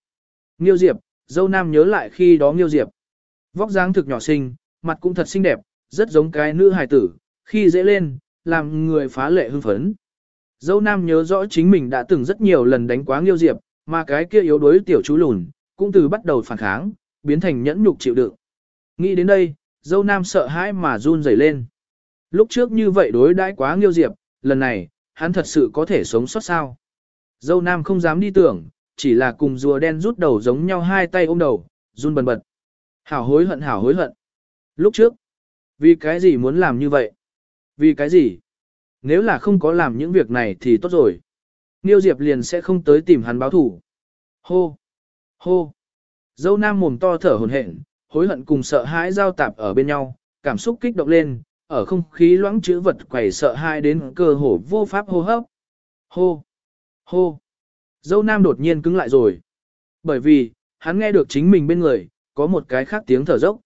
Nghiêu Diệp, dâu nam nhớ lại khi đó Nghiêu Diệp. Vóc dáng thực nhỏ xinh, mặt cũng thật xinh đẹp, rất giống cái nữ hài tử, khi dễ lên, làm người phá lệ hưng phấn. Dâu nam nhớ rõ chính mình đã từng rất nhiều lần đánh quá Nghiêu Diệp, mà cái kia yếu đuối tiểu chú lùn, cũng từ bắt đầu phản kháng, biến thành nhẫn nhục chịu đựng. Nghĩ đến đây, dâu nam sợ hãi mà run rẩy lên. Lúc trước như vậy đối đãi quá Nghiêu Diệp, lần này, hắn thật sự có thể sống sót sao. Dâu nam không dám đi tưởng, chỉ là cùng rùa đen rút đầu giống nhau hai tay ôm đầu, run bần bật. Hảo hối hận hảo hối hận. Lúc trước, vì cái gì muốn làm như vậy? Vì cái gì? Nếu là không có làm những việc này thì tốt rồi. Nghiêu Diệp liền sẽ không tới tìm hắn báo thủ. Hô! Hô! Dâu nam mồm to thở hồn hển, hối hận cùng sợ hãi giao tạp ở bên nhau, cảm xúc kích động lên, ở không khí loãng chữ vật quẩy sợ hãi đến cơ hồ vô pháp hô hấp. Hô! Hô! Dâu nam đột nhiên cứng lại rồi. Bởi vì, hắn nghe được chính mình bên người, có một cái khác tiếng thở dốc.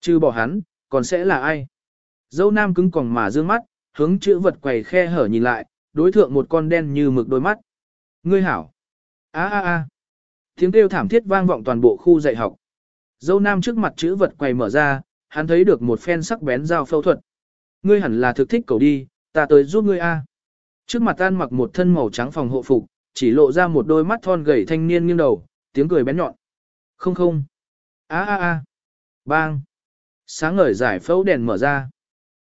Chứ bỏ hắn, còn sẽ là ai? Dâu nam cứng còng mà dương mắt, hướng chữ vật quầy khe hở nhìn lại, đối thượng một con đen như mực đôi mắt. Ngươi hảo. a a a Tiếng kêu thảm thiết vang vọng toàn bộ khu dạy học. Dâu nam trước mặt chữ vật quầy mở ra, hắn thấy được một phen sắc bén dao phẫu thuật. Ngươi hẳn là thực thích cầu đi, ta tới giúp ngươi a. Trước mặt tan mặc một thân màu trắng phòng hộ phục, chỉ lộ ra một đôi mắt thon gầy thanh niên nghiêng đầu, tiếng cười bén nhọn. Không không. a a a Bang. Sáng ngời giải phẫu đèn mở ra.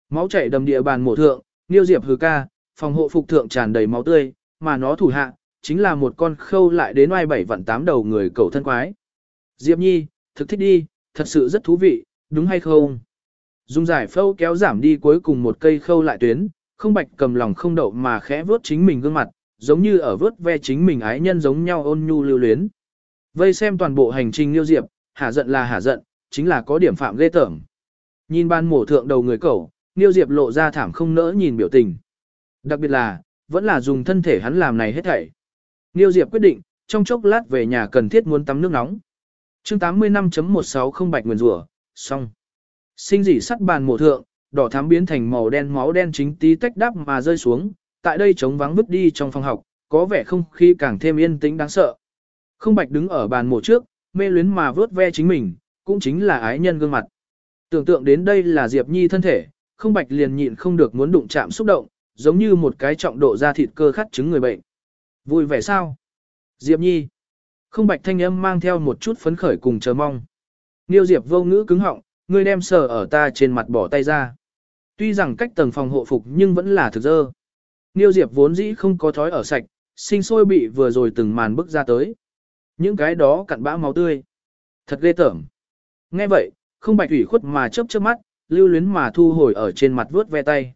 Máu chảy đầm địa bàn mổ thượng, Niêu Diệp hừ ca, phòng hộ phục thượng tràn đầy máu tươi, mà nó thủ hạ, chính là một con khâu lại đến oai bảy vạn tám đầu người cầu thân quái. Diệp Nhi, thực thích đi, thật sự rất thú vị, đúng hay không? Dùng giải phâu kéo giảm đi cuối cùng một cây khâu lại tuyến, không bạch cầm lòng không đậu mà khẽ vớt chính mình gương mặt, giống như ở vớt ve chính mình ái nhân giống nhau ôn nhu lưu luyến. Vây xem toàn bộ hành trình liêu Diệp, hả giận là hả giận, chính là có điểm phạm ghê tởm. Nhìn ban mổ thượng đầu người cẩu, Niêu Diệp lộ ra thảm không nỡ nhìn biểu tình. Đặc biệt là, vẫn là dùng thân thể hắn làm này hết thảy. Niêu Diệp quyết định, trong chốc lát về nhà cần thiết muốn tắm nước nóng chương 85.16 không bạch Nguyên rủa xong. Sinh dị sắt bàn mổ thượng, đỏ thắm biến thành màu đen máu đen chính tí tách đắp mà rơi xuống, tại đây trống vắng vứt đi trong phòng học, có vẻ không khí càng thêm yên tĩnh đáng sợ. Không bạch đứng ở bàn mổ trước, mê luyến mà vớt ve chính mình, cũng chính là ái nhân gương mặt. Tưởng tượng đến đây là Diệp Nhi thân thể, không bạch liền nhịn không được muốn đụng chạm xúc động, giống như một cái trọng độ da thịt cơ khát chứng người bệnh. Vui vẻ sao? Diệp Nhi. Không bạch thanh âm mang theo một chút phấn khởi cùng chờ mong. Niêu Diệp vô ngữ cứng họng, ngươi đem sờ ở ta trên mặt bỏ tay ra. Tuy rằng cách tầng phòng hộ phục nhưng vẫn là thực dơ. Niêu Diệp vốn dĩ không có thói ở sạch, sinh sôi bị vừa rồi từng màn bức ra tới. Những cái đó cặn bã máu tươi. Thật ghê tởm. Nghe vậy, không bạch ủy khuất mà chớp chớp mắt, lưu luyến mà thu hồi ở trên mặt vướt ve tay.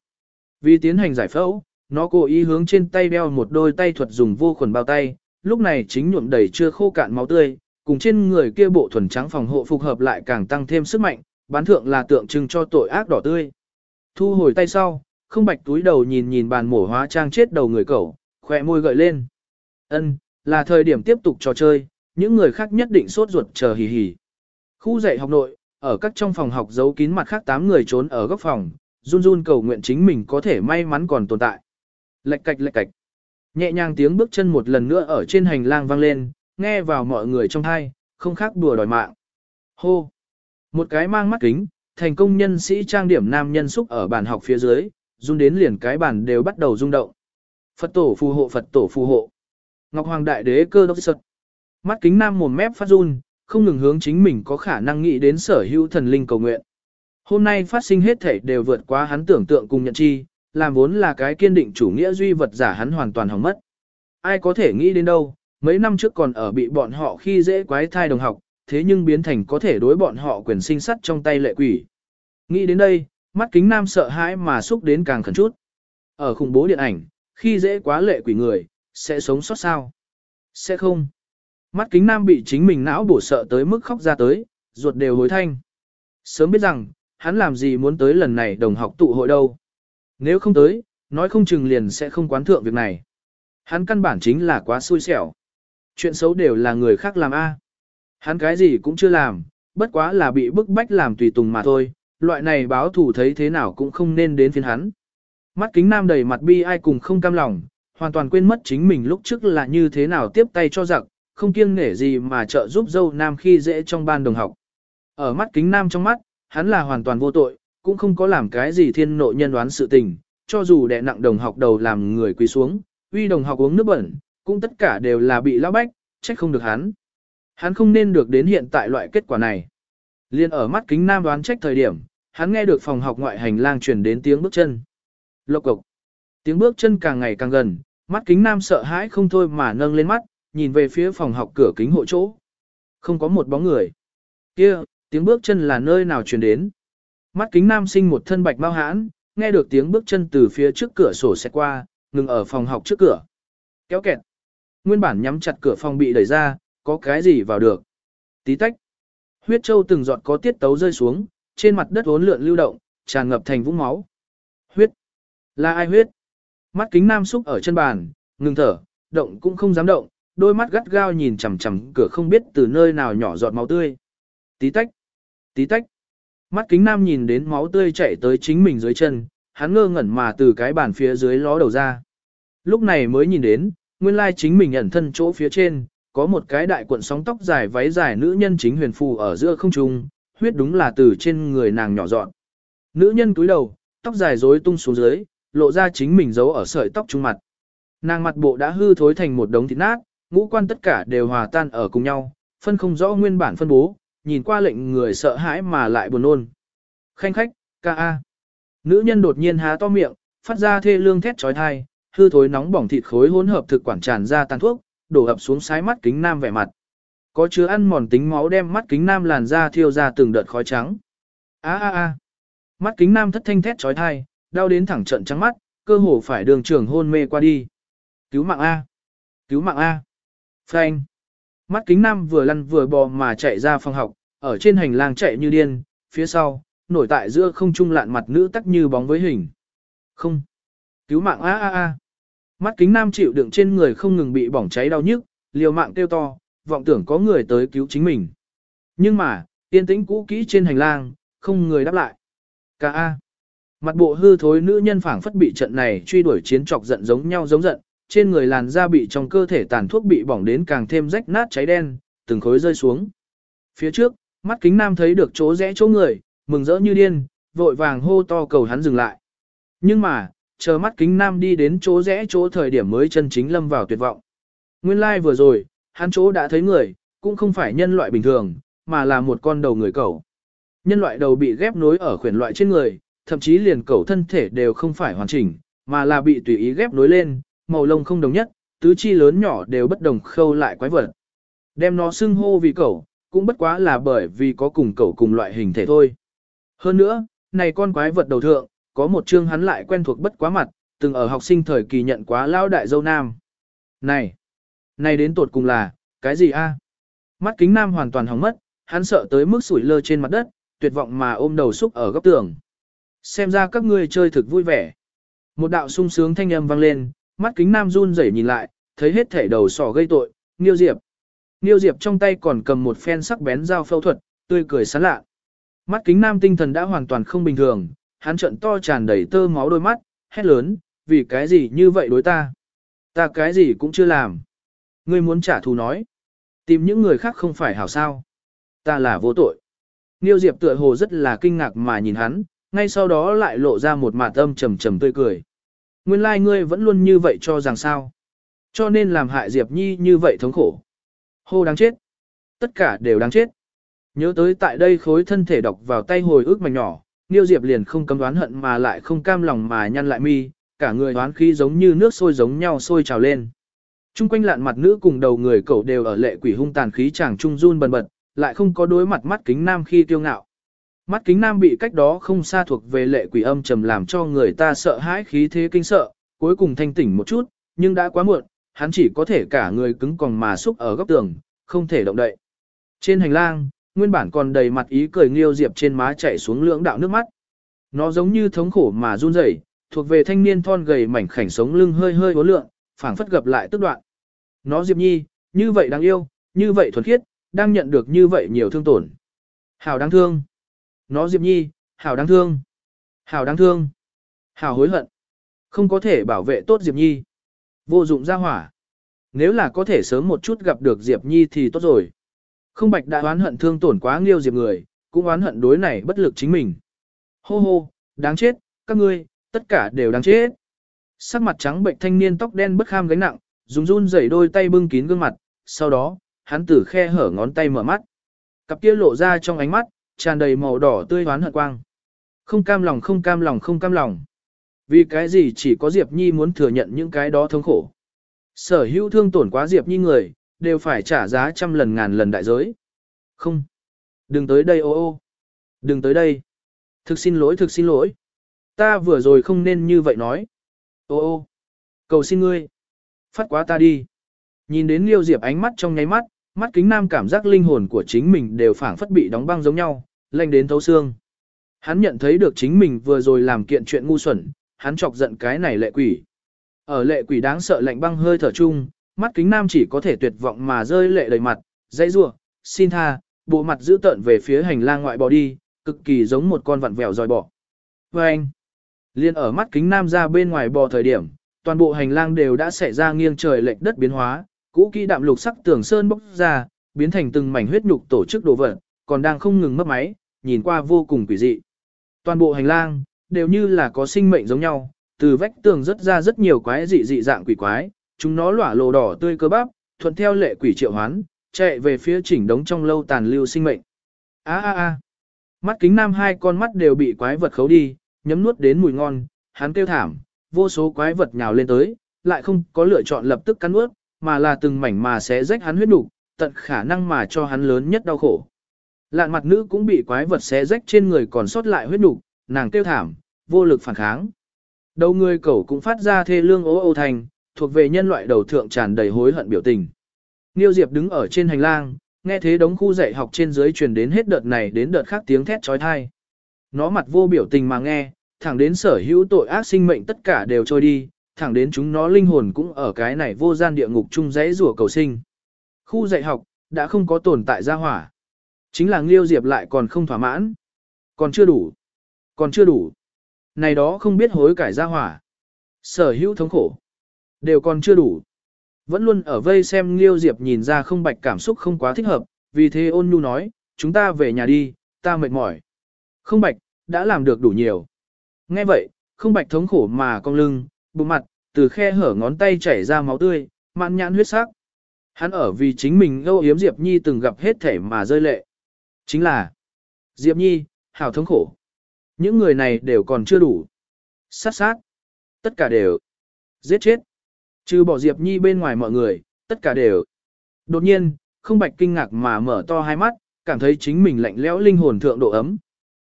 Vì tiến hành giải phẫu, nó cố ý hướng trên tay đeo một đôi tay thuật dùng vô khuẩn bao tay, lúc này chính nhuộm đầy chưa khô cạn máu tươi, cùng trên người kia bộ thuần trắng phòng hộ phục hợp lại càng tăng thêm sức mạnh, bán thượng là tượng trưng cho tội ác đỏ tươi. Thu hồi tay sau, không bạch túi đầu nhìn nhìn bàn mổ hóa trang chết đầu người cẩu, khỏe môi gợi lên. Ân, là thời điểm tiếp tục trò chơi, những người khác nhất định sốt ruột chờ hì hì. Khu dạy học nội, ở các trong phòng học giấu kín mặt khác 8 người trốn ở góc phòng, run run cầu nguyện chính mình có thể may mắn còn tồn tại. lệch cạch lệch cạch. Nhẹ nhàng tiếng bước chân một lần nữa ở trên hành lang vang lên, nghe vào mọi người trong thai, không khác đùa đòi mạng. Hô! Một cái mang mắt kính, thành công nhân sĩ trang điểm nam nhân xúc ở bàn học phía dưới, rung đến liền cái bàn đều bắt đầu rung động. Phật tổ phù hộ Phật tổ phù hộ. Ngọc Hoàng Đại Đế cơ đốc sật. Mắt kính nam mồm mép phát run, không ngừng hướng chính mình có khả năng nghĩ đến sở hữu thần linh cầu nguyện. Hôm nay phát sinh hết thể đều vượt quá hắn tưởng tượng cùng nhận chi, làm vốn là cái kiên định chủ nghĩa duy vật giả hắn hoàn toàn hỏng mất. Ai có thể nghĩ đến đâu, mấy năm trước còn ở bị bọn họ khi dễ quái thai đồng học, thế nhưng biến thành có thể đối bọn họ quyền sinh sắt trong tay lệ quỷ. Nghĩ đến đây, mắt kính nam sợ hãi mà xúc đến càng khẩn chút. Ở khủng bố điện ảnh, khi dễ quá lệ quỷ người, sẽ sống sót sao? Sẽ không. Mắt kính nam bị chính mình não bổ sợ tới mức khóc ra tới, ruột đều hối thanh. Sớm biết rằng, hắn làm gì muốn tới lần này đồng học tụ hội đâu. Nếu không tới, nói không chừng liền sẽ không quán thượng việc này. Hắn căn bản chính là quá xui xẻo. Chuyện xấu đều là người khác làm A. À. Hắn cái gì cũng chưa làm, bất quá là bị bức bách làm tùy tùng mà thôi, loại này báo thủ thấy thế nào cũng không nên đến phiên hắn. Mắt kính nam đầy mặt bi ai cùng không cam lòng, hoàn toàn quên mất chính mình lúc trước là như thế nào tiếp tay cho giặc, không kiêng nể gì mà trợ giúp dâu nam khi dễ trong ban đồng học. Ở mắt kính nam trong mắt, hắn là hoàn toàn vô tội, cũng không có làm cái gì thiên nội nhân đoán sự tình, cho dù đệ nặng đồng học đầu làm người quỳ xuống, uy đồng học uống nước bẩn, cũng tất cả đều là bị lão bách, trách không được hắn. Hắn không nên được đến hiện tại loại kết quả này. Liên ở mắt kính nam đoán trách thời điểm, hắn nghe được phòng học ngoại hành lang truyền đến tiếng bước chân. Lộc cộc. Tiếng bước chân càng ngày càng gần, mắt kính nam sợ hãi không thôi mà nâng lên mắt, nhìn về phía phòng học cửa kính hộ chỗ. Không có một bóng người. Kia, tiếng bước chân là nơi nào truyền đến. Mắt kính nam sinh một thân bạch mau hãn, nghe được tiếng bước chân từ phía trước cửa sổ xe qua, ngừng ở phòng học trước cửa. Kéo kẹt. Nguyên bản nhắm chặt cửa phòng bị đẩy ra, có cái gì vào được. Tí tách. Huyết châu từng giọt có tiết tấu rơi xuống, trên mặt đất uốn lượn lưu động, tràn ngập thành vũng máu. Huyết. Là ai huyết? Mắt kính nam xúc ở chân bàn, ngừng thở, động cũng không dám động, đôi mắt gắt gao nhìn chằm chằm cửa không biết từ nơi nào nhỏ giọt máu tươi. Tí tách. Tí tách. Mắt kính nam nhìn đến máu tươi chảy tới chính mình dưới chân, hắn ngơ ngẩn mà từ cái bàn phía dưới ló đầu ra. Lúc này mới nhìn đến, nguyên lai chính mình ẩn thân chỗ phía trên, có một cái đại cuộn sóng tóc dài váy dài nữ nhân chính huyền phù ở giữa không trung, huyết đúng là từ trên người nàng nhỏ dọn. Nữ nhân cúi đầu, tóc dài rối tung xuống dưới, lộ ra chính mình giấu ở sợi tóc trung mặt. Nàng mặt bộ đã hư thối thành một đống thịt nát, ngũ quan tất cả đều hòa tan ở cùng nhau, phân không rõ nguyên bản phân bố, nhìn qua lệnh người sợ hãi mà lại buồn nôn. Khanh khách, ca a. Nữ nhân đột nhiên há to miệng, phát ra thê lương thét chói tai, hư thối nóng bỏng thịt khối hỗn hợp thực quản tràn ra tàn thuốc, đổ ập xuống sái mắt kính nam vẻ mặt. Có chứa ăn mòn tính máu đem mắt kính nam làn da thiêu ra từng đợt khói trắng. A a a. Mắt kính nam thất thanh thét chói tai, đau đến thẳng trận trắng mắt, cơ hồ phải đường trường hôn mê qua đi. Cứu mạng a. Cứu mạng a. Phanh. Mắt kính nam vừa lăn vừa bò mà chạy ra phòng học, ở trên hành lang chạy như điên, phía sau, nổi tại giữa không trung lạn mặt nữ tắc như bóng với hình. Không. Cứu mạng a a a. Mắt kính nam chịu đựng trên người không ngừng bị bỏng cháy đau nhức, liều mạng kêu to, vọng tưởng có người tới cứu chính mình. Nhưng mà, yên tĩnh cũ kỹ trên hành lang, không người đáp lại. Ca a. Mặt bộ hư thối nữ nhân phảng phất bị trận này truy đuổi chiến trọc giận giống nhau giống giận, trên người làn da bị trong cơ thể tàn thuốc bị bỏng đến càng thêm rách nát cháy đen, từng khối rơi xuống. Phía trước, mắt kính nam thấy được chỗ rẽ chỗ người, mừng rỡ như điên, vội vàng hô to cầu hắn dừng lại. Nhưng mà, chờ mắt kính nam đi đến chỗ rẽ chỗ thời điểm mới chân chính lâm vào tuyệt vọng. Nguyên lai like vừa rồi, hắn chỗ đã thấy người, cũng không phải nhân loại bình thường, mà là một con đầu người cẩu. Nhân loại đầu bị ghép nối ở khuyển loại trên người, thậm chí liền cẩu thân thể đều không phải hoàn chỉnh, mà là bị tùy ý ghép nối lên, màu lông không đồng nhất, tứ chi lớn nhỏ đều bất đồng khâu lại quái vật. Đem nó xưng hô vì cẩu, cũng bất quá là bởi vì có cùng cẩu cùng loại hình thể thôi. Hơn nữa, này con quái vật đầu thượng, có một chương hắn lại quen thuộc bất quá mặt, từng ở học sinh thời kỳ nhận quá lao đại dâu nam. Này, này đến tột cùng là, cái gì a? Mắt kính nam hoàn toàn hỏng mất, hắn sợ tới mức sủi lơ trên mặt đất, tuyệt vọng mà ôm đầu xúc ở góc tường. Xem ra các ngươi chơi thực vui vẻ. Một đạo sung sướng thanh âm vang lên, mắt kính nam run rẩy nhìn lại, thấy hết thể đầu sỏ gây tội, Niêu Diệp. Niêu Diệp trong tay còn cầm một phen sắc bén dao phẫu thuật, tươi cười sán lạ. Mắt kính nam tinh thần đã hoàn toàn không bình thường, hắn trợn to tràn đầy tơ máu đôi mắt, hét lớn, vì cái gì như vậy đối ta? Ta cái gì cũng chưa làm. Ngươi muốn trả thù nói. Tìm những người khác không phải hảo sao. Ta là vô tội. Niêu Diệp tựa hồ rất là kinh ngạc mà nhìn hắn, ngay sau đó lại lộ ra một mạt âm trầm trầm tươi cười. Nguyên lai like ngươi vẫn luôn như vậy cho rằng sao. Cho nên làm hại Diệp Nhi như vậy thống khổ. Hô đáng chết. Tất cả đều đáng chết. Nhớ tới tại đây khối thân thể đọc vào tay hồi ức mảnh nhỏ, Niêu Diệp liền không cấm đoán hận mà lại không cam lòng mà nhăn lại mi, cả người đoán khí giống như nước sôi giống nhau sôi trào lên. Trung quanh lạn mặt nữ cùng đầu người cậu đều ở lệ quỷ hung tàn khí chàng trung run bần bật, lại không có đối mặt mắt kính nam khi kiêu ngạo. Mắt kính nam bị cách đó không xa thuộc về lệ quỷ âm trầm làm cho người ta sợ hãi khí thế kinh sợ, cuối cùng thanh tỉnh một chút, nhưng đã quá muộn, hắn chỉ có thể cả người cứng còn mà xúc ở góc tường, không thể động đậy. Trên hành lang, nguyên bản còn đầy mặt ý cười nghiêu diệp trên má chảy xuống lưỡng đạo nước mắt. Nó giống như thống khổ mà run rẩy, thuộc về thanh niên thon gầy mảnh khảnh sống lưng hơi hơi uốn lượng, phảng phất gặp lại tức đoạn. Nó Diệp Nhi, như vậy đáng yêu, như vậy thuần khiết, đang nhận được như vậy nhiều thương tổn. Hảo đáng thương. Nó Diệp Nhi, hảo đáng thương. Hảo đáng thương. Hảo hối hận. Không có thể bảo vệ tốt Diệp Nhi. Vô dụng ra hỏa. Nếu là có thể sớm một chút gặp được Diệp Nhi thì tốt rồi. Không bạch đã oán hận thương tổn quá nghiêu Diệp người, cũng oán hận đối này bất lực chính mình. Hô hô, đáng chết, các ngươi, tất cả đều đáng chết. Sắc mặt trắng bệnh thanh niên tóc đen bất kham gánh nặng, dùng run rẩy đôi tay bưng kín gương mặt, sau đó, hắn tử khe hở ngón tay mở mắt. Cặp kia lộ ra trong ánh mắt, tràn đầy màu đỏ tươi hoán hận quang. Không cam lòng không cam lòng không cam lòng. Vì cái gì chỉ có Diệp Nhi muốn thừa nhận những cái đó thống khổ. Sở hữu thương tổn quá Diệp Nhi người, đều phải trả giá trăm lần ngàn lần đại giới. Không. Đừng tới đây ô ô. Đừng tới đây. Thực xin lỗi thực xin lỗi. Ta vừa rồi không nên như vậy nói. Ô ô. Cầu xin ngươi. Phát quá ta đi. Nhìn đến Liêu Diệp ánh mắt trong nháy mắt, mắt kính nam cảm giác linh hồn của chính mình đều phảng phất bị đóng băng giống nhau, lanh đến thấu xương. Hắn nhận thấy được chính mình vừa rồi làm kiện chuyện ngu xuẩn, hắn chọc giận cái này lệ quỷ. Ở lệ quỷ đáng sợ lạnh băng hơi thở chung, mắt kính nam chỉ có thể tuyệt vọng mà rơi lệ đầy mặt, dãy rủa, xin tha, bộ mặt giữ tợn về phía hành lang ngoại bò đi, cực kỳ giống một con vặn vẹo dòi bỏ. Và vâng anh, liên ở mắt kính nam ra bên ngoài bò thời điểm, toàn bộ hành lang đều đã xảy ra nghiêng trời lệch đất biến hóa, cũ kỹ đạm lục sắc tường sơn bốc ra, biến thành từng mảnh huyết nhục tổ chức đồ vật, còn đang không ngừng mất máy, nhìn qua vô cùng quỷ dị. Toàn bộ hành lang đều như là có sinh mệnh giống nhau, từ vách tường rất ra rất nhiều quái dị dị dạng quỷ quái, chúng nó lỏa lồ đỏ tươi cơ bắp, thuận theo lệ quỷ triệu hoán, chạy về phía chỉnh đống trong lâu tàn lưu sinh mệnh. A a a. Mắt kính nam hai con mắt đều bị quái vật khấu đi, nhấm nuốt đến mùi ngon, hắn kêu thảm, vô số quái vật nhào lên tới, lại không có lựa chọn lập tức cắn nuốt, mà là từng mảnh mà sẽ rách hắn huyết đủ, tận khả năng mà cho hắn lớn nhất đau khổ. Lạn mặt nữ cũng bị quái vật xé rách trên người còn sót lại huyết đủ, nàng kêu thảm, vô lực phản kháng. Đầu người cẩu cũng phát ra thê lương ố ô thành, thuộc về nhân loại đầu thượng tràn đầy hối hận biểu tình. Niêu Diệp đứng ở trên hành lang, nghe thế đống khu dạy học trên dưới truyền đến hết đợt này đến đợt khác tiếng thét trói thai. Nó mặt vô biểu tình mà nghe, thẳng đến sở hữu tội ác sinh mệnh tất cả đều trôi đi, thẳng đến chúng nó linh hồn cũng ở cái này vô gian địa ngục chung rẽ rủa cầu sinh. Khu dạy học, đã không có tồn tại ra hỏa. Chính là Liêu Diệp lại còn không thỏa mãn. Còn chưa đủ. Còn chưa đủ. Này đó không biết hối cải ra hỏa. Sở hữu thống khổ. Đều còn chưa đủ. Vẫn luôn ở vây xem Liêu Diệp nhìn ra không bạch cảm xúc không quá thích hợp, vì thế ôn nhu nói, chúng ta về nhà đi, ta mệt mỏi. Không bạch, đã làm được đủ nhiều. Nghe vậy, không bạch thống khổ mà cong lưng, bụng mặt, từ khe hở ngón tay chảy ra máu tươi, mạn nhãn huyết sắc. Hắn ở vì chính mình âu yếm Diệp Nhi từng gặp hết thể mà rơi lệ. Chính là, Diệp Nhi, Hảo thống khổ. Những người này đều còn chưa đủ. Sát sát. Tất cả đều. Giết chết. Trừ bỏ Diệp Nhi bên ngoài mọi người, tất cả đều. Đột nhiên, không bạch kinh ngạc mà mở to hai mắt, cảm thấy chính mình lạnh lẽo linh hồn thượng độ ấm.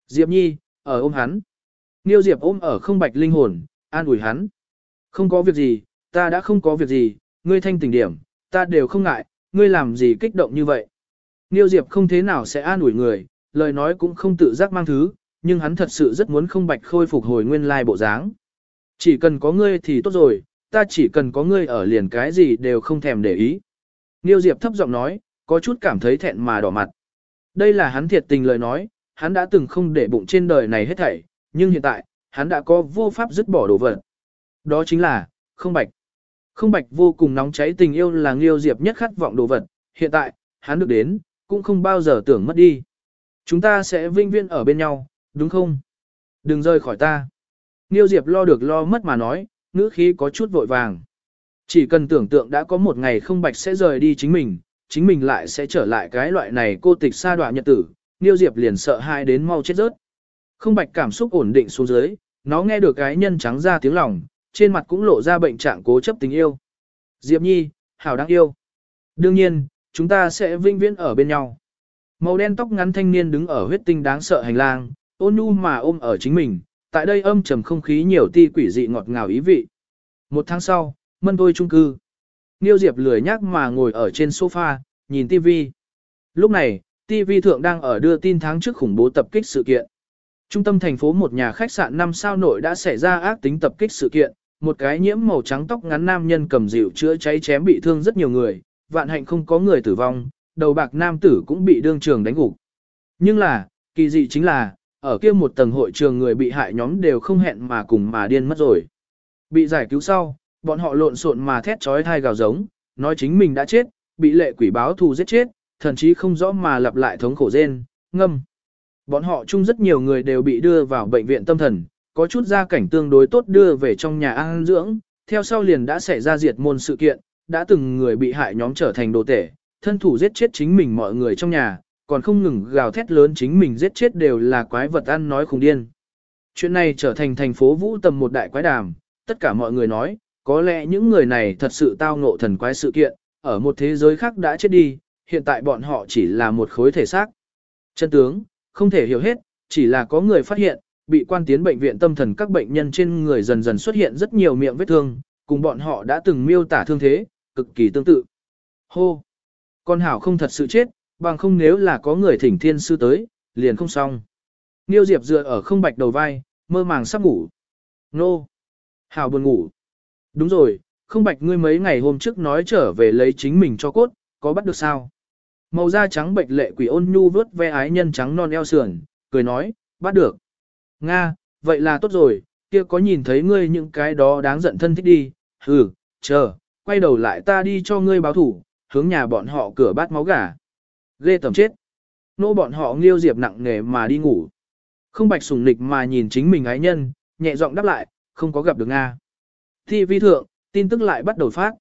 Diệp Nhi, ở ôm hắn. Niêu Diệp ôm ở không bạch linh hồn, an ủi hắn. Không có việc gì, ta đã không có việc gì, ngươi thanh tỉnh điểm, ta đều không ngại, ngươi làm gì kích động như vậy. Niêu Diệp không thế nào sẽ an ủi người, lời nói cũng không tự giác mang thứ, nhưng hắn thật sự rất muốn không bạch khôi phục hồi nguyên lai bộ dáng. Chỉ cần có ngươi thì tốt rồi, ta chỉ cần có ngươi ở liền cái gì đều không thèm để ý. Niêu Diệp thấp giọng nói, có chút cảm thấy thẹn mà đỏ mặt. Đây là hắn thiệt tình lời nói, hắn đã từng không để bụng trên đời này hết thảy, nhưng hiện tại, hắn đã có vô pháp dứt bỏ đồ vật. Đó chính là, không bạch. Không bạch vô cùng nóng cháy tình yêu là Nghiêu Diệp nhất khát vọng đồ vật, hiện tại, hắn được đến, cũng không bao giờ tưởng mất đi. Chúng ta sẽ vinh viên ở bên nhau, đúng không? Đừng rời khỏi ta. Nghiêu Diệp lo được lo mất mà nói, ngữ khí có chút vội vàng. Chỉ cần tưởng tượng đã có một ngày không bạch sẽ rời đi chính mình, chính mình lại sẽ trở lại cái loại này cô tịch xa đoạn nhật tử, Nghiêu Diệp liền sợ hai đến mau chết rớt. Không bạch cảm xúc ổn định xuống dưới, nó nghe được cái nhân trắng ra tiếng lòng, trên mặt cũng lộ ra bệnh trạng cố chấp tình yêu. Diệp Nhi, hảo đáng yêu. Đương nhiên, chúng ta sẽ vinh viễn ở bên nhau. Màu đen tóc ngắn thanh niên đứng ở huyết tinh đáng sợ hành lang, ôn nhu mà ôm ở chính mình, tại đây âm trầm không khí nhiều ti quỷ dị ngọt ngào ý vị. Một tháng sau, mân tôi trung cư. Niêu Diệp lười nhác mà ngồi ở trên sofa, nhìn TV. Lúc này, TV thượng đang ở đưa tin tháng trước khủng bố tập kích sự kiện. Trung tâm thành phố một nhà khách sạn 5 sao nội đã xảy ra ác tính tập kích sự kiện, một cái nhiễm màu trắng tóc ngắn nam nhân cầm dịu chữa cháy chém bị thương rất nhiều người, vạn hạnh không có người tử vong, đầu bạc nam tử cũng bị đương trường đánh gục. Nhưng là, kỳ dị chính là, ở kia một tầng hội trường người bị hại nhóm đều không hẹn mà cùng mà điên mất rồi. Bị giải cứu sau, bọn họ lộn xộn mà thét trói thai gào giống, nói chính mình đã chết, bị lệ quỷ báo thù giết chết, thậm chí không rõ mà lặp lại thống khổ rên, ngâm. Bọn họ chung rất nhiều người đều bị đưa vào bệnh viện tâm thần, có chút gia cảnh tương đối tốt đưa về trong nhà an dưỡng, theo sau liền đã xảy ra diệt môn sự kiện, đã từng người bị hại nhóm trở thành đồ tể, thân thủ giết chết chính mình mọi người trong nhà, còn không ngừng gào thét lớn chính mình giết chết đều là quái vật ăn nói khùng điên. Chuyện này trở thành thành phố Vũ Tầm một đại quái đàm, tất cả mọi người nói, có lẽ những người này thật sự tao ngộ thần quái sự kiện, ở một thế giới khác đã chết đi, hiện tại bọn họ chỉ là một khối thể xác. Chân tướng, không thể hiểu hết, chỉ là có người phát hiện, bị quan tiến bệnh viện tâm thần các bệnh nhân trên người dần dần xuất hiện rất nhiều miệng vết thương, cùng bọn họ đã từng miêu tả thương thế, cực kỳ tương tự. Hô! Con hảo không thật sự chết, bằng không nếu là có người thỉnh thiên sư tới, liền không xong. Niêu Diệp dựa ở không bạch đầu vai, mơ màng sắp ngủ. Nô! Hảo buồn ngủ. Đúng rồi, không bạch ngươi mấy ngày hôm trước nói trở về lấy chính mình cho cốt, có bắt được sao? Màu da trắng bệnh lệ quỷ ôn nhu vớt ve ái nhân trắng non eo sườn, cười nói, bắt được. Nga, vậy là tốt rồi, kia có nhìn thấy ngươi những cái đó đáng giận thân thích đi, hừ, chờ, quay đầu lại ta đi cho ngươi báo thủ, hướng nhà bọn họ cửa bát máu gà. Ghê tầm chết. Nô bọn họ nghiêu diệp nặng nề mà đi ngủ. Không bạch sùng nịch mà nhìn chính mình ái nhân, nhẹ giọng đáp lại, không có gặp được Nga. Thi vi thượng, tin tức lại bắt đầu phát.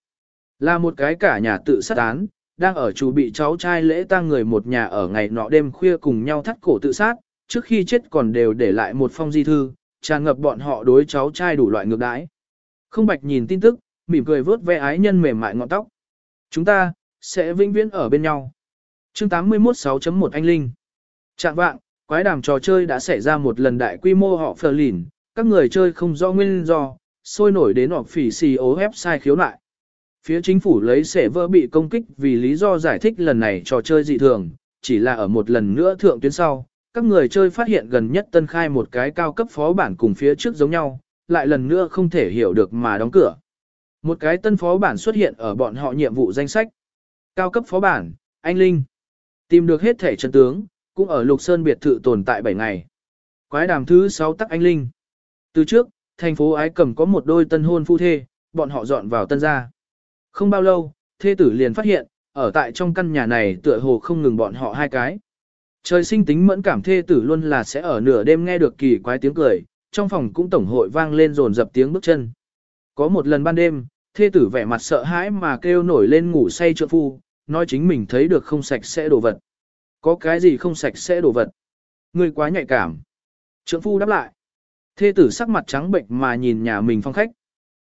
Là một cái cả nhà tự sát án, đang ở chủ bị cháu trai lễ tang người một nhà ở ngày nọ đêm khuya cùng nhau thắt cổ tự sát, trước khi chết còn đều để lại một phong di thư, tràn ngập bọn họ đối cháu trai đủ loại ngược đãi. Không bạch nhìn tin tức, mỉm cười vớt ve ái nhân mềm mại ngọn tóc. Chúng ta, sẽ vĩnh viễn ở bên nhau. chương 81 6.1 Anh Linh Trạng vạng, quái đàm trò chơi đã xảy ra một lần đại quy mô họ phờ lìn, các người chơi không do nguyên do, sôi nổi đến họp phỉ xì ố website khiếu nại. Phía chính phủ lấy sẻ vỡ bị công kích vì lý do giải thích lần này trò chơi dị thường, chỉ là ở một lần nữa thượng tuyến sau, các người chơi phát hiện gần nhất tân khai một cái cao cấp phó bản cùng phía trước giống nhau, lại lần nữa không thể hiểu được mà đóng cửa. Một cái tân phó bản xuất hiện ở bọn họ nhiệm vụ danh sách. Cao cấp phó bản, anh Linh. Tìm được hết thể chân tướng, cũng ở Lục Sơn biệt thự tồn tại 7 ngày. Quái đàm thứ 6 tắc anh Linh. Từ trước, thành phố Ái Cầm có một đôi tân hôn phu thê, bọn họ dọn vào tân gia. Không bao lâu, thê tử liền phát hiện, ở tại trong căn nhà này tựa hồ không ngừng bọn họ hai cái. Trời sinh tính mẫn cảm thê tử luôn là sẽ ở nửa đêm nghe được kỳ quái tiếng cười, trong phòng cũng tổng hội vang lên rồn dập tiếng bước chân. Có một lần ban đêm, thê tử vẻ mặt sợ hãi mà kêu nổi lên ngủ say trượng phu, nói chính mình thấy được không sạch sẽ đồ vật. Có cái gì không sạch sẽ đồ vật? Người quá nhạy cảm. Trượng phu đáp lại. Thê tử sắc mặt trắng bệnh mà nhìn nhà mình phong khách.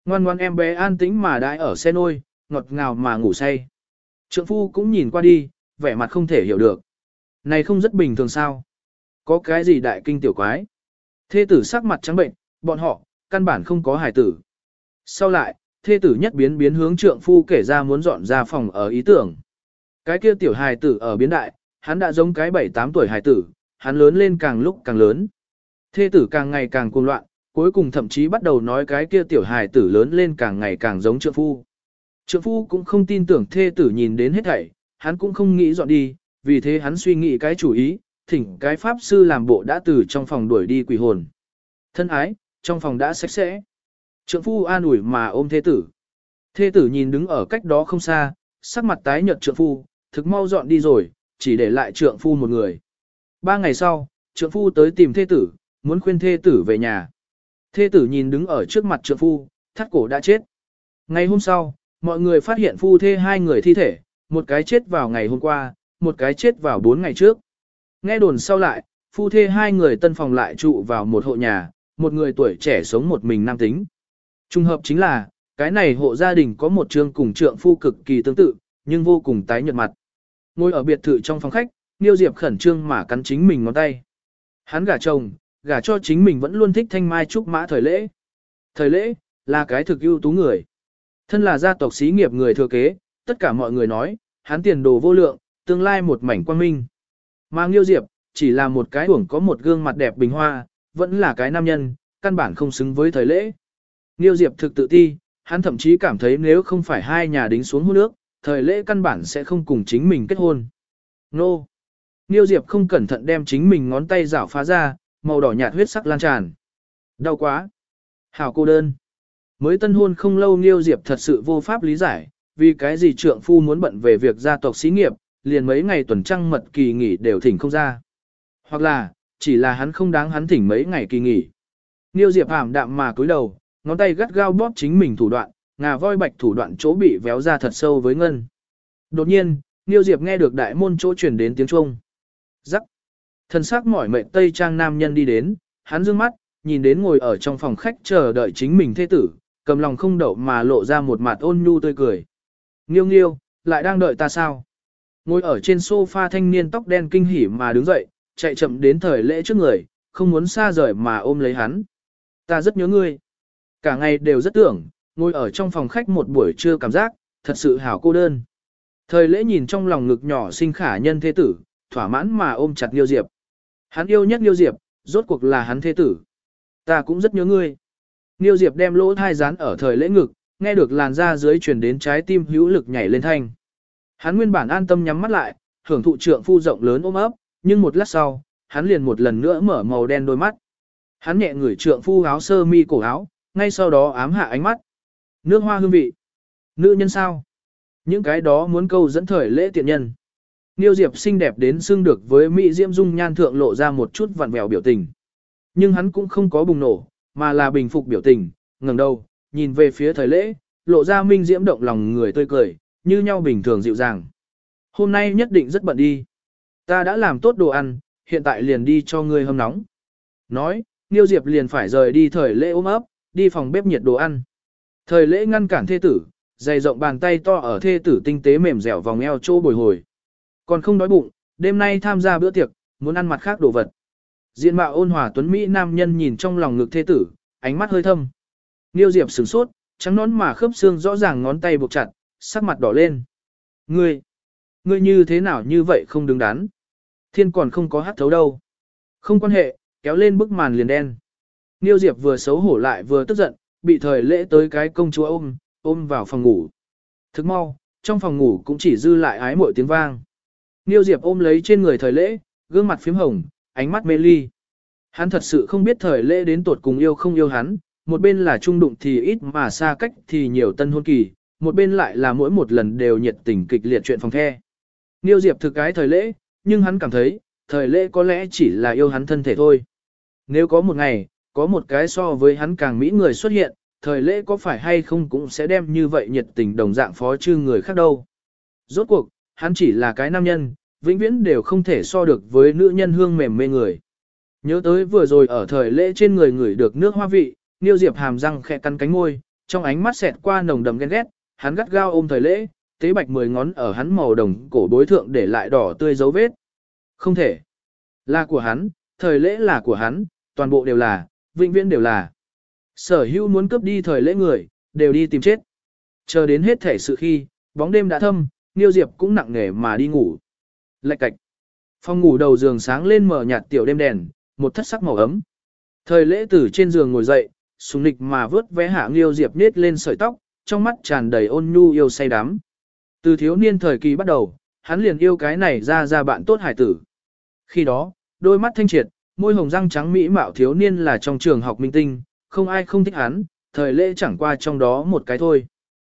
Ngoan ngoan em bé an tĩnh mà đãi ở xe nôi, ngọt ngào mà ngủ say. Trượng phu cũng nhìn qua đi, vẻ mặt không thể hiểu được. Này không rất bình thường sao? Có cái gì đại kinh tiểu quái? Thê tử sắc mặt trắng bệnh, bọn họ, căn bản không có hài tử. Sau lại, thê tử nhất biến biến hướng trượng phu kể ra muốn dọn ra phòng ở ý tưởng. Cái kia tiểu hài tử ở biến đại, hắn đã giống cái 7-8 tuổi hài tử, hắn lớn lên càng lúc càng lớn. Thê tử càng ngày càng cuồng loạn, cuối cùng thậm chí bắt đầu nói cái kia tiểu hài tử lớn lên càng ngày càng giống trượng phu. Trượng phu cũng không tin tưởng thê tử nhìn đến hết thảy, hắn cũng không nghĩ dọn đi, vì thế hắn suy nghĩ cái chủ ý, thỉnh cái pháp sư làm bộ đã từ trong phòng đuổi đi quỷ hồn. Thân ái, trong phòng đã sạch sẽ. Trượng phu an ủi mà ôm thê tử. Thê tử nhìn đứng ở cách đó không xa, sắc mặt tái nhợt trượng phu, thực mau dọn đi rồi, chỉ để lại trượng phu một người. Ba ngày sau, trượng phu tới tìm thê tử, muốn khuyên thê tử về nhà. Thê tử nhìn đứng ở trước mặt trượng phu, thắt cổ đã chết. Ngày hôm sau, mọi người phát hiện phu thê hai người thi thể, một cái chết vào ngày hôm qua, một cái chết vào bốn ngày trước. Nghe đồn sau lại, phu thê hai người tân phòng lại trụ vào một hộ nhà, một người tuổi trẻ sống một mình nam tính. Trung hợp chính là, cái này hộ gia đình có một trương cùng trượng phu cực kỳ tương tự, nhưng vô cùng tái nhợt mặt. Ngồi ở biệt thự trong phòng khách, Niêu Diệp khẩn trương mà cắn chính mình ngón tay. Hắn gả chồng, gả cho chính mình vẫn luôn thích thanh mai trúc mã thời lễ. Thời lễ, là cái thực ưu tú người. Thân là gia tộc xí nghiệp người thừa kế, tất cả mọi người nói, hắn tiền đồ vô lượng, tương lai một mảnh quang minh. Mà Nghiêu Diệp, chỉ là một cái uổng có một gương mặt đẹp bình hoa, vẫn là cái nam nhân, căn bản không xứng với thời lễ. Niêu Diệp thực tự ti, hắn thậm chí cảm thấy nếu không phải hai nhà đính xuống hôn nước, thời lễ căn bản sẽ không cùng chính mình kết hôn. Nô! Niêu Diệp không cẩn thận đem chính mình ngón tay rảo phá ra, màu đỏ nhạt huyết sắc lan tràn. Đau quá! Hảo cô đơn! Mới tân hôn không lâu Niêu Diệp thật sự vô pháp lý giải, vì cái gì trượng phu muốn bận về việc gia tộc xí nghiệp, liền mấy ngày tuần trăng mật kỳ nghỉ đều thỉnh không ra. Hoặc là, chỉ là hắn không đáng hắn thỉnh mấy ngày kỳ nghỉ. Niêu Diệp ảm đạm mà cúi đầu, ngón tay gắt gao bóp chính mình thủ đoạn, ngà voi bạch thủ đoạn chỗ bị véo ra thật sâu với ngân. Đột nhiên, Niêu Diệp nghe được đại môn chỗ truyền đến tiếng chuông. Rắc. Thần sắc mỏi mệt tây trang nam nhân đi đến, hắn dương mắt, nhìn đến ngồi ở trong phòng khách chờ đợi chính mình thế tử, cầm lòng không đậu mà lộ ra một mặt ôn nhu tươi cười. Nghiêu nghiêu, lại đang đợi ta sao? Ngồi ở trên sofa thanh niên tóc đen kinh hỉ mà đứng dậy, chạy chậm đến thời lễ trước người, không muốn xa rời mà ôm lấy hắn. Ta rất nhớ ngươi. Cả ngày đều rất tưởng, ngồi ở trong phòng khách một buổi trưa cảm giác, thật sự hảo cô đơn. Thời lễ nhìn trong lòng ngực nhỏ sinh khả nhân thế tử, thỏa mãn mà ôm chặt Liêu Diệp. Hắn yêu nhất Liêu Diệp, rốt cuộc là hắn thế tử. Ta cũng rất nhớ ngươi. Liêu Diệp đem lỗ thai rán ở thời lễ ngực, nghe được làn da dưới truyền đến trái tim hữu lực nhảy lên thanh. Hắn nguyên bản an tâm nhắm mắt lại, hưởng thụ trượng phu rộng lớn ôm ấp, nhưng một lát sau, hắn liền một lần nữa mở màu đen đôi mắt. Hắn nhẹ ngửi trượng phu áo sơ mi cổ áo, ngay sau đó ám hạ ánh mắt. Nước hoa hương vị. Nữ nhân sao? Những cái đó muốn câu dẫn thời lễ tiện nhân. Niêu Diệp xinh đẹp đến xưng được với Mỹ Diễm Dung nhan thượng lộ ra một chút vặn vẹo biểu tình. Nhưng hắn cũng không có bùng nổ, mà là bình phục biểu tình, ngẩng đầu, nhìn về phía thời lễ, lộ ra minh diễm động lòng người tươi cười, như nhau bình thường dịu dàng. Hôm nay nhất định rất bận đi. Ta đã làm tốt đồ ăn, hiện tại liền đi cho ngươi hâm nóng. Nói, Niêu Diệp liền phải rời đi thời lễ ôm ấp, đi phòng bếp nhiệt đồ ăn. Thời lễ ngăn cản thê tử, dày rộng bàn tay to ở thê tử tinh tế mềm dẻo vòng eo chỗ bồi hồi. Còn không đói bụng, đêm nay tham gia bữa tiệc, muốn ăn mặt khác đồ vật. Diện mạo ôn hòa tuấn Mỹ nam nhân nhìn trong lòng ngực thê tử, ánh mắt hơi thâm. Niêu Diệp sửng sốt, trắng nón mà khớp xương rõ ràng ngón tay buộc chặt, sắc mặt đỏ lên. Ngươi, ngươi như thế nào như vậy không đứng đắn? Thiên còn không có hát thấu đâu. Không quan hệ, kéo lên bức màn liền đen. Niêu Diệp vừa xấu hổ lại vừa tức giận, bị thời lễ tới cái công chúa ôm, ôm vào phòng ngủ. Thức mau, trong phòng ngủ cũng chỉ dư lại ái mội tiếng vang. Niêu Diệp ôm lấy trên người thời lễ, gương mặt phím hồng, ánh mắt mê ly. Hắn thật sự không biết thời lễ đến tuột cùng yêu không yêu hắn, một bên là trung đụng thì ít mà xa cách thì nhiều tân hôn kỳ, một bên lại là mỗi một lần đều nhiệt tình kịch liệt chuyện phòng the. Niêu Diệp thực cái thời lễ, nhưng hắn cảm thấy, thời lễ có lẽ chỉ là yêu hắn thân thể thôi. Nếu có một ngày, có một cái so với hắn càng mỹ người xuất hiện, thời lễ có phải hay không cũng sẽ đem như vậy nhiệt tình đồng dạng phó chư người khác đâu. Rốt cuộc, hắn chỉ là cái nam nhân, vĩnh viễn đều không thể so được với nữ nhân hương mềm mê người. Nhớ tới vừa rồi ở thời lễ trên người người được nước hoa vị, Niêu Diệp hàm răng khẽ cắn cánh môi, trong ánh mắt xẹt qua nồng đầm ghen ghét, hắn gắt gao ôm thời lễ, tế bạch mười ngón ở hắn màu đồng cổ đối thượng để lại đỏ tươi dấu vết. Không thể. Là của hắn, thời lễ là của hắn, toàn bộ đều là, vĩnh viễn đều là. Sở hữu muốn cướp đi thời lễ người, đều đi tìm chết. Chờ đến hết thể sự khi, bóng đêm đã thâm, Niêu Diệp cũng nặng nề mà đi ngủ. Lạch cạch. Phòng ngủ đầu giường sáng lên mở nhạt tiểu đêm đèn, một thất sắc màu ấm. Thời lễ tử trên giường ngồi dậy, sùng nịch mà vớt vé hạ Nghiêu Diệp nết lên sợi tóc, trong mắt tràn đầy ôn nhu yêu say đắm. Từ thiếu niên thời kỳ bắt đầu, hắn liền yêu cái này ra ra bạn tốt hải tử. Khi đó, đôi mắt thanh triệt, môi hồng răng trắng mỹ mạo thiếu niên là trong trường học minh tinh, không ai không thích hắn, thời lễ chẳng qua trong đó một cái thôi.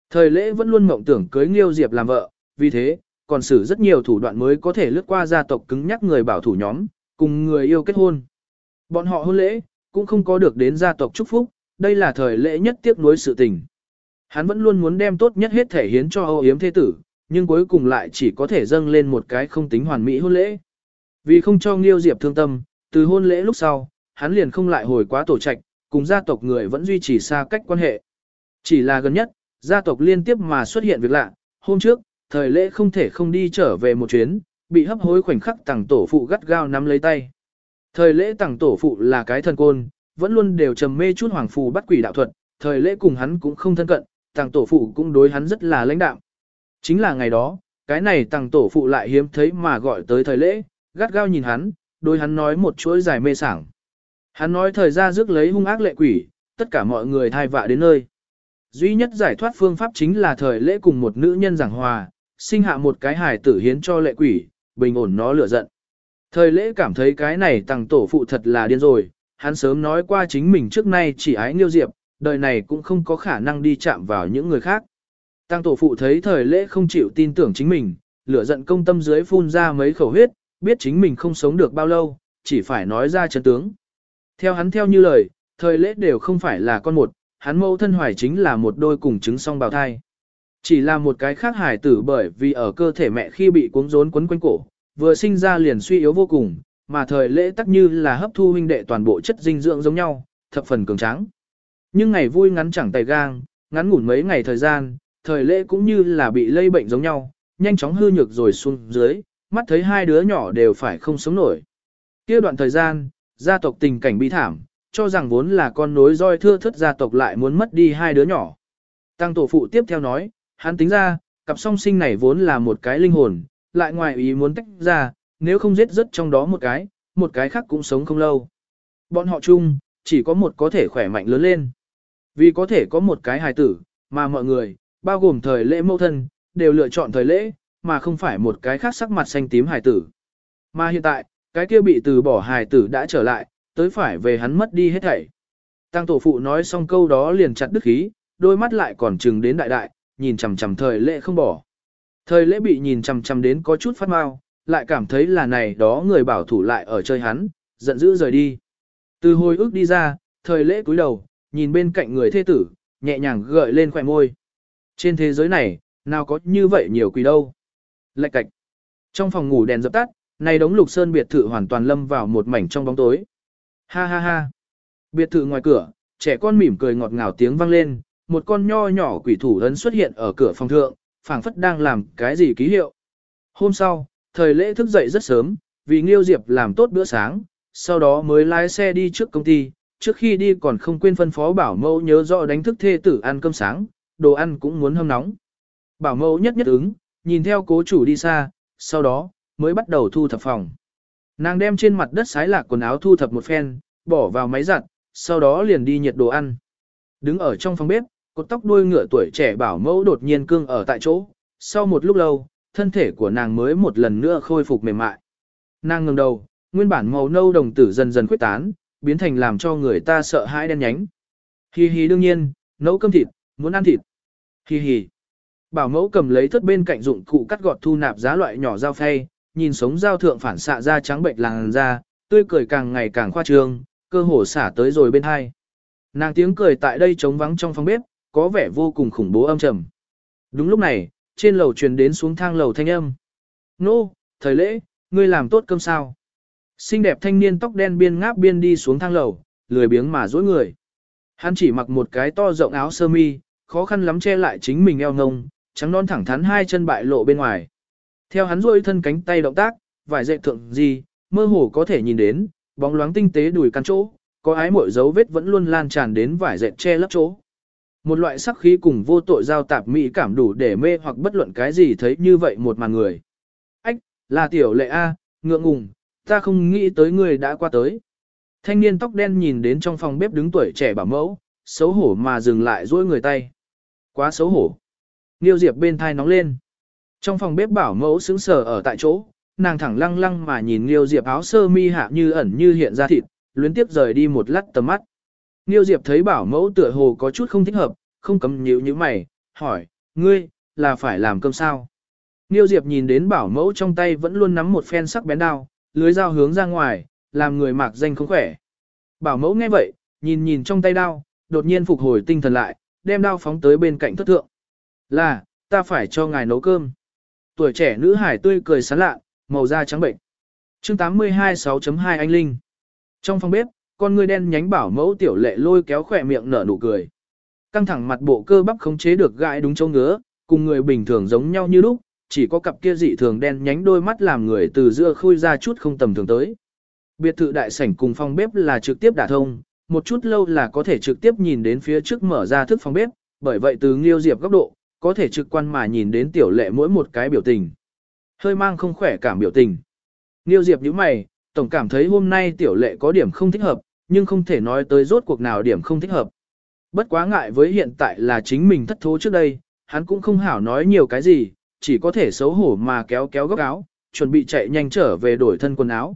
Thời lễ vẫn luôn mộng tưởng cưới Nghiêu Diệp làm vợ, vì thế, còn xử rất nhiều thủ đoạn mới có thể lướt qua gia tộc cứng nhắc người bảo thủ nhóm, cùng người yêu kết hôn. Bọn họ hôn lễ, cũng không có được đến gia tộc chúc phúc, đây là thời lễ nhất tiếc nuối sự tình. Hắn vẫn luôn muốn đem tốt nhất hết thể hiến cho Âu Yếm thế tử, nhưng cuối cùng lại chỉ có thể dâng lên một cái không tính hoàn mỹ hôn lễ. Vì không cho Nghiêu Diệp thương tâm, từ hôn lễ lúc sau, hắn liền không lại hồi quá tổ trạch, cùng gia tộc người vẫn duy trì xa cách quan hệ. Chỉ là gần nhất, gia tộc liên tiếp mà xuất hiện việc lạ, hôm trước, thời lễ không thể không đi trở về một chuyến, bị hấp hối khoảnh khắc tàng tổ phụ gắt gao nắm lấy tay. Thời lễ tàng tổ phụ là cái thần côn, vẫn luôn đều trầm mê chút hoàng phù bắt quỷ đạo thuật, thời lễ cùng hắn cũng không thân cận, tàng tổ phụ cũng đối hắn rất là lãnh đạm. Chính là ngày đó, cái này tàng tổ phụ lại hiếm thấy mà gọi tới thời lễ, gắt gao nhìn hắn, Đôi hắn nói một chuỗi dài mê sảng. Hắn nói thời gian rước lấy hung ác lệ quỷ, tất cả mọi người thai vạ đến nơi. Duy nhất giải thoát phương pháp chính là thời lễ cùng một nữ nhân giảng hòa, sinh hạ một cái hài tử hiến cho lệ quỷ, bình ổn nó lửa giận. Thời lễ cảm thấy cái này tăng tổ phụ thật là điên rồi, hắn sớm nói qua chính mình trước nay chỉ ái nghiêu diệp, đời này cũng không có khả năng đi chạm vào những người khác. Tăng tổ phụ thấy thời lễ không chịu tin tưởng chính mình, lửa giận công tâm dưới phun ra mấy khẩu huyết, biết chính mình không sống được bao lâu, chỉ phải nói ra chân tướng. Theo hắn theo như lời, thời lễ đều không phải là con một, hắn mẫu thân hoài chính là một đôi cùng trứng song bào thai. Chỉ là một cái khác hài tử bởi vì ở cơ thể mẹ khi bị cuống rốn quấn quanh cổ, vừa sinh ra liền suy yếu vô cùng, mà thời lễ tắc như là hấp thu huynh đệ toàn bộ chất dinh dưỡng giống nhau, thập phần cường tráng. Nhưng ngày vui ngắn chẳng tay gang, ngắn ngủn mấy ngày thời gian, thời lễ cũng như là bị lây bệnh giống nhau, nhanh chóng hư nhược rồi xuống dưới, mắt thấy hai đứa nhỏ đều phải không sống nổi. Kia đoạn thời gian, gia tộc tình cảnh bi thảm, cho rằng vốn là con nối roi thưa thất gia tộc lại muốn mất đi hai đứa nhỏ. Tăng tổ phụ tiếp theo nói, hắn tính ra, cặp song sinh này vốn là một cái linh hồn, lại ngoài ý muốn tách ra, nếu không giết rất trong đó một cái, một cái khác cũng sống không lâu. Bọn họ chung, chỉ có một có thể khỏe mạnh lớn lên. Vì có thể có một cái hài tử, mà mọi người, bao gồm thời lễ mâu thân, đều lựa chọn thời lễ, mà không phải một cái khác sắc mặt xanh tím hài tử. Mà hiện tại, cái kia bị từ bỏ hài tử đã trở lại, tới phải về hắn mất đi hết thảy. Tăng tổ phụ nói xong câu đó liền chặt đứt khí, đôi mắt lại còn trừng đến đại đại, nhìn chằm chằm thời lễ không bỏ. Thời lễ bị nhìn chằm chằm đến có chút phát mau, lại cảm thấy là này đó người bảo thủ lại ở chơi hắn, giận dữ rời đi. Từ hồi ức đi ra, thời lễ cúi đầu, nhìn bên cạnh người thê tử, nhẹ nhàng gợi lên khỏe môi. Trên thế giới này, nào có như vậy nhiều quỷ đâu. Lạch cạch. Trong phòng ngủ đèn dập tắt, này đống lục sơn biệt thự hoàn toàn lâm vào một mảnh trong bóng tối. Ha ha ha. Biệt thự ngoài cửa, trẻ con mỉm cười ngọt ngào tiếng vang lên, một con nho nhỏ quỷ thủ ấn xuất hiện ở cửa phòng thượng, phảng phất đang làm cái gì ký hiệu. Hôm sau, thời lễ thức dậy rất sớm, vì Nghiêu Diệp làm tốt bữa sáng, sau đó mới lái xe đi trước công ty, trước khi đi còn không quên phân phó bảo mẫu nhớ rõ đánh thức thê tử ăn cơm sáng, đồ ăn cũng muốn hâm nóng. Bảo mẫu nhất nhất ứng, nhìn theo cố chủ đi xa, sau đó, mới bắt đầu thu thập phòng. Nàng đem trên mặt đất sái lạc quần áo thu thập một phen, bỏ vào máy giặt, sau đó liền đi nhiệt đồ ăn. Đứng ở trong phòng bếp, cột tóc đuôi ngựa tuổi trẻ bảo mẫu đột nhiên cương ở tại chỗ, sau một lúc lâu, thân thể của nàng mới một lần nữa khôi phục mềm mại. Nàng ngẩng đầu, nguyên bản màu nâu đồng tử dần dần khuyết tán, biến thành làm cho người ta sợ hãi đen nhánh. Hi hi đương nhiên, nấu cơm thịt, muốn ăn thịt. Hi hi. Bảo mẫu cầm lấy thất bên cạnh dụng cụ cắt gọt thu nạp giá loại nhỏ dao phay, nhìn sống dao thượng phản xạ ra trắng bệnh làng ra, tươi cười càng ngày càng khoa trương, cơ hồ xả tới rồi bên hai. Nàng tiếng cười tại đây trống vắng trong phòng bếp, có vẻ vô cùng khủng bố âm trầm. Đúng lúc này, trên lầu truyền đến xuống thang lầu thanh âm. Nô, thời lễ, ngươi làm tốt cơm sao? Xinh đẹp thanh niên tóc đen biên ngáp biên đi xuống thang lầu, lười biếng mà dối người. Hắn chỉ mặc một cái to rộng áo sơ mi, khó khăn lắm che lại chính mình eo ngông, trắng non thẳng thắn hai chân bại lộ bên ngoài. Theo hắn duỗi thân cánh tay động tác, vài dệt thượng gì, mơ hồ có thể nhìn đến, bóng loáng tinh tế đùi căn chỗ, có ái mỗi dấu vết vẫn luôn lan tràn đến vải dệt che lấp chỗ. Một loại sắc khí cùng vô tội giao tạp mỹ cảm đủ để mê hoặc bất luận cái gì thấy như vậy một màn người. Ách, là tiểu lệ A, ngượng ngùng, ta không nghĩ tới người đã qua tới. Thanh niên tóc đen nhìn đến trong phòng bếp đứng tuổi trẻ bảo mẫu, xấu hổ mà dừng lại duỗi người tay. Quá xấu hổ. Nghiêu Diệp bên thai nóng lên. Trong phòng bếp bảo mẫu sững sờ ở tại chỗ, nàng thẳng lăng lăng mà nhìn Nghiêu Diệp áo sơ mi hạ như ẩn như hiện ra thịt, luyến tiếp rời đi một lát tầm mắt. Nghiêu Diệp thấy bảo mẫu tựa hồ có chút không thích hợp, không cấm nhíu như mày, hỏi, ngươi, là phải làm cơm sao? Nghiêu Diệp nhìn đến bảo mẫu trong tay vẫn luôn nắm một phen sắc bén đao, lưới dao hướng ra ngoài, làm người mạc danh không khỏe. Bảo mẫu nghe vậy, nhìn nhìn trong tay đao, đột nhiên phục hồi tinh thần lại, đem đao phóng tới bên cạnh thất thượng. Là, ta phải cho ngài nấu cơm. Tuổi trẻ nữ hải tươi cười sán lạ, màu da trắng bệnh. chương 82 6.2 anh Linh. Trong phòng bếp, con người đen nhánh bảo mẫu tiểu lệ lôi kéo khỏe miệng nở nụ cười. Căng thẳng mặt bộ cơ bắp khống chế được gãi đúng châu ngứa, cùng người bình thường giống nhau như lúc, chỉ có cặp kia dị thường đen nhánh đôi mắt làm người từ giữa khui ra chút không tầm thường tới. Biệt thự đại sảnh cùng phòng bếp là trực tiếp đả thông, một chút lâu là có thể trực tiếp nhìn đến phía trước mở ra thức phòng bếp, bởi vậy từ Nghiêu Diệp góc độ, có thể trực quan mà nhìn đến tiểu lệ mỗi một cái biểu tình. Hơi mang không khỏe cảm biểu tình. Nghiêu Diệp nhíu mày, tổng cảm thấy hôm nay tiểu lệ có điểm không thích hợp, nhưng không thể nói tới rốt cuộc nào điểm không thích hợp. Bất quá ngại với hiện tại là chính mình thất thố trước đây, hắn cũng không hảo nói nhiều cái gì, chỉ có thể xấu hổ mà kéo kéo góc áo, chuẩn bị chạy nhanh trở về đổi thân quần áo.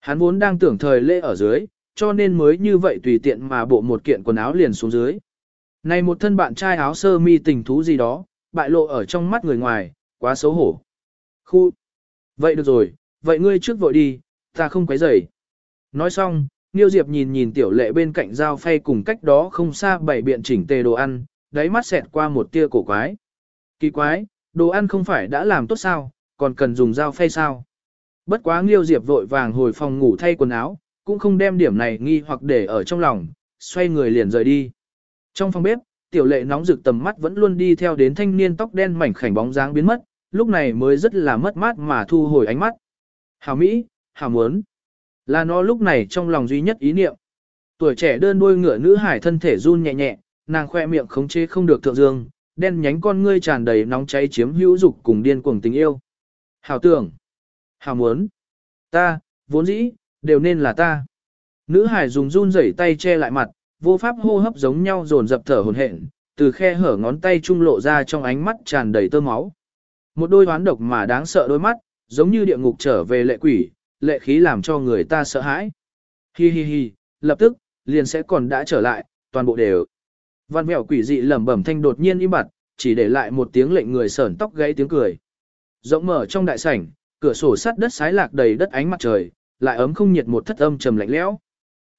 Hắn vốn đang tưởng thời lễ ở dưới, cho nên mới như vậy tùy tiện mà bộ một kiện quần áo liền xuống dưới. Này một thân bạn trai áo sơ mi tình thú gì đó, bại lộ ở trong mắt người ngoài, quá xấu hổ. Khu! Vậy được rồi, vậy ngươi trước vội đi, ta không quấy rầy. Nói xong, Niêu Diệp nhìn nhìn tiểu lệ bên cạnh dao phay cùng cách đó không xa bảy biện chỉnh tề đồ ăn, đáy mắt xẹt qua một tia cổ quái. Kỳ quái, đồ ăn không phải đã làm tốt sao, còn cần dùng dao phay sao? Bất quá Niêu Diệp vội vàng hồi phòng ngủ thay quần áo, cũng không đem điểm này nghi hoặc để ở trong lòng, xoay người liền rời đi. Trong phòng bếp, tiểu lệ nóng rực tầm mắt vẫn luôn đi theo đến thanh niên tóc đen mảnh khảnh bóng dáng biến mất, lúc này mới rất là mất mát mà thu hồi ánh mắt. Hảo Mỹ, hảo muốn. Là nó lúc này trong lòng duy nhất ý niệm. Tuổi trẻ đơn đuôi ngựa nữ hải thân thể run nhẹ nhẹ, nàng khoe miệng khống chế không được thượng dương, đen nhánh con ngươi tràn đầy nóng cháy chiếm hữu dục cùng điên cuồng tình yêu. Hảo tưởng, hảo muốn, ta, vốn dĩ, đều nên là ta. Nữ hải dùng run rẩy tay che lại mặt, vô pháp hô hấp giống nhau dồn dập thở hổn hển, từ khe hở ngón tay trung lộ ra trong ánh mắt tràn đầy tơ máu. Một đôi hoán độc mà đáng sợ đôi mắt, giống như địa ngục trở về lệ quỷ, lệ khí làm cho người ta sợ hãi. Hi hi hi, lập tức, liền sẽ còn đã trở lại, toàn bộ đều. Văn mèo quỷ dị lẩm bẩm thanh đột nhiên im bặt, chỉ để lại một tiếng lệnh người sởn tóc gãy tiếng cười. Rộng mở trong đại sảnh, cửa sổ sắt đất sái lạc đầy đất ánh mặt trời, lại ấm không nhiệt một thất âm trầm lạnh lẽo.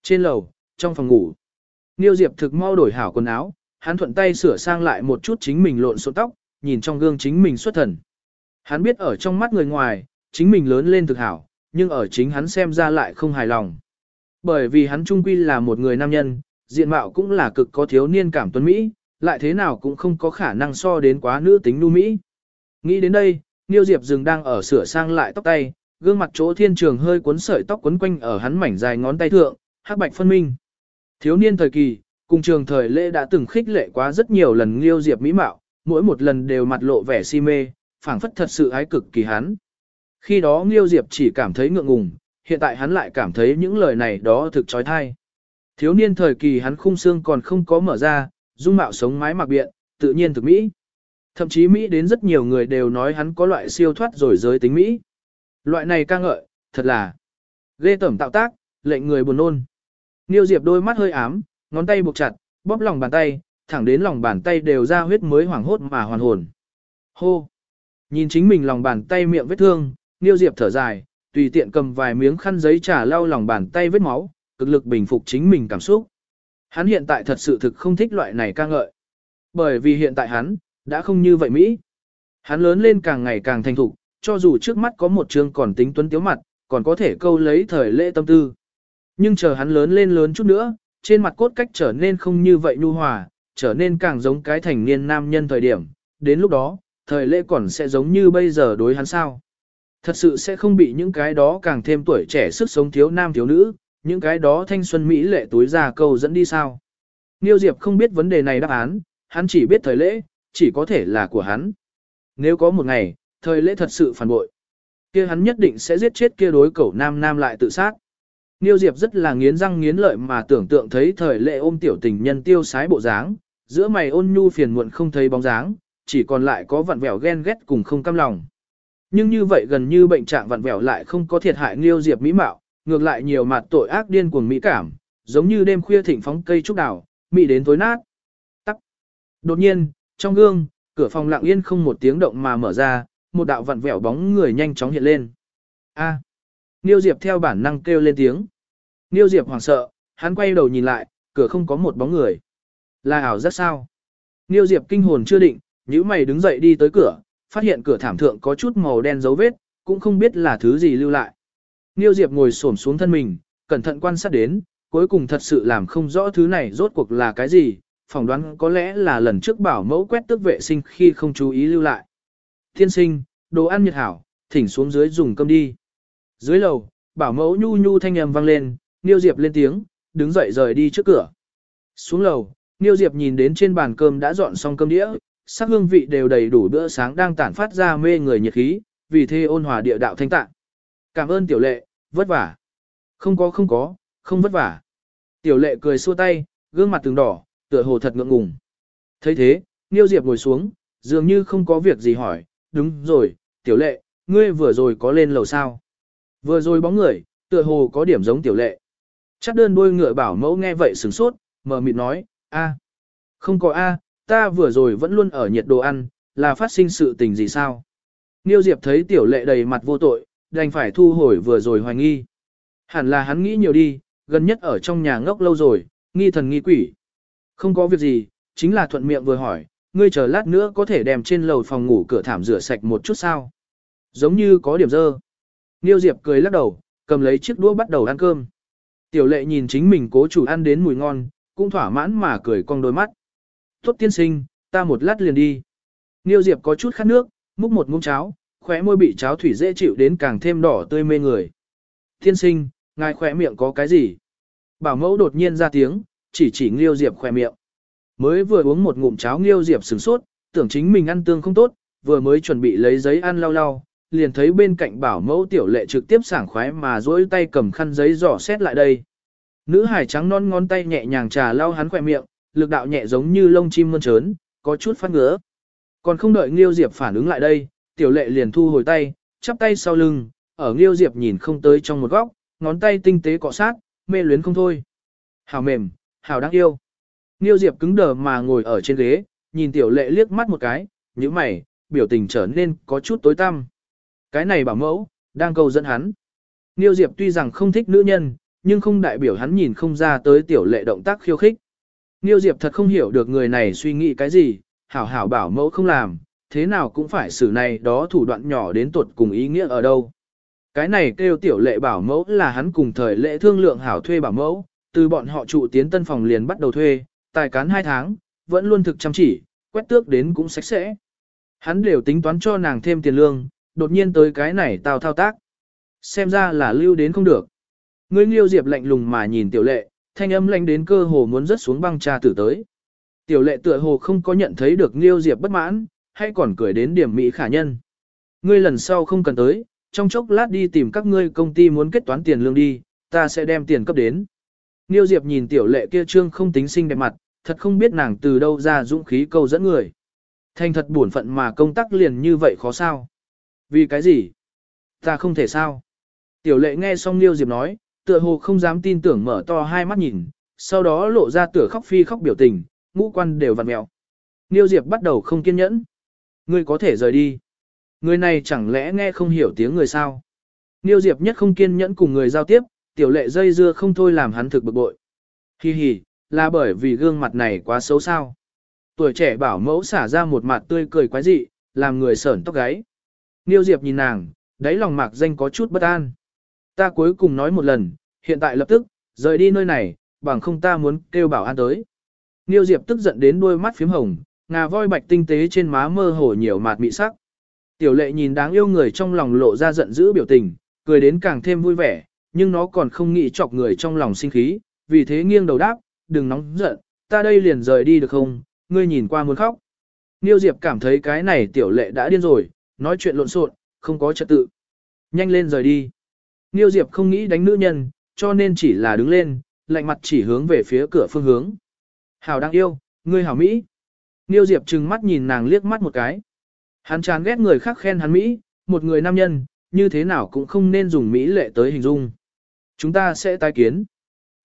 Trên lầu, trong phòng ngủ, Niêu Diệp thực mau đổi hảo quần áo, hắn thuận tay sửa sang lại một chút chính mình lộn xộn tóc, nhìn trong gương chính mình xuất thần. Hắn biết ở trong mắt người ngoài, chính mình lớn lên thực hảo, nhưng ở chính hắn xem ra lại không hài lòng. Bởi vì hắn trung quy là một người nam nhân, diện mạo cũng là cực có thiếu niên cảm tuấn Mỹ, lại thế nào cũng không có khả năng so đến quá nữ tính nu Mỹ. Nghĩ đến đây, Niêu Diệp dừng đang ở sửa sang lại tóc tay, gương mặt chỗ thiên trường hơi cuốn sợi tóc quấn quanh ở hắn mảnh dài ngón tay thượng, hắc bạch phân minh. Thiếu niên thời kỳ, cùng trường thời lễ đã từng khích lệ quá rất nhiều lần Liêu Diệp mỹ mạo, mỗi một lần đều mặt lộ vẻ si mê, phảng phất thật sự ái cực kỳ hắn. Khi đó Liêu Diệp chỉ cảm thấy ngượng ngùng, hiện tại hắn lại cảm thấy những lời này đó thực trói thai. Thiếu niên thời kỳ hắn khung xương còn không có mở ra, dung mạo sống mái mặc biện, tự nhiên thực mỹ. Thậm chí Mỹ đến rất nhiều người đều nói hắn có loại siêu thoát rồi giới tính Mỹ. Loại này ca ngợi, thật là ghê tẩm tạo tác, lệnh người buồn nôn. Niêu Diệp đôi mắt hơi ám, ngón tay buộc chặt, bóp lòng bàn tay, thẳng đến lòng bàn tay đều ra huyết mới hoảng hốt mà hoàn hồn. Hô! Nhìn chính mình lòng bàn tay miệng vết thương, Niêu Diệp thở dài, tùy tiện cầm vài miếng khăn giấy trả lau lòng bàn tay vết máu, cực lực bình phục chính mình cảm xúc. Hắn hiện tại thật sự thực không thích loại này ca ngợi. Bởi vì hiện tại hắn, đã không như vậy Mỹ. Hắn lớn lên càng ngày càng thành thục, cho dù trước mắt có một trường còn tính tuấn tiếu mặt, còn có thể câu lấy thời lễ tâm tư. Nhưng chờ hắn lớn lên lớn chút nữa, trên mặt cốt cách trở nên không như vậy nhu hòa, trở nên càng giống cái thành niên nam nhân thời điểm, đến lúc đó, thời lễ còn sẽ giống như bây giờ đối hắn sao. Thật sự sẽ không bị những cái đó càng thêm tuổi trẻ sức sống thiếu nam thiếu nữ, những cái đó thanh xuân mỹ lệ túi già câu dẫn đi sao. Niêu Diệp không biết vấn đề này đáp án, hắn chỉ biết thời lễ, chỉ có thể là của hắn. Nếu có một ngày, thời lễ thật sự phản bội, kia hắn nhất định sẽ giết chết kia đối cẩu nam nam lại tự sát. Niêu Diệp rất là nghiến răng nghiến lợi mà tưởng tượng thấy thời lệ ôm tiểu tình nhân tiêu sái bộ dáng, giữa mày ôn nhu phiền muộn không thấy bóng dáng, chỉ còn lại có vặn vẹo ghen ghét cùng không cam lòng. Nhưng như vậy gần như bệnh trạng vặn vẹo lại không có thiệt hại Niêu Diệp mỹ mạo, ngược lại nhiều mặt tội ác điên cuồng mỹ cảm, giống như đêm khuya thịnh phóng cây trúc đảo, mị đến tối nát. Tắc. Đột nhiên, trong gương, cửa phòng lặng yên không một tiếng động mà mở ra, một đạo vặn vẹo bóng người nhanh chóng hiện lên. A. Niêu Diệp theo bản năng kêu lên tiếng. Niêu Diệp hoảng sợ, hắn quay đầu nhìn lại, cửa không có một bóng người. Là ảo rất sao? Niêu Diệp kinh hồn chưa định, nhíu mày đứng dậy đi tới cửa, phát hiện cửa thảm thượng có chút màu đen dấu vết, cũng không biết là thứ gì lưu lại. Niêu Diệp ngồi xổm xuống thân mình, cẩn thận quan sát đến, cuối cùng thật sự làm không rõ thứ này rốt cuộc là cái gì, phỏng đoán có lẽ là lần trước bảo mẫu quét tước vệ sinh khi không chú ý lưu lại. Thiên sinh, đồ ăn nhiệt hảo, thỉnh xuống dưới dùng cơm đi. Dưới lầu, bảo mẫu nhu nhu thanh âm vang lên, Niêu Diệp lên tiếng, đứng dậy rời đi trước cửa. Xuống lầu, Niêu Diệp nhìn đến trên bàn cơm đã dọn xong cơm đĩa, sắc hương vị đều đầy đủ bữa sáng đang tản phát ra mê người nhiệt khí, vì thế ôn hòa địa đạo thanh tạng. Cảm ơn tiểu lệ, vất vả. Không có không có, không vất vả. Tiểu lệ cười xua tay, gương mặt từng đỏ, tựa hồ thật ngượng ngùng. thấy thế, Niêu Diệp ngồi xuống, dường như không có việc gì hỏi, đúng rồi, tiểu lệ, ngươi vừa rồi có lên lầu sao? Vừa rồi bóng người, tựa hồ có điểm giống tiểu lệ. Chắc đơn đuôi ngựa bảo mẫu nghe vậy sửng sốt, mờ mịt nói, a, không có a, ta vừa rồi vẫn luôn ở nhiệt đồ ăn, là phát sinh sự tình gì sao? Niêu Diệp thấy tiểu lệ đầy mặt vô tội, đành phải thu hồi vừa rồi hoài nghi. Hẳn là hắn nghĩ nhiều đi, gần nhất ở trong nhà ngốc lâu rồi, nghi thần nghi quỷ. Không có việc gì, chính là thuận miệng vừa hỏi, ngươi chờ lát nữa có thể đem trên lầu phòng ngủ cửa thảm rửa sạch một chút sao? Giống như có điểm dơ. Niêu Diệp cười lắc đầu, cầm lấy chiếc đũa bắt đầu ăn cơm. Tiểu lệ nhìn chính mình cố chủ ăn đến mùi ngon, cũng thỏa mãn mà cười cong đôi mắt. Tốt tiên sinh, ta một lát liền đi. Niêu Diệp có chút khát nước, múc một ngụm cháo, khóe môi bị cháo thủy dễ chịu đến càng thêm đỏ tươi mê người. Tiên sinh, ngài khóe miệng có cái gì? Bảo mẫu đột nhiên ra tiếng, chỉ chỉ Niêu Diệp khóe miệng. Mới vừa uống một ngụm cháo Niêu Diệp sửng sốt, tưởng chính mình ăn tương không tốt, vừa mới chuẩn bị lấy giấy ăn lau lau, liền thấy bên cạnh bảo mẫu tiểu lệ trực tiếp sảng khoái mà duỗi tay cầm khăn giấy dò xét lại đây. Nữ hải trắng non ngón tay nhẹ nhàng trà lau hắn khỏe miệng, lực đạo nhẹ giống như lông chim mơn trớn, có chút phát ngứa. Còn không đợi Nghiêu Diệp phản ứng lại đây, tiểu lệ liền thu hồi tay, chắp tay sau lưng, ở Nghiêu Diệp nhìn không tới trong một góc, ngón tay tinh tế cọ sát, mê luyến không thôi. Hào mềm, hào đáng yêu. Nghiêu Diệp cứng đờ mà ngồi ở trên ghế, nhìn tiểu lệ liếc mắt một cái, như mày, biểu tình trở nên có chút tối tăm. Cái này bảo mẫu, đang cầu dẫn hắn. Nghiêu Diệp tuy rằng không thích nữ nhân, nhưng không đại biểu hắn nhìn không ra tới tiểu lệ động tác khiêu khích. Nghiêu Diệp thật không hiểu được người này suy nghĩ cái gì, hảo hảo bảo mẫu không làm, thế nào cũng phải xử này đó thủ đoạn nhỏ đến tuột cùng ý nghĩa ở đâu. Cái này kêu tiểu lệ bảo mẫu là hắn cùng thời lệ thương lượng hảo thuê bảo mẫu, từ bọn họ trụ tiến tân phòng liền bắt đầu thuê, tài cán hai tháng, vẫn luôn thực chăm chỉ, quét tước đến cũng sạch sẽ. Hắn đều tính toán cho nàng thêm tiền lương, đột nhiên tới cái này tao thao tác. Xem ra là lưu đến không được. Ngươi Liêu Diệp lạnh lùng mà nhìn tiểu lệ, thanh âm lạnh đến cơ hồ muốn rớt xuống băng trà tử tới. Tiểu lệ tựa hồ không có nhận thấy được Liêu Diệp bất mãn, hay còn cười đến điểm mỹ khả nhân. Ngươi lần sau không cần tới, trong chốc lát đi tìm các ngươi công ty muốn kết toán tiền lương đi, ta sẽ đem tiền cấp đến. liêu Diệp nhìn tiểu lệ kia trương không tính xinh đẹp mặt, thật không biết nàng từ đâu ra dũng khí câu dẫn người. Thành thật buồn phận mà công tác liền như vậy khó sao. Vì cái gì? Ta không thể sao. Tiểu lệ nghe xong liêu Diệp nói, tựa hồ không dám tin tưởng mở to hai mắt nhìn, sau đó lộ ra tựa khóc phi khóc biểu tình, ngũ quan đều vặn mẹo. liêu Diệp bắt đầu không kiên nhẫn. Ngươi có thể rời đi. Người này chẳng lẽ nghe không hiểu tiếng người sao? Niêu Diệp nhất không kiên nhẫn cùng người giao tiếp, tiểu lệ dây dưa không thôi làm hắn thực bực bội. Hi hi, là bởi vì gương mặt này quá xấu sao. Tuổi trẻ bảo mẫu xả ra một mặt tươi cười quái dị, làm người sởn tóc gáy. Niêu Diệp nhìn nàng, đáy lòng mạc danh có chút bất an. Ta cuối cùng nói một lần, hiện tại lập tức, rời đi nơi này, bằng không ta muốn kêu bảo an tới. Niêu Diệp tức giận đến đôi mắt phím hồng, ngà voi bạch tinh tế trên má mơ hồ nhiều mạt mị sắc. Tiểu lệ nhìn đáng yêu người trong lòng lộ ra giận dữ biểu tình, cười đến càng thêm vui vẻ, nhưng nó còn không nghĩ chọc người trong lòng sinh khí, vì thế nghiêng đầu đáp, đừng nóng giận, ta đây liền rời đi được không, ngươi nhìn qua muốn khóc. Niêu Diệp cảm thấy cái này tiểu lệ đã điên rồi, nói chuyện lộn xộn, không có trật tự. Nhanh lên rời đi. Niêu Diệp không nghĩ đánh nữ nhân, cho nên chỉ là đứng lên, lạnh mặt chỉ hướng về phía cửa phương hướng. Hảo đang yêu, ngươi hảo Mỹ. Niêu Diệp trừng mắt nhìn nàng liếc mắt một cái. Hắn chán ghét người khác khen hắn Mỹ, một người nam nhân, như thế nào cũng không nên dùng Mỹ lệ tới hình dung. Chúng ta sẽ tái kiến.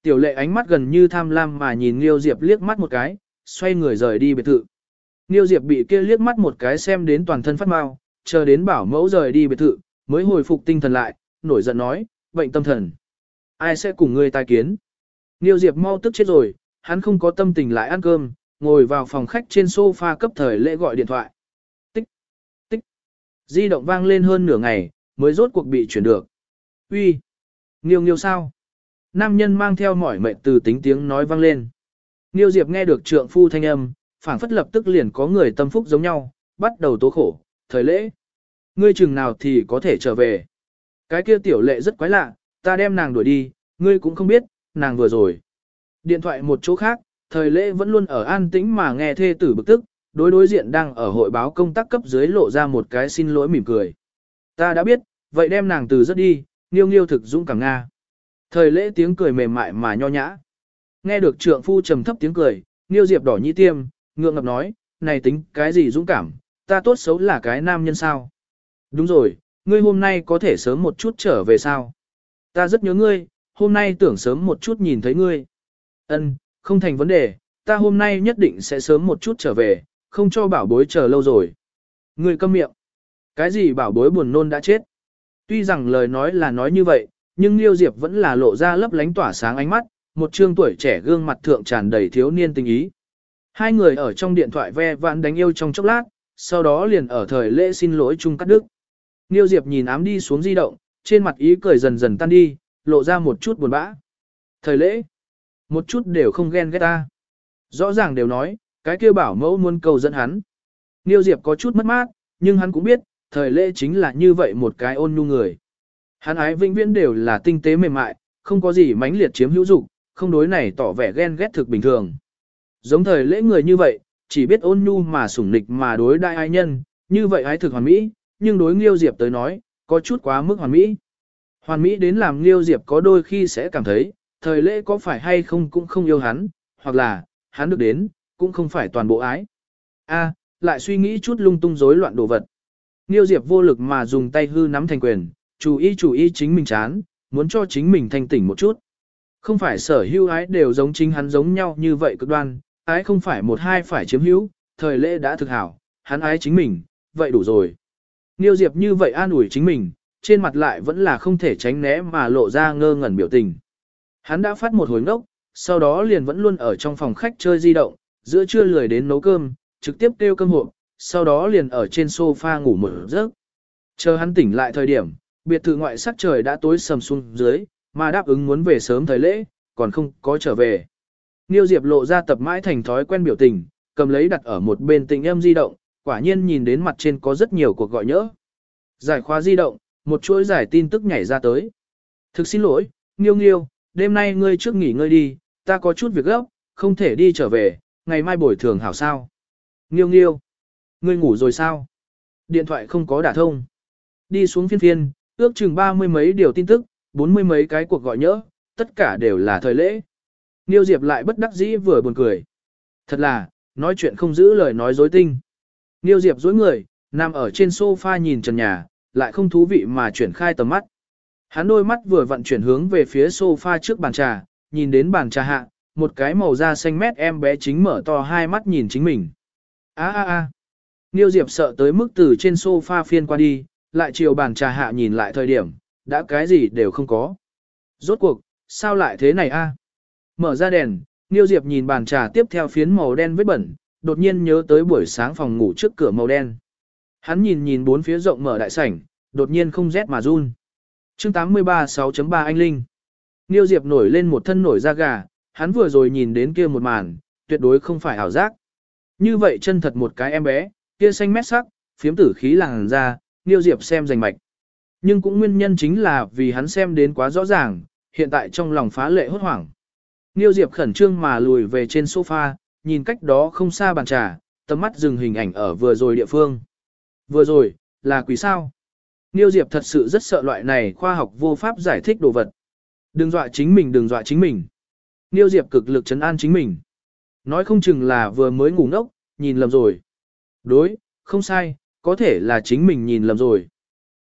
Tiểu lệ ánh mắt gần như tham lam mà nhìn Niêu Diệp liếc mắt một cái, xoay người rời đi biệt thự. Niêu Diệp bị kia liếc mắt một cái xem đến toàn thân phát mau, chờ đến bảo mẫu rời đi biệt thự, mới hồi phục tinh thần lại, nổi giận nói, bệnh tâm thần. Ai sẽ cùng ngươi tai kiến? Niêu Diệp mau tức chết rồi, hắn không có tâm tình lại ăn cơm, ngồi vào phòng khách trên sofa cấp thời lễ gọi điện thoại. Tích, tích. Di động vang lên hơn nửa ngày, mới rốt cuộc bị chuyển được. Uy, Nghiêu nghiêu sao? Nam nhân mang theo mỏi mệt từ tính tiếng nói vang lên. Nghiêu Diệp nghe được trượng phu thanh âm, phảng phất lập tức liền có người tâm phúc giống nhau, bắt đầu tố khổ, thời lễ. Ngươi chừng nào thì có thể trở về. Cái kia tiểu lệ rất quái lạ, ta đem nàng đuổi đi, ngươi cũng không biết, nàng vừa rồi. Điện thoại một chỗ khác, thời lễ vẫn luôn ở an tĩnh mà nghe thê tử bực tức, đối đối diện đang ở hội báo công tác cấp dưới lộ ra một cái xin lỗi mỉm cười. Ta đã biết, vậy đem nàng từ rất đi, nghiêu nghiêu thực dũng cảm Nga. Thời lễ tiếng cười mềm mại mà nho nhã. Nghe được trượng phu trầm thấp tiếng cười, nghiêu diệp đỏ nhĩ tiêm, ngượng ngập nói, này tính cái gì dũng cảm, ta tốt xấu là cái nam nhân sao. Đúng rồi, ngươi hôm nay có thể sớm một chút trở về sao? Ta rất nhớ ngươi, hôm nay tưởng sớm một chút nhìn thấy ngươi. Ân, không thành vấn đề, ta hôm nay nhất định sẽ sớm một chút trở về, không cho bảo bối chờ lâu rồi. Ngươi câm miệng. Cái gì bảo bối buồn nôn đã chết? Tuy rằng lời nói là nói như vậy, nhưng Liêu Diệp vẫn là lộ ra lấp lánh tỏa sáng ánh mắt, một trương tuổi trẻ gương mặt thượng tràn đầy thiếu niên tình ý. Hai người ở trong điện thoại ve vãn đánh yêu trong chốc lát, sau đó liền ở thời lễ xin lỗi chung cắt đức. Niêu Diệp nhìn ám đi xuống di động, trên mặt ý cười dần dần tan đi, lộ ra một chút buồn bã. Thời lễ, một chút đều không ghen ghét ta. Rõ ràng đều nói, cái kia bảo mẫu muốn cầu dẫn hắn. Niêu Diệp có chút mất mát, nhưng hắn cũng biết, thời lễ chính là như vậy một cái ôn nhu người. Hắn ái vĩnh viễn đều là tinh tế mềm mại, không có gì mãnh liệt chiếm hữu dục, không đối này tỏ vẻ ghen ghét thực bình thường. Giống thời lễ người như vậy, chỉ biết ôn nhu mà sủng nịch mà đối đại ai nhân, như vậy ái thực hoàn mỹ, nhưng đối Nghiêu Diệp tới nói, có chút quá mức hoàn mỹ. Hoàn mỹ đến làm Nghiêu Diệp có đôi khi sẽ cảm thấy, thời lễ có phải hay không cũng không yêu hắn, hoặc là, hắn được đến, cũng không phải toàn bộ ái. A, lại suy nghĩ chút lung tung rối loạn đồ vật. Nghiêu Diệp vô lực mà dùng tay hư nắm thành quyền, chủ ý chủ ý chính mình chán, muốn cho chính mình thanh tỉnh một chút. Không phải sở hữu ái đều giống chính hắn giống nhau như vậy cực đoan, ái không phải một hai phải chiếm hữu, thời lễ đã thực hảo, hắn ái chính mình, vậy đủ rồi. Niêu Diệp như vậy an ủi chính mình, trên mặt lại vẫn là không thể tránh né mà lộ ra ngơ ngẩn biểu tình. Hắn đã phát một hồi ngốc, sau đó liền vẫn luôn ở trong phòng khách chơi di động, giữa trưa lười đến nấu cơm, trực tiếp kêu cơm hộp, sau đó liền ở trên sofa ngủ một giấc. Chờ hắn tỉnh lại thời điểm, biệt thự ngoại sắc trời đã tối sầm xuống dưới, mà đáp ứng muốn về sớm thời lễ, còn không có trở về. Niêu Diệp lộ ra tập mãi thành thói quen biểu tình, cầm lấy đặt ở một bên tình em di động, quả nhiên nhìn đến mặt trên có rất nhiều cuộc gọi nhỡ. Giải khóa di động, một chuỗi giải tin tức nhảy ra tới. Thực xin lỗi, Nghiêu Nghiêu, đêm nay ngươi trước nghỉ ngơi đi, ta có chút việc gấp, không thể đi trở về, ngày mai bồi thường hảo sao. Nghiêu Nghiêu, ngươi ngủ rồi sao? Điện thoại không có đả thông. Đi xuống phiên phiên, ước chừng ba mươi mấy điều tin tức, bốn mươi mấy cái cuộc gọi nhỡ, tất cả đều là thời lễ. Niêu Diệp lại bất đắc dĩ vừa buồn cười. Thật là, nói chuyện không giữ lời nói dối tinh. Niêu Diệp dối người, nằm ở trên sofa nhìn trần nhà, lại không thú vị mà chuyển khai tầm mắt. Hắn đôi mắt vừa vận chuyển hướng về phía sofa trước bàn trà, nhìn đến bàn trà hạ, một cái màu da xanh mét em bé chính mở to hai mắt nhìn chính mình. Á á á. Niêu Diệp sợ tới mức từ trên sofa phiên qua đi, lại chiều bàn trà hạ nhìn lại thời điểm, đã cái gì đều không có. Rốt cuộc, sao lại thế này a? Mở ra đèn, Niêu Diệp nhìn bàn trà tiếp theo phiến màu đen vết bẩn, đột nhiên nhớ tới buổi sáng phòng ngủ trước cửa màu đen. Hắn nhìn nhìn bốn phía rộng mở đại sảnh, đột nhiên không rét mà run. Chương 83 6.3 Anh Linh. Niêu Diệp nổi lên một thân nổi da gà, hắn vừa rồi nhìn đến kia một màn, tuyệt đối không phải ảo giác. Như vậy chân thật một cái em bé, kia xanh mét sắc, phiếm tử khí làng ra, Niêu Diệp xem rành mạch. Nhưng cũng nguyên nhân chính là vì hắn xem đến quá rõ ràng, hiện tại trong lòng phá lệ hốt hoảng. Niêu Diệp khẩn trương mà lùi về trên sofa, nhìn cách đó không xa bàn trà, tầm mắt dừng hình ảnh ở vừa rồi địa phương. Vừa rồi, là quỷ sao? Niêu Diệp thật sự rất sợ loại này khoa học vô pháp giải thích đồ vật. Đừng dọa chính mình đừng dọa chính mình. Niêu Diệp cực lực chấn an chính mình. Nói không chừng là vừa mới ngủ ngốc, nhìn lầm rồi. Đối, không sai, có thể là chính mình nhìn lầm rồi.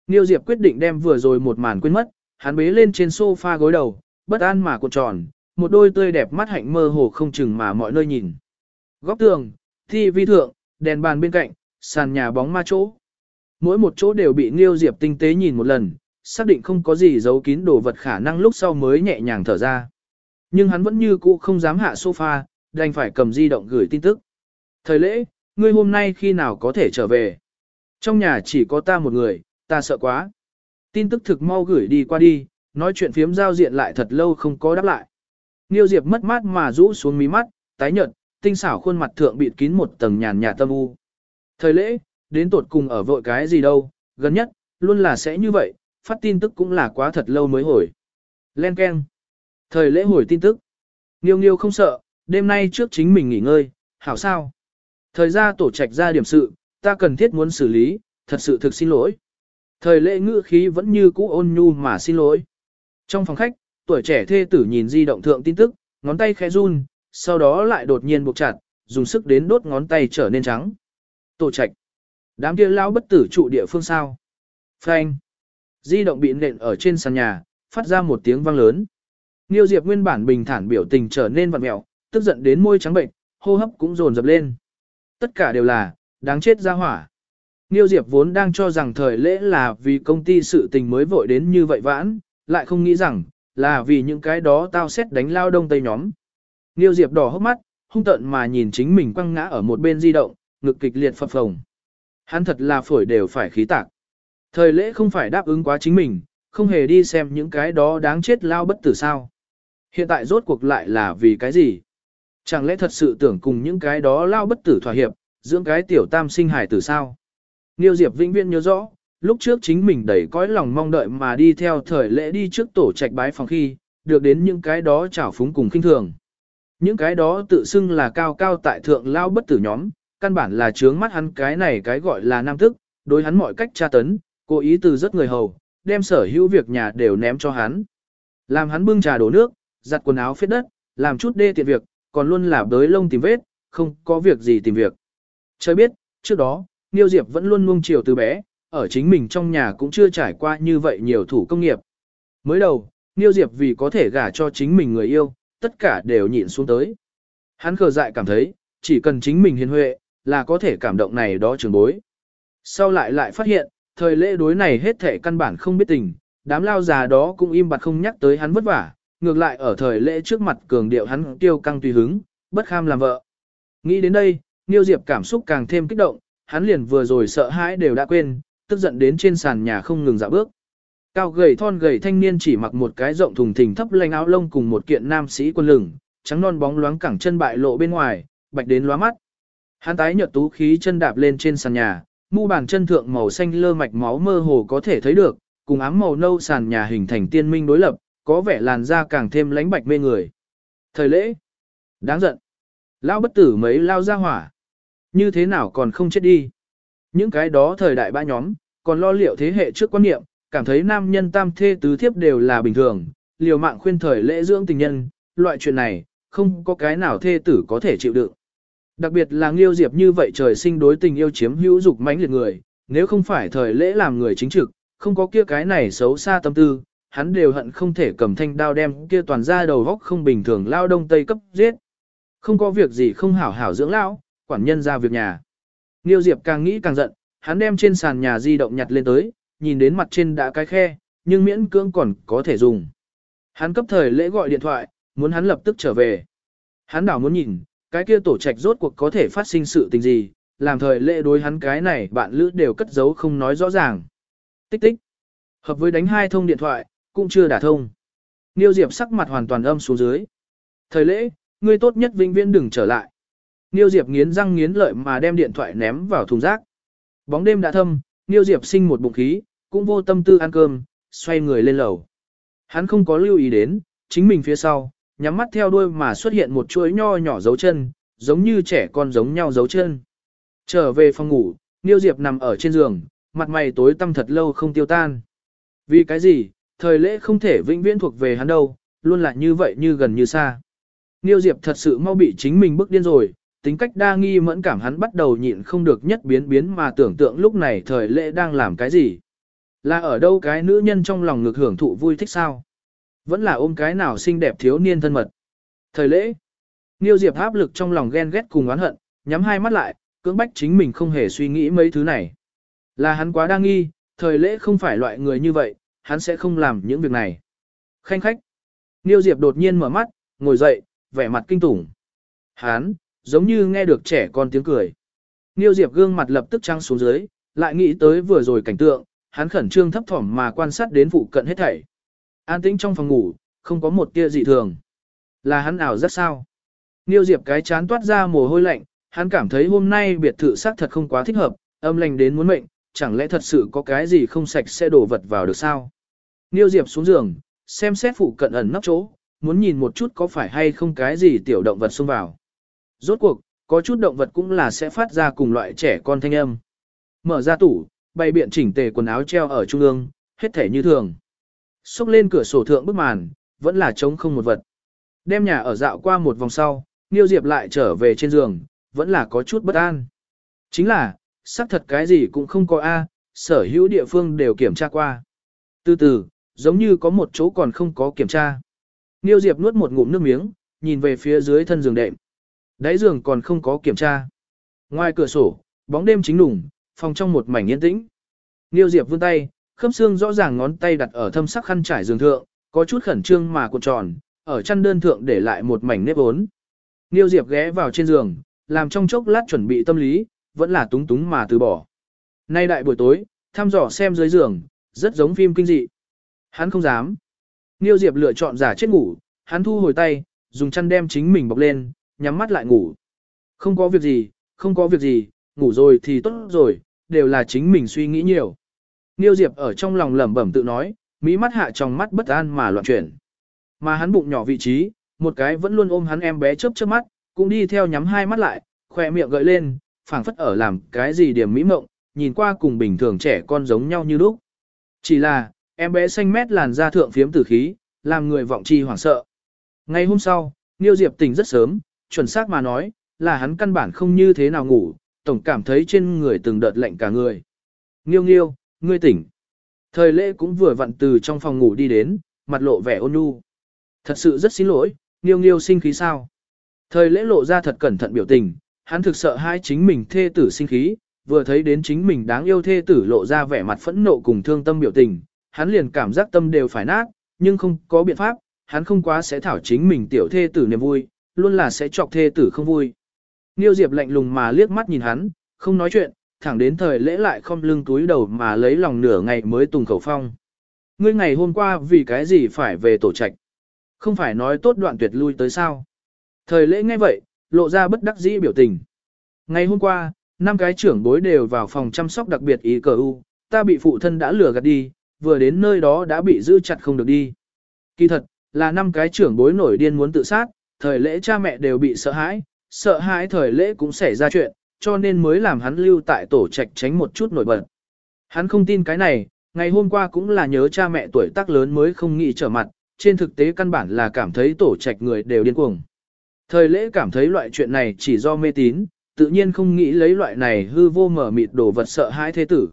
Niêu Diệp quyết định đem vừa rồi một màn quên mất, hắn bế lên trên sofa gối đầu, bất an mà cuộn tròn, một đôi tươi đẹp mắt hạnh mơ hồ không chừng mà mọi nơi nhìn. Góc tường, thi vi thượng, đèn bàn bên cạnh, sàn nhà bóng ma chỗ. Mỗi một chỗ đều bị Nghiêu Diệp tinh tế nhìn một lần, xác định không có gì giấu kín đồ vật khả năng lúc sau mới nhẹ nhàng thở ra. Nhưng hắn vẫn như cũ không dám hạ sofa, đành phải cầm di động gửi tin tức. Thời lễ, ngươi hôm nay khi nào có thể trở về? Trong nhà chỉ có ta một người, ta sợ quá. Tin tức thực mau gửi đi qua đi, nói chuyện phiếm giao diện lại thật lâu không có đáp lại. Niêu Diệp mất mát mà rũ xuống mí mắt, tái nhợt, tinh xảo khuôn mặt thượng bịt kín một tầng nhàn nhạt tâm u. Thời lễ, đến tột cùng ở vội cái gì đâu, gần nhất, luôn là sẽ như vậy, phát tin tức cũng là quá thật lâu mới hồi. Len keng. Thời lễ hồi tin tức. Nghiêu nghiêu không sợ, đêm nay trước chính mình nghỉ ngơi, hảo sao. Thời gian tổ trạch ra điểm sự, ta cần thiết muốn xử lý, thật sự thực xin lỗi. Thời lễ ngữ khí vẫn như cũ ôn nhu mà xin lỗi. Trong phòng khách, tuổi trẻ thê tử nhìn di động thượng tin tức, ngón tay khẽ run, sau đó lại đột nhiên buộc chặt, dùng sức đến đốt ngón tay trở nên trắng. Tổ trạch. Đám kia lao bất tử trụ địa phương sao. Phanh. Di động bị nện ở trên sàn nhà, phát ra một tiếng vang lớn. Niêu Diệp nguyên bản bình thản biểu tình trở nên vặn mẹo, tức giận đến môi trắng bệnh, hô hấp cũng dồn dập lên. Tất cả đều là, đáng chết ra hỏa. Niêu Diệp vốn đang cho rằng thời lễ là vì công ty sự tình mới vội đến như vậy vãn, lại không nghĩ rằng, là vì những cái đó tao xét đánh lao đông tây nhóm. Niêu Diệp đỏ hốc mắt, hung tợn mà nhìn chính mình quăng ngã ở một bên di động, ngực kịch liệt phập phồng. Hắn thật là phổi đều phải khí tạc. Thời lễ không phải đáp ứng quá chính mình, không hề đi xem những cái đó đáng chết lao bất tử sao. Hiện tại rốt cuộc lại là vì cái gì? Chẳng lẽ thật sự tưởng cùng những cái đó lao bất tử thỏa hiệp, dưỡng cái tiểu tam sinh hải tử sao? Niêu Diệp vĩnh viễn nhớ rõ, lúc trước chính mình đầy cõi lòng mong đợi mà đi theo thời lễ đi trước tổ trạch bái phòng khi, được đến những cái đó trảo phúng cùng kinh thường. Những cái đó tự xưng là cao cao tại thượng lao bất tử nhóm, căn bản là trướng mắt hắn cái này cái gọi là nam thức đối hắn mọi cách tra tấn, cố ý từ rất người hầu, đem sở hữu việc nhà đều ném cho hắn. Làm hắn bưng trà đổ nước, giặt quần áo phết đất, làm chút đê tiện việc, còn luôn là bới lông tìm vết, không có việc gì tìm việc. Trời biết, trước đó, Niêu Diệp vẫn luôn nuông chiều từ bé, ở chính mình trong nhà cũng chưa trải qua như vậy nhiều thủ công nghiệp. Mới đầu, Niêu Diệp vì có thể gả cho chính mình người yêu, tất cả đều nhịn xuống tới. Hắn khờ dại cảm thấy, chỉ cần chính mình hiền huệ, là có thể cảm động này đó trường bối. Sau lại lại phát hiện, thời lễ đối này hết thể căn bản không biết tình, đám lao già đó cũng im bặt không nhắc tới hắn vất vả, ngược lại ở thời lễ trước mặt cường điệu hắn tiêu căng tùy hứng, bất kham làm vợ. Nghĩ đến đây, Niêu Diệp cảm xúc càng thêm kích động, hắn liền vừa rồi sợ hãi đều đã quên, tức giận đến trên sàn nhà không ngừng dạo bước. Cao gầy thon gầy thanh niên chỉ mặc một cái rộng thùng thình thấp lanh áo lông cùng một kiện nam sĩ quân lửng, trắng non bóng loáng cẳng chân bại lộ bên ngoài, bạch đến lóa mắt. Hắn tái nhợt tú khí chân đạp lên trên sàn nhà, mu bàn chân thượng màu xanh lơ mạch máu mơ hồ có thể thấy được, cùng ám màu nâu sàn nhà hình thành tiên minh đối lập, có vẻ làn da càng thêm lánh bạch mê người. Thời lễ, đáng giận. Lao bất tử mấy lao ra hỏa. Như thế nào còn không chết đi. Những cái đó thời đại ba nhóm, còn lo liệu thế hệ trước quan niệm, cảm thấy nam nhân tam thê tứ thiếp đều là bình thường, liều mạng khuyên thời lễ dưỡng tình nhân, loại chuyện này, không có cái nào thê tử có thể chịu đựng. Đặc biệt là Nghiêu Diệp như vậy trời sinh đối tình yêu chiếm hữu dục mãnh liệt người, nếu không phải thời lễ làm người chính trực, không có kia cái này xấu xa tâm tư, hắn đều hận không thể cầm thanh đao đem kia toàn ra đầu góc không bình thường lao đông tây cấp giết. Không có việc gì không hảo hảo dưỡng lão, quản nhân ra việc nhà. Nghiêu Diệp càng nghĩ càng giận, hắn đem trên sàn nhà di động nhặt lên tới, nhìn đến mặt trên đã cái khe, nhưng miễn cưỡng còn có thể dùng. Hắn cấp thời lễ gọi điện thoại, muốn hắn lập tức trở về. Hắn đảo muốn nhìn, cái kia tổ trạch rốt cuộc có thể phát sinh sự tình gì, làm thời lễ đối hắn cái này bạn lữ đều cất giấu không nói rõ ràng. Tích tích. Hợp với đánh hai thông điện thoại, cũng chưa đả thông. Niêu Diệp sắc mặt hoàn toàn âm xuống dưới. Thời lễ, ngươi tốt nhất vĩnh viễn đừng trở lại. Niêu Diệp nghiến răng nghiến lợi mà đem điện thoại ném vào thùng rác. Bóng đêm đã thâm, Niêu Diệp sinh một bụng khí, cũng vô tâm tư ăn cơm, xoay người lên lầu. Hắn không có lưu ý đến, chính mình phía sau, nhắm mắt theo đuôi mà xuất hiện một chuỗi nho nhỏ dấu chân, giống như trẻ con giống nhau dấu chân. Trở về phòng ngủ, Niêu Diệp nằm ở trên giường, mặt mày tối tăm thật lâu không tiêu tan. Vì cái gì, thời lễ không thể vĩnh viễn thuộc về hắn đâu, luôn là như vậy như gần như xa. Niêu Diệp thật sự mau bị chính mình bức điên rồi, tính cách đa nghi mẫn cảm hắn bắt đầu nhịn không được nhất biến biến mà tưởng tượng lúc này thời lễ đang làm cái gì. Là ở đâu cái nữ nhân trong lòng ngược hưởng thụ vui thích sao? Vẫn là ôm cái nào xinh đẹp thiếu niên thân mật. Thời lễ, Niêu Diệp áp lực trong lòng ghen ghét cùng oán hận, nhắm hai mắt lại, cưỡng bách chính mình không hề suy nghĩ mấy thứ này. Là hắn quá đa nghi, thời lễ không phải loại người như vậy, hắn sẽ không làm những việc này. Khanh khách. Niêu Diệp đột nhiên mở mắt, ngồi dậy, vẻ mặt kinh tủng. Hắn, giống như nghe được trẻ con tiếng cười. Niêu Diệp gương mặt lập tức trắng xuống dưới, lại nghĩ tới vừa rồi cảnh tượng, hắn khẩn trương thấp thỏm mà quan sát đến phụ cận hết thảy. An tĩnh trong phòng ngủ, không có một tia dị thường. Là hắn ảo rất sao. Niêu Diệp cái chán toát ra mồ hôi lạnh, hắn cảm thấy hôm nay biệt thự xác thật không quá thích hợp, âm lành đến muốn mệnh, chẳng lẽ thật sự có cái gì không sạch sẽ đổ vật vào được sao? Niêu Diệp xuống giường, xem xét phụ cận ẩn nấp chỗ, muốn nhìn một chút có phải hay không cái gì tiểu động vật xông vào. Rốt cuộc, có chút động vật cũng là sẽ phát ra cùng loại trẻ con thanh âm. Mở ra tủ, bày biện chỉnh tề quần áo treo ở trung ương, hết thể như thường. Xúc lên cửa sổ thượng bức màn, vẫn là trống không một vật. Đem nhà ở dạo qua một vòng sau, Niêu Diệp lại trở về trên giường, vẫn là có chút bất an. Chính là, xác thật cái gì cũng không có A, sở hữu địa phương đều kiểm tra qua. Từ từ, giống như có một chỗ còn không có kiểm tra. Niêu Diệp nuốt một ngụm nước miếng, nhìn về phía dưới thân giường đệm. Đáy giường còn không có kiểm tra. Ngoài cửa sổ, bóng đêm chính đủng, phòng trong một mảnh yên tĩnh. Niêu Diệp vươn tay, khớp xương rõ ràng ngón tay đặt ở thâm sắc khăn trải giường thượng, có chút khẩn trương mà cuộn tròn, ở chăn đơn thượng để lại một mảnh nếp ốn. Niêu Diệp ghé vào trên giường, làm trong chốc lát chuẩn bị tâm lý, vẫn là túng túng mà từ bỏ. Nay đại buổi tối, thăm dò xem dưới giường, rất giống phim kinh dị. Hắn không dám. Niêu Diệp lựa chọn giả chết ngủ, hắn thu hồi tay, dùng chăn đem chính mình bọc lên, nhắm mắt lại ngủ. Không có việc gì, không có việc gì, ngủ rồi thì tốt rồi, đều là chính mình suy nghĩ nhiều. Niêu Diệp ở trong lòng lẩm bẩm tự nói, mỹ mắt hạ trong mắt bất an mà loạn chuyển. Mà hắn bụng nhỏ vị trí, một cái vẫn luôn ôm hắn em bé chớp chớp mắt, cũng đi theo nhắm hai mắt lại, khoe miệng gợi lên, phảng phất ở làm cái gì điểm mỹ mộng, nhìn qua cùng bình thường trẻ con giống nhau như lúc. Chỉ là, em bé xanh mét làn da thượng phiếm tử khí, làm người vọng chi hoảng sợ. Ngày hôm sau, Niêu Diệp tỉnh rất sớm, chuẩn xác mà nói, là hắn căn bản không như thế nào ngủ, tổng cảm thấy trên người từng đợt lạnh cả người. Nghiêu nghiêu, ngươi tỉnh. Thời lễ cũng vừa vặn từ trong phòng ngủ đi đến, mặt lộ vẻ ôn nhu. Thật sự rất xin lỗi, nghiêu nghiêu sinh khí sao. Thời lễ lộ ra thật cẩn thận biểu tình, hắn thực sợ hai chính mình thê tử sinh khí, vừa thấy đến chính mình đáng yêu thê tử lộ ra vẻ mặt phẫn nộ cùng thương tâm biểu tình, hắn liền cảm giác tâm đều phải nát, nhưng không có biện pháp, hắn không quá sẽ thảo chính mình tiểu thê tử niềm vui, luôn là sẽ chọc thê tử không vui. Niêu Diệp lạnh lùng mà liếc mắt nhìn hắn, không nói chuyện, thẳng đến thời lễ lại không lưng túi đầu mà lấy lòng nửa ngày mới tùng khẩu phong. Ngươi ngày hôm qua vì cái gì phải về tổ trạch? Không phải nói tốt đoạn tuyệt lui tới sao? Thời lễ nghe vậy, lộ ra bất đắc dĩ biểu tình. Ngày hôm qua, năm cái trưởng bối đều vào phòng chăm sóc đặc biệt ý cờ u, ta bị phụ thân đã lừa gạt đi, vừa đến nơi đó đã bị giữ chặt không được đi. Kỳ thật, là năm cái trưởng bối nổi điên muốn tự sát, thời lễ cha mẹ đều bị sợ hãi, sợ hãi thời lễ cũng xảy ra chuyện, cho nên mới làm hắn lưu tại tổ trạch tránh một chút nổi bật. Hắn không tin cái này, ngày hôm qua cũng là nhớ cha mẹ tuổi tác lớn mới không nghĩ trở mặt, trên thực tế căn bản là cảm thấy tổ trạch người đều điên cuồng. Thời lễ cảm thấy loại chuyện này chỉ do mê tín, tự nhiên không nghĩ lấy loại này hư vô mở mịt đồ vật sợ hãi thế tử.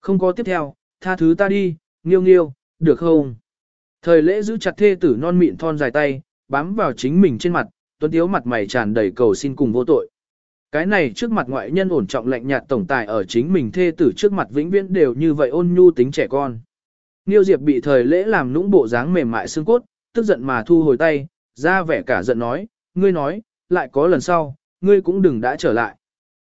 Không có tiếp theo, tha thứ ta đi, nghiêu nghiêu, được không? Thời lễ giữ chặt thê tử non mịn thon dài tay, bám vào chính mình trên mặt, tuấn tiếu mặt mày tràn đầy cầu xin cùng vô tội. Cái này trước mặt ngoại nhân ổn trọng lạnh nhạt tổng tài ở chính mình thê tử trước mặt vĩnh viễn đều như vậy ôn nhu tính trẻ con. Niêu Diệp bị thời lễ làm nũng bộ dáng mềm mại xương cốt, tức giận mà thu hồi tay, ra vẻ cả giận nói, ngươi nói, lại có lần sau, ngươi cũng đừng đã trở lại.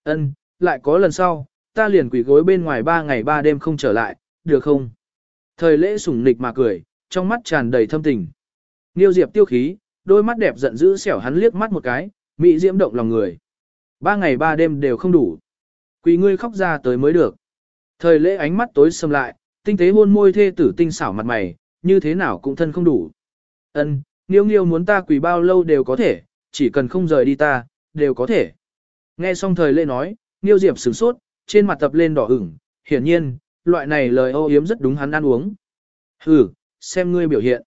Ân, lại có lần sau, ta liền quỷ gối bên ngoài ba ngày ba đêm không trở lại, được không? Thời lễ sủng nịch mà cười, trong mắt tràn đầy thâm tình. Niêu Diệp tiêu khí, đôi mắt đẹp giận dữ xẻo hắn liếc mắt một cái, mỹ diễm động lòng người. Ba ngày ba đêm đều không đủ. Quỳ ngươi khóc ra tới mới được. Thời lễ ánh mắt tối sầm lại, tinh tế hôn môi thê tử tinh xảo mặt mày, như thế nào cũng thân không đủ. Ân, nghiêu Nghiêu muốn ta quỳ bao lâu đều có thể, chỉ cần không rời đi ta, đều có thể. Nghe xong thời lễ nói, nghiêu Diệp sửng sốt, trên mặt tập lên đỏ ửng, hiển nhiên, loại này lời ô yếm rất đúng hắn ăn uống. Hừ, xem ngươi biểu hiện.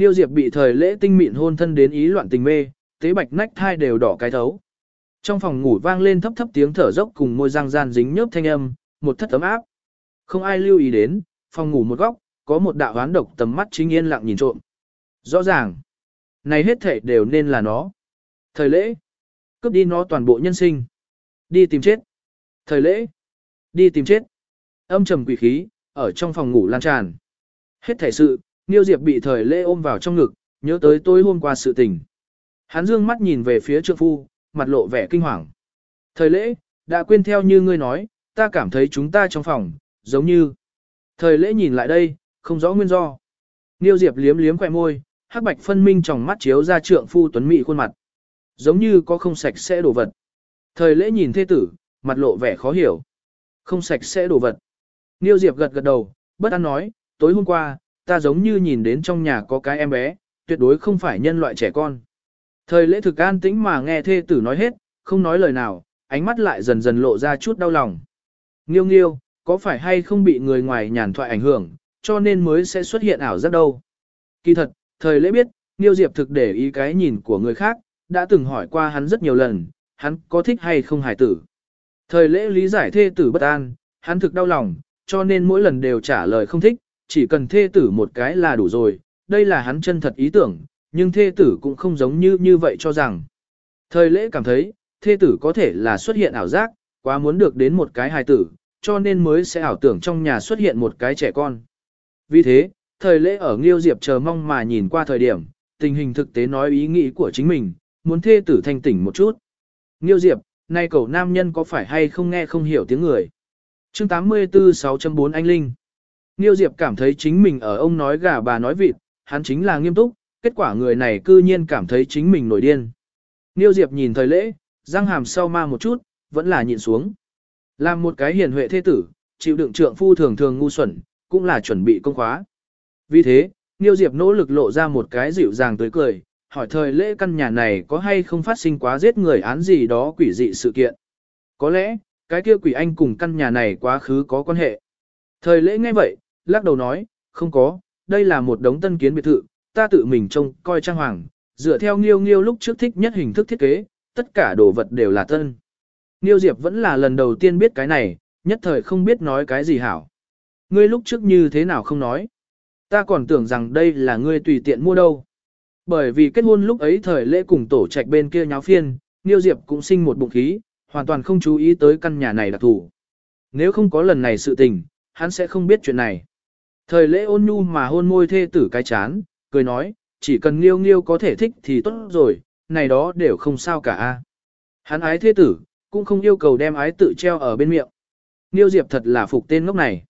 Niêu Diệp bị thời lễ tinh mịn hôn thân đến ý loạn tình mê, tế bạch nách thai đều đỏ cái thấu. Trong phòng ngủ vang lên thấp thấp tiếng thở dốc cùng môi răng gian dính nhớp thanh âm, một thất ấm áp. Không ai lưu ý đến, phòng ngủ một góc, có một đạo hoán độc tầm mắt chính yên lặng nhìn trộm. Rõ ràng, này hết thể đều nên là nó. Thời lễ, cướp đi nó toàn bộ nhân sinh. Đi tìm chết. Thời lễ, đi tìm chết. Âm trầm quỷ khí, ở trong phòng ngủ lan tràn. Hết thể sự, Niêu Diệp bị thời lễ ôm vào trong ngực, nhớ tới tối hôm qua sự tình. Hắn dương mắt nhìn về phía trượng phu, mặt lộ vẻ kinh hoàng. Thời lễ, đã quên theo như ngươi nói, ta cảm thấy chúng ta trong phòng, giống như. Thời lễ nhìn lại đây, không rõ nguyên do. Niêu Diệp liếm liếm khỏe môi, hắc bạch phân minh trong mắt chiếu ra trượng phu tuấn mỹ khuôn mặt. Giống như có không sạch sẽ đồ vật. Thời lễ nhìn thê tử, mặt lộ vẻ khó hiểu. Không sạch sẽ đồ vật. Niêu Diệp gật gật đầu, bất an nói, tối hôm qua, ta giống như nhìn đến trong nhà có cái em bé, tuyệt đối không phải nhân loại trẻ con. Thời lễ thực an tĩnh mà nghe thê tử nói hết, không nói lời nào, ánh mắt lại dần dần lộ ra chút đau lòng. Nghiêu nghiêu, có phải hay không bị người ngoài nhàn thoại ảnh hưởng, cho nên mới sẽ xuất hiện ảo giác đâu. Kỳ thật, thời lễ biết, Nghiêu Diệp thực để ý cái nhìn của người khác, đã từng hỏi qua hắn rất nhiều lần, hắn có thích hay không hải tử. Thời lễ lý giải thê tử bất an, hắn thực đau lòng, cho nên mỗi lần đều trả lời không thích, chỉ cần thê tử một cái là đủ rồi, đây là hắn chân thật ý tưởng, nhưng thê tử cũng không giống như như vậy cho rằng. Thời lễ cảm thấy, thê tử có thể là xuất hiện ảo giác, quá muốn được đến một cái hài tử, cho nên mới sẽ ảo tưởng trong nhà xuất hiện một cái trẻ con. Vì thế, thời lễ ở Nghiêu Diệp chờ mong mà nhìn qua thời điểm, tình hình thực tế nói ý nghĩ của chính mình, muốn thê tử thanh tỉnh một chút. Nghiêu Diệp, nay cậu nam nhân có phải hay không nghe không hiểu tiếng người? Chương 84 6.4 Anh Linh Nghiêu Diệp cảm thấy chính mình ở ông nói gà bà nói vịt, hắn chính là nghiêm túc, kết quả người này cư nhiên cảm thấy chính mình nổi điên. Nghiêu Diệp nhìn thời lễ, răng hàm sau ma một chút, vẫn là nhịn xuống. Làm một cái hiền huệ thế tử, chịu đựng trượng phu thường thường ngu xuẩn, cũng là chuẩn bị công khóa. Vì thế, Niêu Diệp nỗ lực lộ ra một cái dịu dàng tới cười, hỏi thời lễ căn nhà này có hay không phát sinh quá giết người án gì đó quỷ dị sự kiện. Có lẽ, cái kia quỷ anh cùng căn nhà này quá khứ có quan hệ. Thời lễ nghe vậy, lắc đầu nói, không có, đây là một đống tân kiến biệt thự, ta tự mình trông coi trang hoàng, dựa theo nghiêu nghiêu lúc trước thích nhất hình thức thiết kế, tất cả đồ vật đều là tân. Nghiêu Diệp vẫn là lần đầu tiên biết cái này, nhất thời không biết nói cái gì hảo. Ngươi lúc trước như thế nào không nói. Ta còn tưởng rằng đây là ngươi tùy tiện mua đâu. Bởi vì kết hôn lúc ấy thời lễ cùng tổ trạch bên kia nháo phiên, Nghiêu Diệp cũng sinh một bụng khí, hoàn toàn không chú ý tới căn nhà này đặc thủ. Nếu không có lần này sự tình, hắn sẽ không biết chuyện này. Thời lễ ôn nhu mà hôn môi thê tử cái chán, cười nói, chỉ cần Nghiêu Nghiêu có thể thích thì tốt rồi, này đó đều không sao cả. a. Hắn ái thê tử, cũng không yêu cầu đem ái tự treo ở bên miệng. Nghiêu Diệp thật là phục tên ngốc này.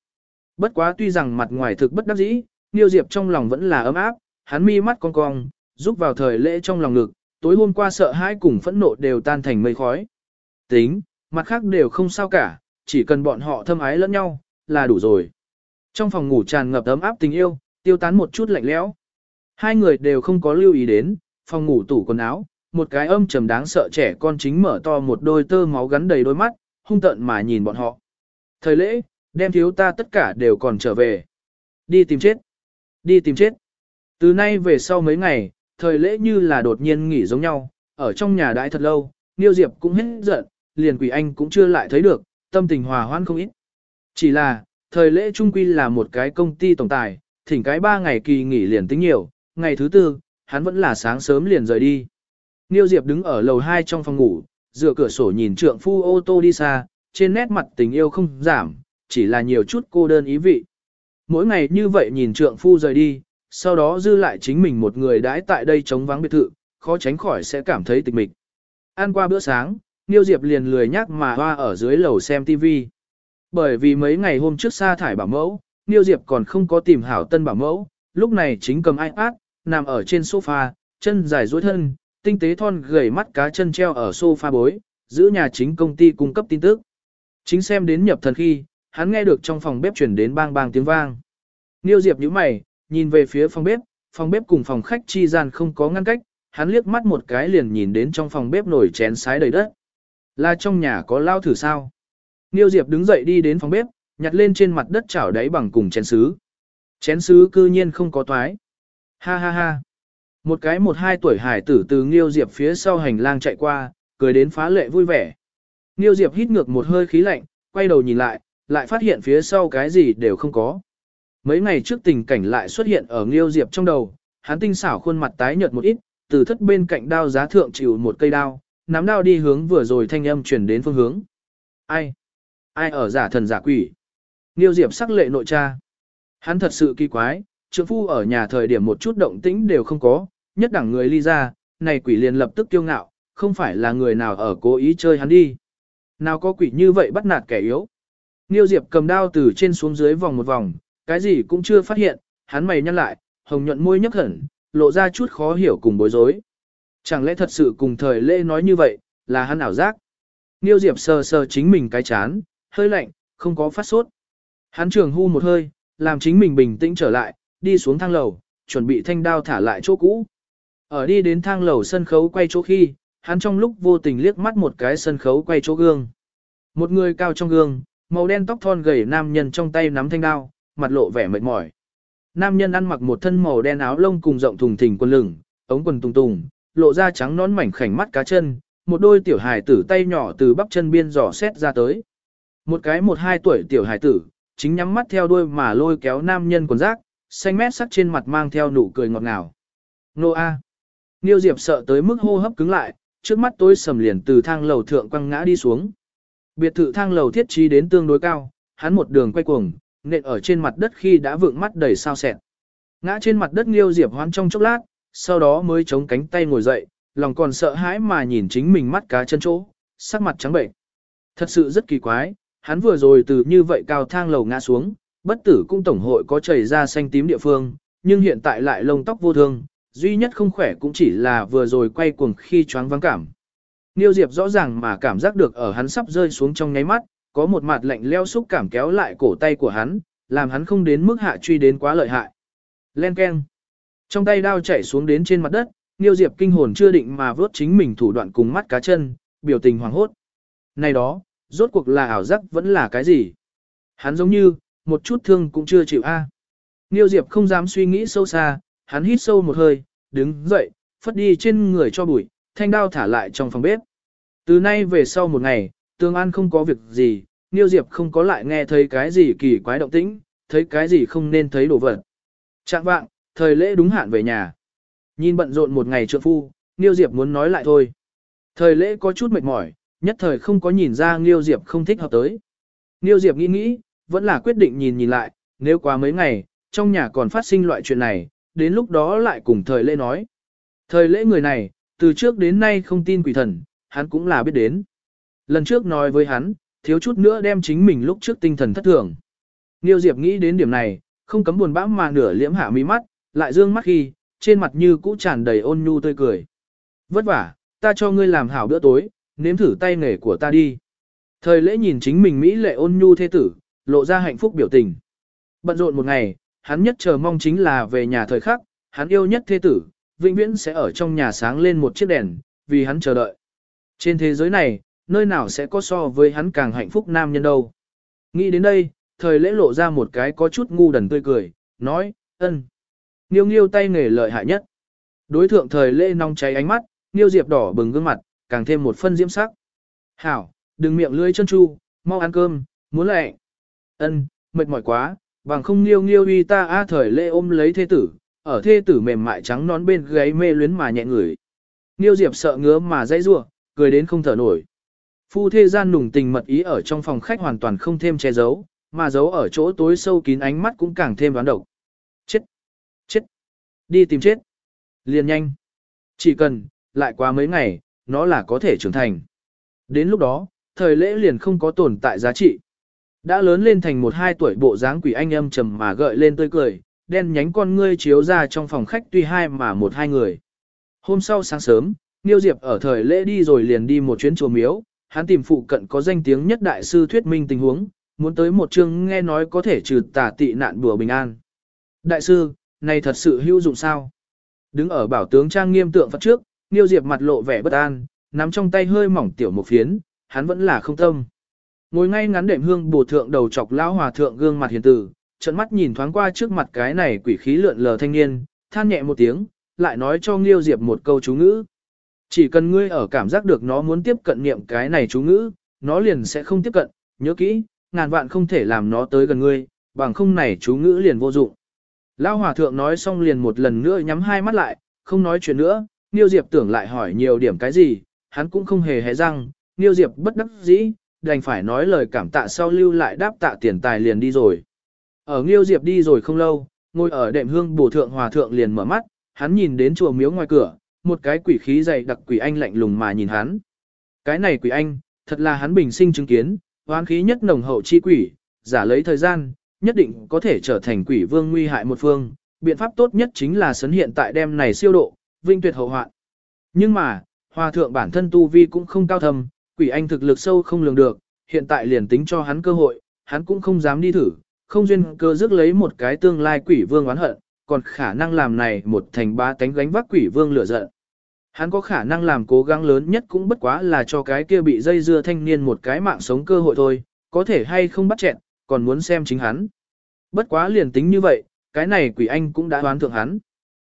Bất quá tuy rằng mặt ngoài thực bất đắc dĩ, Nghiêu Diệp trong lòng vẫn là ấm áp, hắn mi mắt cong cong, giúp vào thời lễ trong lòng ngực, tối hôm qua sợ hãi cùng phẫn nộ đều tan thành mây khói. Tính, mặt khác đều không sao cả, chỉ cần bọn họ thâm ái lẫn nhau, là đủ rồi. Trong phòng ngủ tràn ngập ấm áp tình yêu, tiêu tán một chút lạnh lẽo. Hai người đều không có lưu ý đến, phòng ngủ tủ quần áo, một cái âm trầm đáng sợ trẻ con chính mở to một đôi tơ máu gắn đầy đôi mắt, hung tợn mà nhìn bọn họ. Thời lễ, đem thiếu ta tất cả đều còn trở về. Đi tìm chết. Đi tìm chết. Từ nay về sau mấy ngày, thời lễ như là đột nhiên nghỉ giống nhau, ở trong nhà đãi thật lâu, Niêu Diệp cũng hết giận, liền quỷ anh cũng chưa lại thấy được, tâm tình hòa hoan không ít. Chỉ là, thời lễ trung quy là một cái công ty tổng tài, thỉnh cái ba ngày kỳ nghỉ liền tính nhiều, ngày thứ tư, hắn vẫn là sáng sớm liền rời đi. Niêu Diệp đứng ở lầu 2 trong phòng ngủ, dựa cửa sổ nhìn trượng phu ô tô đi xa, trên nét mặt tình yêu không giảm, chỉ là nhiều chút cô đơn ý vị. Mỗi ngày như vậy nhìn trượng phu rời đi, sau đó dư lại chính mình một người đãi tại đây chống vắng biệt thự, khó tránh khỏi sẽ cảm thấy tịch mịch. Ăn qua bữa sáng, Niêu Diệp liền lười nhắc mà hoa ở dưới lầu xem TV. Bởi vì mấy ngày hôm trước sa thải bảo mẫu, Niêu Diệp còn không có tìm hảo tân bảo mẫu, lúc này chính cầm iPad, nằm ở trên sofa, chân dài duỗi thân, tinh tế thon gầy mắt cá chân treo ở sofa bối, giữ nhà chính công ty cung cấp tin tức. Chính xem đến nhập thần khi, hắn nghe được trong phòng bếp chuyển đến bang bang tiếng vang. Niêu Diệp nhíu mày, nhìn về phía phòng bếp, phòng bếp cùng phòng khách chi gian không có ngăn cách, hắn liếc mắt một cái liền nhìn đến trong phòng bếp nổi chén sái đầy đất. Là trong nhà có lao thử sao? Niêu Diệp đứng dậy đi đến phòng bếp, nhặt lên trên mặt đất chảo đáy bằng cùng chén sứ. Chén sứ cư nhiên không có toái. Ha ha ha. Một cái một hai tuổi hải tử từ Nghiêu Diệp phía sau hành lang chạy qua, cười đến phá lệ vui vẻ. Nghiêu Diệp hít ngược một hơi khí lạnh, quay đầu nhìn lại, lại phát hiện phía sau cái gì đều không có. Mấy ngày trước tình cảnh lại xuất hiện ở Nghiêu Diệp trong đầu, hắn tinh xảo khuôn mặt tái nhợt một ít, từ thất bên cạnh đao giá thượng chịu một cây đao, nắm đao đi hướng vừa rồi thanh âm chuyển đến phương hướng. Ai? Ai ở giả thần giả quỷ? Niêu Diệp sắc lệ nội cha. Hắn thật sự kỳ quái, trượng phu ở nhà thời điểm một chút động tĩnh đều không có, nhất đẳng người ly ra, này quỷ liền lập tức kiêu ngạo, không phải là người nào ở cố ý chơi hắn đi. Nào có quỷ như vậy bắt nạt kẻ yếu. Niêu Diệp cầm đao từ trên xuống dưới vòng một vòng, cái gì cũng chưa phát hiện, hắn mày nhăn lại, hồng nhuận môi nhấp hẳn, lộ ra chút khó hiểu cùng bối rối. Chẳng lẽ thật sự cùng thời lễ nói như vậy, là hắn ảo giác. Niêu Diệp sờ sờ chính mình cái chán, hơi lạnh, không có phát sốt. Hắn trường hu một hơi, làm chính mình bình tĩnh trở lại, đi xuống thang lầu, chuẩn bị thanh đao thả lại chỗ cũ. Ở đi đến thang lầu sân khấu quay chỗ khi, hắn trong lúc vô tình liếc mắt một cái sân khấu quay chỗ gương. Một người cao trong gương, màu đen tóc thon gầy nam nhân trong tay nắm thanh đao, mặt lộ vẻ mệt mỏi. Nam nhân ăn mặc một thân màu đen áo lông cùng rộng thùng thình quần lửng, ống quần tùng tùng, lộ ra trắng nón mảnh khảnh mắt cá chân, một đôi tiểu hài tử tay nhỏ từ bắp chân biên giỏ xét ra tới. Một cái một hai tuổi tiểu hải tử, chính nhắm mắt theo đuôi mà lôi kéo nam nhân quần rác, xanh mét sắc trên mặt mang theo nụ cười ngọt ngào. Nô A. Niêu Diệp sợ tới mức hô hấp cứng lại, trước mắt tôi sầm liền từ thang lầu thượng quăng ngã đi xuống. Biệt thự thang lầu thiết trí đến tương đối cao, hắn một đường quay cuồng, nện ở trên mặt đất khi đã vượng mắt đầy sao sẹn. Ngã trên mặt đất Niêu Diệp hoán trong chốc lát, sau đó mới chống cánh tay ngồi dậy, lòng còn sợ hãi mà nhìn chính mình mắt cá chân chỗ, sắc mặt trắng bệnh. Thật sự rất kỳ quái, hắn vừa rồi từ như vậy cao thang lầu ngã xuống, bất tử cung tổng hội có chảy ra xanh tím địa phương, nhưng hiện tại lại lông tóc vô thương, duy nhất không khỏe cũng chỉ là vừa rồi quay cuồng khi choáng vắng cảm. Niêu Diệp rõ ràng mà cảm giác được ở hắn sắp rơi xuống trong nháy mắt, có một mặt lạnh leo xúc cảm kéo lại cổ tay của hắn, làm hắn không đến mức hạ truy đến quá lợi hại. Len keng. Trong tay đao chảy xuống đến trên mặt đất, Niêu Diệp kinh hồn chưa định mà vớt chính mình thủ đoạn cùng mắt cá chân, biểu tình hoảng hốt. Này đó, rốt cuộc là ảo giác vẫn là cái gì? Hắn giống như, một chút thương cũng chưa chịu a. À. Niêu Diệp không dám suy nghĩ sâu xa, hắn hít sâu một hơi, đứng dậy, phất đi trên người cho bụi, thanh đao thả lại trong phòng bếp. Từ nay về sau một ngày, Tương An không có việc gì, Niêu Diệp không có lại nghe thấy cái gì kỳ quái động tĩnh, thấy cái gì không nên thấy đồ vật. Trạng vạng, thời lễ đúng hạn về nhà. Nhìn bận rộn một ngày trượng phu, Niêu Diệp muốn nói lại thôi. Thời lễ có chút mệt mỏi, nhất thời không có nhìn ra Nghiêu Diệp không thích hợp tới. Nghiêu Diệp nghĩ nghĩ, vẫn là quyết định nhìn nhìn lại, nếu qua mấy ngày, trong nhà còn phát sinh loại chuyện này, đến lúc đó lại cùng thời lễ nói. Thời lễ người này, từ trước đến nay không tin quỷ thần, hắn cũng là biết đến. Lần trước nói với hắn, thiếu chút nữa đem chính mình lúc trước tinh thần thất thường. Niêu Diệp nghĩ đến điểm này, không cấm buồn bã mà nửa liễm hạ mi mắt, lại dương mắt khi, trên mặt như cũ tràn đầy ôn nhu tươi cười. Vất vả, ta cho ngươi làm hảo bữa tối, nếm thử tay nghề của ta đi. Thời lễ nhìn chính mình Mỹ lệ ôn nhu thế tử, lộ ra hạnh phúc biểu tình. Bận rộn một ngày, hắn nhất chờ mong chính là về nhà thời khắc, hắn yêu nhất thế tử, vĩnh viễn sẽ ở trong nhà sáng lên một chiếc đèn, vì hắn chờ đợi. Trên thế giới này, nơi nào sẽ có so với hắn càng hạnh phúc nam nhân đâu. Nghĩ đến đây, thời lễ lộ ra một cái có chút ngu đần tươi cười, nói, ân. Nghiêu nghiêu tay nghề lợi hại nhất. Đối thượng thời lễ nong cháy ánh mắt, nghiêu diệp đỏ bừng gương mặt, càng thêm một phân diễm sắc. Hảo, đừng miệng lưỡi chân chu, mau ăn cơm, muốn lẹ. Ân, mệt mỏi quá, bằng không nghiêu nghiêu uy ta a thời lễ ôm lấy thê tử, ở thê tử mềm mại trắng nón bên gáy mê luyến mà nhẹ ngửi. Nghiêu diệp sợ ngứa mà dãy rủa, cười đến không thở nổi. Phu thê gian nùng tình mật ý ở trong phòng khách hoàn toàn không thêm che giấu, mà giấu ở chỗ tối sâu kín ánh mắt cũng càng thêm đoán độc. Chết! Chết! Đi tìm chết! Liền nhanh! Chỉ cần, lại qua mấy ngày, nó là có thể trưởng thành. Đến lúc đó, thời lễ liền không có tồn tại giá trị. Đã lớn lên thành một hai tuổi bộ dáng quỷ anh âm trầm mà gợi lên tươi cười, đen nhánh con ngươi chiếu ra trong phòng khách tuy hai mà một hai người. Hôm sau sáng sớm, Niêu Diệp ở thời lễ đi rồi liền đi một chuyến chùa miếu, hắn tìm phụ cận có danh tiếng nhất đại sư thuyết minh tình huống, muốn tới một chương nghe nói có thể trừ tà tị nạn bùa bình an. Đại sư, này thật sự hữu dụng sao? Đứng ở bảo tướng trang nghiêm tượng Phật trước, Niêu Diệp mặt lộ vẻ bất an, nắm trong tay hơi mỏng tiểu một phiến, hắn vẫn là không tâm. Ngồi ngay ngắn đệm hương bổ thượng đầu chọc lão hòa thượng gương mặt hiền tử, trận mắt nhìn thoáng qua trước mặt cái này quỷ khí lượn lờ thanh niên, than nhẹ một tiếng, lại nói cho Nghiêu Diệp một câu chú ngữ. Chỉ cần ngươi ở cảm giác được nó muốn tiếp cận niệm cái này chú ngữ, nó liền sẽ không tiếp cận, nhớ kỹ, ngàn vạn không thể làm nó tới gần ngươi, bằng không này chú ngữ liền vô dụng. Lão hòa thượng nói xong liền một lần nữa nhắm hai mắt lại, không nói chuyện nữa, Niêu Diệp tưởng lại hỏi nhiều điểm cái gì, hắn cũng không hề hé răng, Niêu Diệp bất đắc dĩ, đành phải nói lời cảm tạ sau lưu lại đáp tạ tiền tài liền đi rồi. Ở Niêu Diệp đi rồi không lâu, ngồi ở đệm hương bổ thượng hòa thượng liền mở mắt, hắn nhìn đến chùa miếu ngoài cửa, một cái quỷ khí dày đặc quỷ anh lạnh lùng mà nhìn hắn. Cái này quỷ anh, thật là hắn bình sinh chứng kiến, hoán khí nhất nồng hậu chi quỷ, giả lấy thời gian, nhất định có thể trở thành quỷ vương nguy hại một phương. Biện pháp tốt nhất chính là sấn hiện tại đêm này siêu độ, vinh tuyệt hậu hoạn. Nhưng mà, hòa thượng bản thân tu vi cũng không cao thầm, quỷ anh thực lực sâu không lường được, hiện tại liền tính cho hắn cơ hội, hắn cũng không dám đi thử, không duyên cơ dứt lấy một cái tương lai quỷ vương oán hận, còn khả năng làm này một thành ba tánh gánh vác quỷ vương lửa giận. Hắn có khả năng làm cố gắng lớn nhất cũng bất quá là cho cái kia bị dây dưa thanh niên một cái mạng sống cơ hội thôi, có thể hay không bắt chẹn, còn muốn xem chính hắn. Bất quá liền tính như vậy, cái này quỷ anh cũng đã đoán thượng hắn.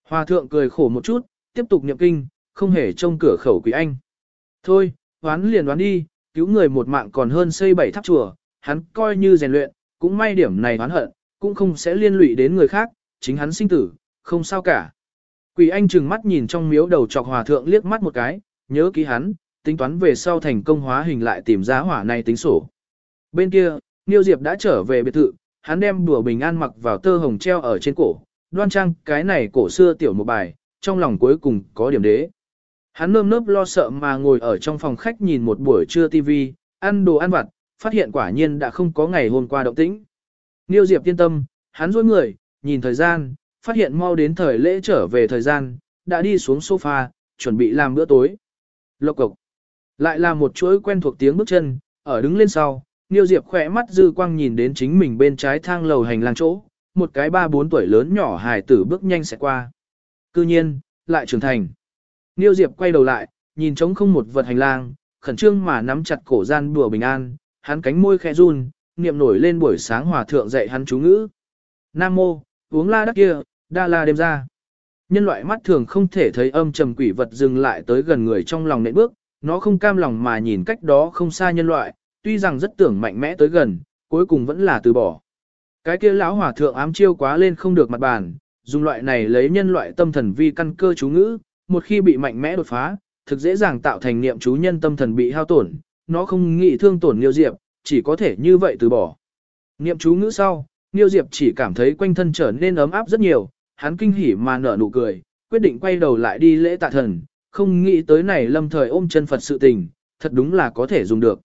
Hòa thượng cười khổ một chút, tiếp tục niệm kinh, không hề trông cửa khẩu quỷ anh. Thôi, đoán liền đoán đi, cứu người một mạng còn hơn xây bảy tháp chùa, hắn coi như rèn luyện, cũng may điểm này đoán hận, cũng không sẽ liên lụy đến người khác, chính hắn sinh tử, không sao cả. Quỷ anh trừng mắt nhìn trong miếu đầu chọc hòa thượng liếc mắt một cái, nhớ ký hắn, tính toán về sau thành công hóa hình lại tìm giá hỏa này tính sổ. Bên kia, Niêu Diệp đã trở về biệt thự, hắn đem đùa bình an mặc vào tơ hồng treo ở trên cổ, đoan trang cái này cổ xưa tiểu một bài, trong lòng cuối cùng có điểm đế. Hắn nơm nớp lo sợ mà ngồi ở trong phòng khách nhìn một buổi trưa TV, ăn đồ ăn vặt, phát hiện quả nhiên đã không có ngày hôm qua động tĩnh. Niêu Diệp yên tâm, hắn dối người, nhìn thời gian, phát hiện mau đến thời lễ trở về thời gian, đã đi xuống sofa, chuẩn bị làm bữa tối. Lộc cộc. Lại là một chuỗi quen thuộc tiếng bước chân, ở đứng lên sau, Niêu Diệp khỏe mắt dư quang nhìn đến chính mình bên trái thang lầu hành lang chỗ, một cái ba bốn tuổi lớn nhỏ hài tử bước nhanh sẽ qua. Cư nhiên, lại trưởng thành. Niêu Diệp quay đầu lại, nhìn trống không một vật hành lang, khẩn trương mà nắm chặt cổ gian đùa bình an, hắn cánh môi khẽ run, niệm nổi lên buổi sáng hòa thượng dạy hắn chú ngữ. Nam mô, uống la đắc kia, đa la đêm ra. Nhân loại mắt thường không thể thấy âm trầm quỷ vật dừng lại tới gần người trong lòng nệm bước, nó không cam lòng mà nhìn cách đó không xa nhân loại, tuy rằng rất tưởng mạnh mẽ tới gần, cuối cùng vẫn là từ bỏ. Cái kia lão hòa thượng ám chiêu quá lên không được mặt bàn, dùng loại này lấy nhân loại tâm thần vi căn cơ chú ngữ, một khi bị mạnh mẽ đột phá, thực dễ dàng tạo thành niệm chú nhân tâm thần bị hao tổn, nó không nghĩ thương tổn Niêu Diệp, chỉ có thể như vậy từ bỏ. Niệm chú ngữ sau, Niêu Diệp chỉ cảm thấy quanh thân trở nên ấm áp rất nhiều, hắn kinh hỉ mà nở nụ cười, quyết định quay đầu lại đi lễ tạ thần, không nghĩ tới này lâm thời ôm chân Phật sự tình, thật đúng là có thể dùng được.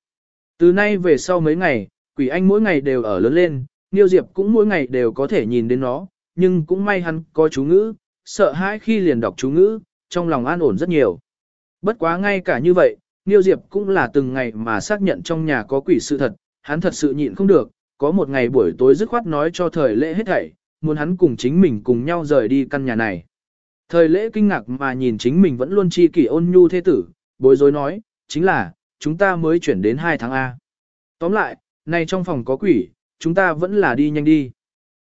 Từ nay về sau mấy ngày, quỷ anh mỗi ngày đều ở lớn lên, Niêu Diệp cũng mỗi ngày đều có thể nhìn đến nó, nhưng cũng may hắn có chú ngữ, sợ hãi khi liền đọc chú ngữ, trong lòng an ổn rất nhiều. Bất quá ngay cả như vậy, Niêu Diệp cũng là từng ngày mà xác nhận trong nhà có quỷ sự thật, hắn thật sự nhịn không được, có một ngày buổi tối dứt khoát nói cho thời lễ hết thảy, muốn hắn cùng chính mình cùng nhau rời đi căn nhà này. Thời lễ kinh ngạc mà nhìn chính mình vẫn luôn chi kỷ ôn nhu thế tử, bối rối nói, chính là, chúng ta mới chuyển đến 2 tháng A. Tóm lại, nay trong phòng có quỷ, chúng ta vẫn là đi nhanh đi.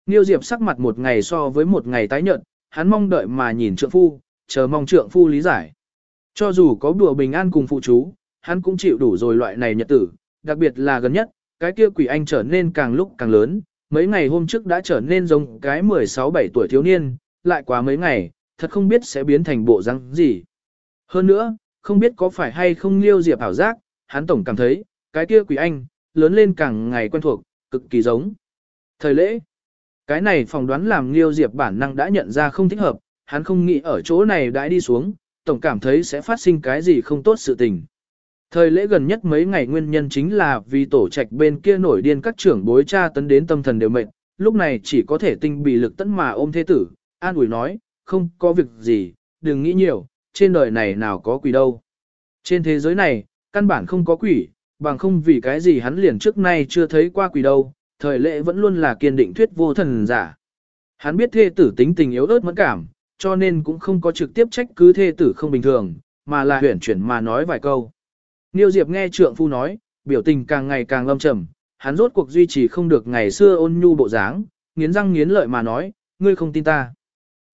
Niêu Diệp sắc mặt một ngày so với một ngày tái nhợt, hắn mong đợi mà nhìn trượng phu, chờ mong trượng phu lý giải. Cho dù có đùa bình an cùng phụ chú, hắn cũng chịu đủ rồi loại này nhật tử, đặc biệt là gần nhất, cái kia quỷ anh trở nên càng lúc càng lớn, mấy ngày hôm trước đã trở nên giống cái 16-17 tuổi thiếu niên, lại quá mấy ngày, thật không biết sẽ biến thành bộ răng gì. Hơn nữa, không biết có phải hay không liêu diệp ảo giác, hắn tổng cảm thấy, cái kia quỷ anh, lớn lên càng ngày quen thuộc, cực kỳ giống. Thời lễ, cái này phỏng đoán làm liêu diệp bản năng đã nhận ra không thích hợp, hắn không nghĩ ở chỗ này đã đi xuống, tổng cảm thấy sẽ phát sinh cái gì không tốt sự tình. Thời lễ gần nhất mấy ngày nguyên nhân chính là vì tổ trạch bên kia nổi điên các trưởng bối cha tấn đến tâm thần đều mệt, lúc này chỉ có thể tinh bị lực tấn mà ôm thế tử, an ủi nói, không có việc gì, đừng nghĩ nhiều, trên đời này nào có quỷ đâu. Trên thế giới này, căn bản không có quỷ, bằng không vì cái gì hắn liền trước nay chưa thấy qua quỷ đâu, thời lễ vẫn luôn là kiên định thuyết vô thần giả. Hắn biết thê tử tính tình yếu ớt mẫn cảm, cho nên cũng không có trực tiếp trách cứ thê tử không bình thường, mà là huyển chuyển mà nói vài câu. Niêu Diệp nghe trượng phu nói, biểu tình càng ngày càng lâm trầm, hắn rốt cuộc duy trì không được ngày xưa ôn nhu bộ dáng, nghiến răng nghiến lợi mà nói, ngươi không tin ta.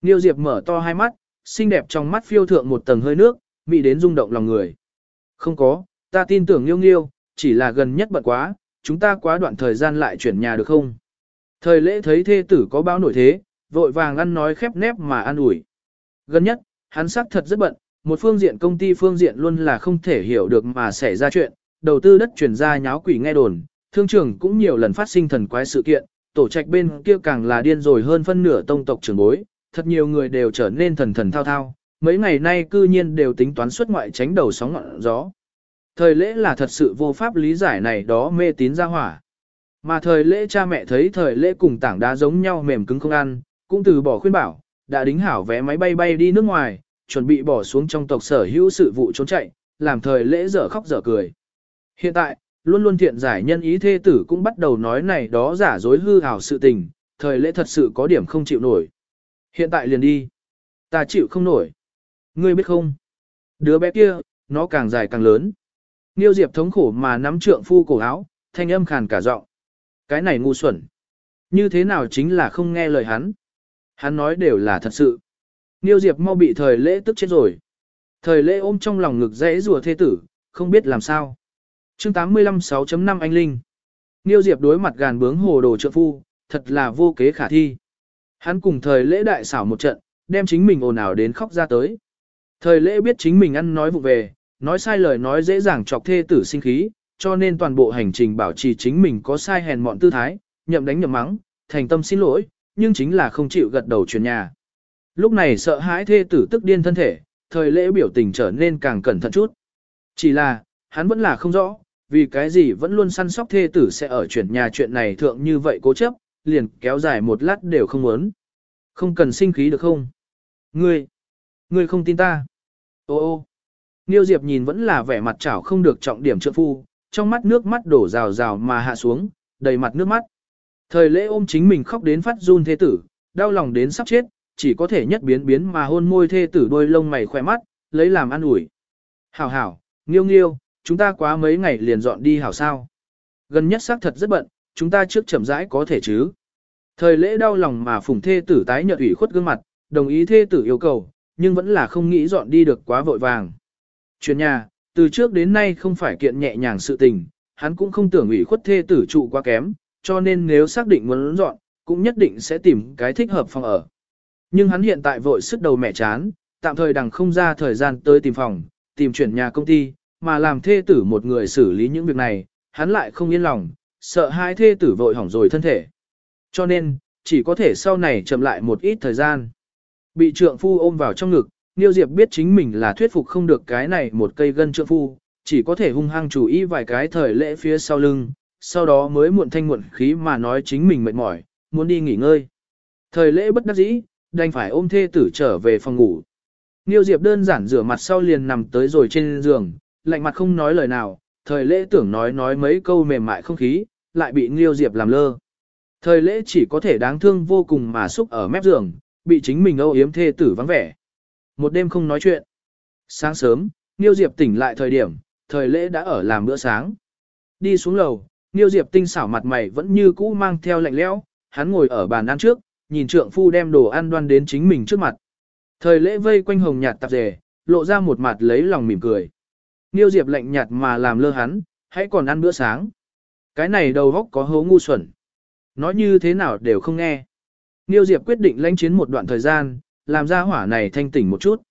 Niêu Diệp mở to hai mắt, xinh đẹp trong mắt phiêu thượng một tầng hơi nước, mị đến rung động lòng người. Không có, ta tin tưởng Niêu Nghiêu, chỉ là gần nhất bận quá, chúng ta quá đoạn thời gian lại chuyển nhà được không? Thời lễ thấy thê tử có báo nổi thế, vội vàng ăn nói khép nép mà ăn ủi. Gần nhất, hắn xác thật rất bận, một phương diện công ty phương diện luôn là không thể hiểu được mà xảy ra chuyện, đầu tư đất chuyển ra nháo quỷ nghe đồn, thương trường cũng nhiều lần phát sinh thần quái sự kiện, tổ trạch bên kia càng là điên rồi hơn phân nửa tông tộc trưởng bối, thật nhiều người đều trở nên thần thần thao thao, mấy ngày nay cư nhiên đều tính toán xuất ngoại tránh đầu sóng ngọn gió. Thời lễ là thật sự vô pháp lý giải này đó mê tín ra hỏa. Mà thời lễ cha mẹ thấy thời lễ cùng tảng đá giống nhau mềm cứng không ăn, cũng từ bỏ khuyên bảo, đã đính hảo vé máy bay bay đi nước ngoài, chuẩn bị bỏ xuống trong tộc sở hữu sự vụ trốn chạy, làm thời lễ dở khóc dở cười. Hiện tại, luôn luôn thiện giải nhân ý thê tử cũng bắt đầu nói này đó giả dối hư hảo sự tình, thời lễ thật sự có điểm không chịu nổi. Hiện tại liền đi. Ta chịu không nổi. Ngươi biết không? Đứa bé kia, nó càng dài càng lớn. Niêu Diệp thống khổ mà nắm trượng phu cổ áo, thanh âm khàn cả giọng. Cái này ngu xuẩn. Như thế nào chính là không nghe lời hắn. Hắn nói đều là thật sự. Niêu Diệp mau bị thời lễ tức chết rồi. Thời lễ ôm trong lòng ngực dãy rùa thê tử, không biết làm sao. chương 85 6.5 anh Linh. Niêu Diệp đối mặt gàn bướng hồ đồ trượng phu, thật là vô kế khả thi. Hắn cùng thời lễ đại xảo một trận, đem chính mình ồn ào đến khóc ra tới. Thời lễ biết chính mình ăn nói vụ về, nói sai lời nói dễ dàng chọc thê tử sinh khí, cho nên toàn bộ hành trình bảo trì chính mình có sai hèn mọn tư thái, nhậm đánh nhậm mắng, thành tâm xin lỗi, nhưng chính là không chịu gật đầu chuyển nhà. Lúc này sợ hãi thê tử tức điên thân thể, thời lễ biểu tình trở nên càng cẩn thận chút. Chỉ là, hắn vẫn là không rõ, vì cái gì vẫn luôn săn sóc thê tử sẽ ở chuyển nhà chuyện này thượng như vậy cố chấp, liền kéo dài một lát đều không muốn. Không cần sinh khí được không? Ngươi, ngươi không tin ta. Ô ô. Niêu Diệp nhìn vẫn là vẻ mặt chảo không được trọng điểm trượng phu, trong mắt nước mắt đổ rào rào mà hạ xuống, đầy mặt nước mắt. Thời lễ ôm chính mình khóc đến phát run thế tử, đau lòng đến sắp chết, chỉ có thể nhất biến biến mà hôn môi thê tử đôi lông mày khỏe mắt, lấy làm ăn ủi. Hảo hảo, nghiêu nghiêu, chúng ta quá mấy ngày liền dọn đi hảo sao. Gần nhất xác thật rất bận, chúng ta trước chậm rãi có thể chứ. Thời lễ đau lòng mà phùng thê tử tái nhợt ủy khuất gương mặt, đồng ý thê tử yêu cầu, nhưng vẫn là không nghĩ dọn đi được quá vội vàng. Chuyển nhà, từ trước đến nay không phải kiện nhẹ nhàng sự tình, hắn cũng không tưởng ủy khuất thê tử trụ quá kém, cho nên nếu xác định muốn dọn, cũng nhất định sẽ tìm cái thích hợp phòng ở. Nhưng hắn hiện tại vội sức đầu mẹ chán, tạm thời đằng không ra thời gian tới tìm phòng, tìm chuyển nhà công ty, mà làm thê tử một người xử lý những việc này, hắn lại không yên lòng, sợ hai thê tử vội hỏng rồi thân thể. Cho nên, chỉ có thể sau này chậm lại một ít thời gian. Bị trượng phu ôm vào trong ngực, Niêu Diệp biết chính mình là thuyết phục không được cái này một cây gân trượng phu, chỉ có thể hung hăng chủ ý vài cái thời lễ phía sau lưng, sau đó mới muộn thanh muộn khí mà nói chính mình mệt mỏi, muốn đi nghỉ ngơi. Thời lễ bất đắc dĩ, đành phải ôm thê tử trở về phòng ngủ. Niêu Diệp đơn giản rửa mặt sau liền nằm tới rồi trên giường, lạnh mặt không nói lời nào, thời lễ tưởng nói nói mấy câu mềm mại không khí, lại bị Niêu Diệp làm lơ. Thời lễ chỉ có thể đáng thương vô cùng mà xúc ở mép giường, bị chính mình âu yếm thê tử vắng vẻ. Một đêm không nói chuyện. Sáng sớm, Niêu Diệp tỉnh lại thời điểm, thời lễ đã ở làm bữa sáng. Đi xuống lầu, Niêu Diệp tinh xảo mặt mày vẫn như cũ mang theo lạnh lẽo, hắn ngồi ở bàn ăn trước, nhìn trượng phu đem đồ ăn đoan đến chính mình trước mặt. Thời lễ vây quanh hồng nhạt tạp dề, lộ ra một mặt lấy lòng mỉm cười. Niêu Diệp lạnh nhạt mà làm lơ hắn, hãy còn ăn bữa sáng. Cái này đầu góc có hố ngu xuẩn. Nói như thế nào đều không nghe. Niêu Diệp quyết định lãnh chiến một đoạn thời gian, làm ra hỏa này thanh tỉnh một chút.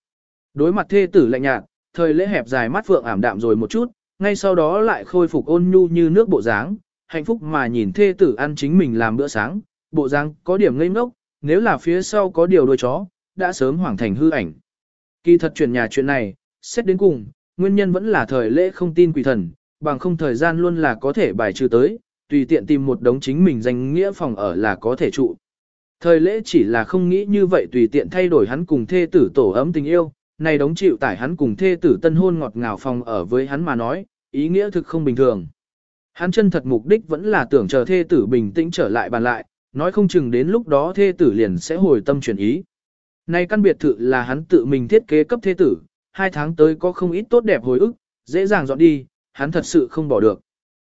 Đối mặt thê tử lạnh nhạt, thời lễ hẹp dài mắt phượng ảm đạm rồi một chút, ngay sau đó lại khôi phục ôn nhu như nước bộ dáng, hạnh phúc mà nhìn thê tử ăn chính mình làm bữa sáng, bộ dáng có điểm ngây ngốc, nếu là phía sau có điều đôi chó, đã sớm hoàng thành hư ảnh. Kỳ thật chuyển nhà chuyện này, xét đến cùng, nguyên nhân vẫn là thời lễ không tin quỷ thần, bằng không thời gian luôn là có thể bài trừ tới, tùy tiện tìm một đống chính mình danh nghĩa phòng ở là có thể trụ. Thời lễ chỉ là không nghĩ như vậy tùy tiện thay đổi hắn cùng thê tử tổ ấm tình yêu, này đóng chịu tải hắn cùng thê tử tân hôn ngọt ngào phòng ở với hắn mà nói, ý nghĩa thực không bình thường. Hắn chân thật mục đích vẫn là tưởng chờ thê tử bình tĩnh trở lại bàn lại, nói không chừng đến lúc đó thê tử liền sẽ hồi tâm chuyển ý. Này căn biệt thự là hắn tự mình thiết kế cấp thê tử, hai tháng tới có không ít tốt đẹp hồi ức, dễ dàng dọn đi, hắn thật sự không bỏ được.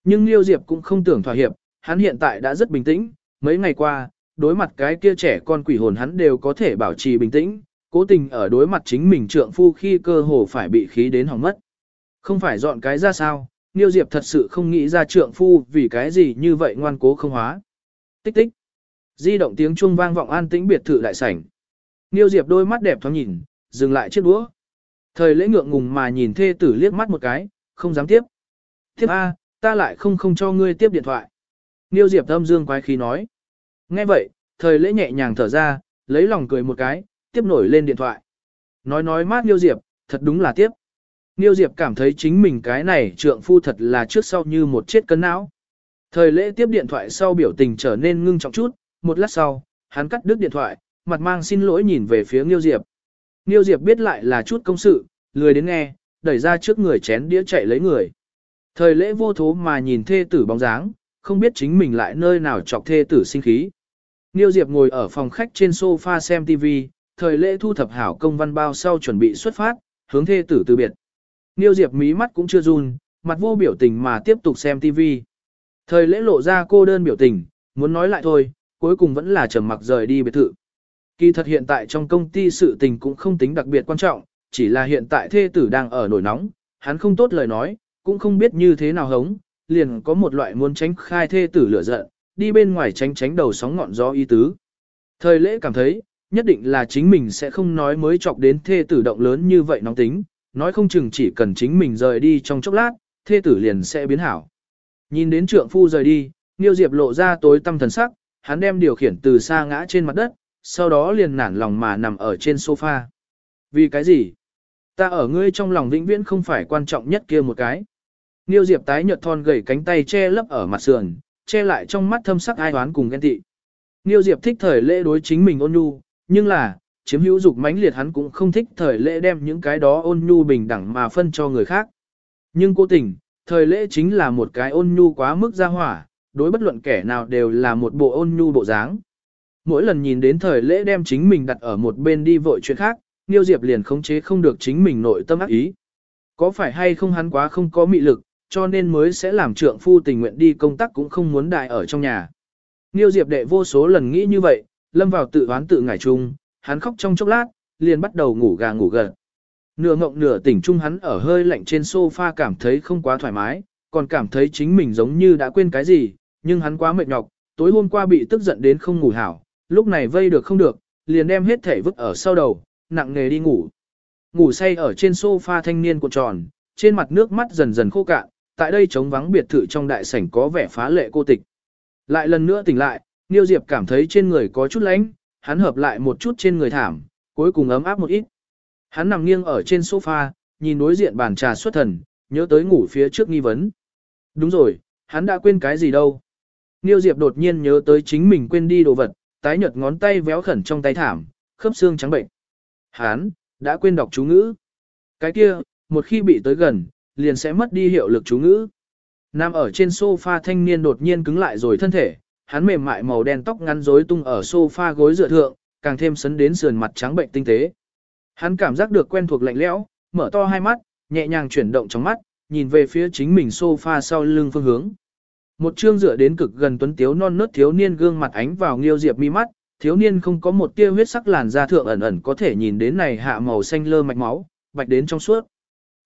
Nhưng Liêu Diệp cũng không tưởng thỏa hiệp, hắn hiện tại đã rất bình tĩnh, mấy ngày qua, đối mặt cái kia trẻ con quỷ hồn hắn đều có thể bảo trì bình tĩnh, cố tình ở đối mặt chính mình trượng phu khi cơ hồ phải bị khí đến hỏng mất. Không phải dọn cái ra sao, Niêu Diệp thật sự không nghĩ ra trượng phu vì cái gì như vậy ngoan cố không hóa. Tích tích. Di động tiếng chuông vang vọng an tĩnh biệt thự đại sảnh. Niêu Diệp đôi mắt đẹp thoáng nhìn, dừng lại chiếc đũa. Thời lễ ngượng ngùng mà nhìn thê tử liếc mắt một cái, không dám tiếp. Tiếp A, ta lại không không cho ngươi tiếp điện thoại. Niêu Diệp âm dương quái khí nói. Nghe vậy, thời lễ nhẹ nhàng thở ra, lấy lòng cười một cái, tiếp nổi lên điện thoại. Nói nói mát Niêu Diệp, thật đúng là tiếp. Niêu Diệp cảm thấy chính mình cái này trượng phu thật là trước sau như một chết cân não. Thời lễ tiếp điện thoại sau biểu tình trở nên ngưng trọng chút, một lát sau, hắn cắt đứt điện thoại, mặt mang xin lỗi nhìn về phía Niêu Diệp. Niêu Diệp biết lại là chút công sự, lười đến nghe, đẩy ra trước người chén đĩa chạy lấy người. Thời lễ vô thố mà nhìn thê tử bóng dáng, không biết chính mình lại nơi nào chọc thê tử sinh khí. Niêu Diệp ngồi ở phòng khách trên sofa xem TV, thời lễ thu thập hảo công văn bao sau chuẩn bị xuất phát, hướng thê tử từ biệt. Niêu Diệp mí mắt cũng chưa run, mặt vô biểu tình mà tiếp tục xem TV. Thời lễ lộ ra cô đơn biểu tình, muốn nói lại thôi, cuối cùng vẫn là trầm mặc rời đi biệt thự. Kỳ thật hiện tại trong công ty sự tình cũng không tính đặc biệt quan trọng, chỉ là hiện tại thê tử đang ở nổi nóng, hắn không tốt lời nói, cũng không biết như thế nào hống, liền có một loại muốn tránh khai thê tử lửa giận, đi bên ngoài tránh tránh đầu sóng ngọn gió y tứ. Thời lễ cảm thấy, nhất định là chính mình sẽ không nói mới chọc đến thê tử động lớn như vậy nóng tính, nói không chừng chỉ cần chính mình rời đi trong chốc lát, thê tử liền sẽ biến hảo. Nhìn đến trượng phu rời đi, Niêu Diệp lộ ra tối tâm thần sắc, hắn đem điều khiển từ xa ngã trên mặt đất, sau đó liền nản lòng mà nằm ở trên sofa. Vì cái gì? Ta ở ngươi trong lòng vĩnh viễn không phải quan trọng nhất kia một cái. Niêu Diệp tái nhợt thon gầy cánh tay che lấp ở mặt sườn, che lại trong mắt thâm sắc ai oán cùng ghen tị. Niêu Diệp thích thời lễ đối chính mình ôn nhu, nhưng là, chiếm hữu dục mãnh liệt hắn cũng không thích thời lễ đem những cái đó ôn nhu bình đẳng mà phân cho người khác. Nhưng cố tình, thời lễ chính là một cái ôn nhu quá mức ra hỏa, đối bất luận kẻ nào đều là một bộ ôn nhu bộ dáng. Mỗi lần nhìn đến thời lễ đem chính mình đặt ở một bên đi vội chuyện khác, Niêu Diệp liền khống chế không được chính mình nội tâm ác ý. Có phải hay không hắn quá không có mị lực, cho nên mới sẽ làm trượng phu tình nguyện đi công tác cũng không muốn đại ở trong nhà. Niêu Diệp đệ vô số lần nghĩ như vậy, lâm vào tự oán tự ngải chung, hắn khóc trong chốc lát, liền bắt đầu ngủ gà ngủ gật. Nửa ngộng nửa tỉnh chung hắn ở hơi lạnh trên sofa cảm thấy không quá thoải mái, còn cảm thấy chính mình giống như đã quên cái gì, nhưng hắn quá mệt nhọc, tối hôm qua bị tức giận đến không ngủ hảo, lúc này vây được không được, liền đem hết thể vứt ở sau đầu, nặng nề đi ngủ. Ngủ say ở trên sofa thanh niên cuộn tròn, trên mặt nước mắt dần dần khô cạn, tại đây trống vắng biệt thự trong đại sảnh có vẻ phá lệ cô tịch. Lại lần nữa tỉnh lại, Niêu Diệp cảm thấy trên người có chút lạnh, hắn hợp lại một chút trên người thảm, cuối cùng ấm áp một ít. Hắn nằm nghiêng ở trên sofa, nhìn đối diện bàn trà xuất thần, nhớ tới ngủ phía trước nghi vấn. Đúng rồi, hắn đã quên cái gì đâu. Niêu Diệp đột nhiên nhớ tới chính mình quên đi đồ vật, tái nhợt ngón tay véo khẩn trong tay thảm, khớp xương trắng bệnh. Hắn, đã quên đọc chú ngữ. Cái kia, một khi bị tới gần, liền sẽ mất đi hiệu lực chú ngữ. Nam ở trên sofa thanh niên đột nhiên cứng lại rồi thân thể, hắn mềm mại màu đen tóc ngắn rối tung ở sofa gối dựa thượng, càng thêm sấn đến sườn mặt trắng bệnh tinh tế. Hắn cảm giác được quen thuộc lạnh lẽo, mở to hai mắt, nhẹ nhàng chuyển động trong mắt, nhìn về phía chính mình sofa sau lưng phương hướng. Một chương dựa đến cực gần tuấn tiếu non nớt thiếu niên gương mặt ánh vào Nghiêu Diệp mi mắt, thiếu niên không có một tia huyết sắc làn da thượng ẩn ẩn có thể nhìn đến này hạ màu xanh lơ mạch máu, bạch đến trong suốt.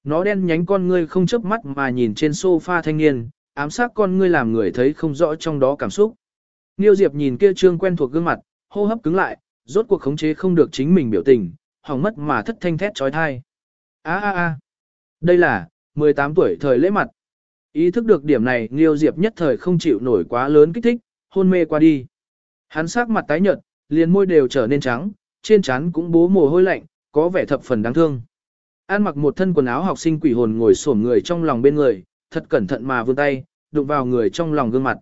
Nó đen nhánh con ngươi không chớp mắt mà nhìn trên sofa thanh niên, ám sát con ngươi làm người thấy không rõ trong đó cảm xúc. Niêu Diệp nhìn kia trương quen thuộc gương mặt, hô hấp cứng lại, rốt cuộc khống chế không được chính mình biểu tình, hỏng mất mà thất thanh thét trói thai. A a a, đây là 18 tuổi thời lễ mặt. Ý thức được điểm này, Niêu Diệp nhất thời không chịu nổi quá lớn kích thích, hôn mê qua đi. Hắn sắc mặt tái nhợt, liền môi đều trở nên trắng, trên trán cũng bố mồ hôi lạnh, có vẻ thập phần đáng thương. An mặc một thân quần áo học sinh quỷ hồn ngồi xổm người trong lòng bên người, thật cẩn thận mà vươn tay, đụng vào người trong lòng gương mặt.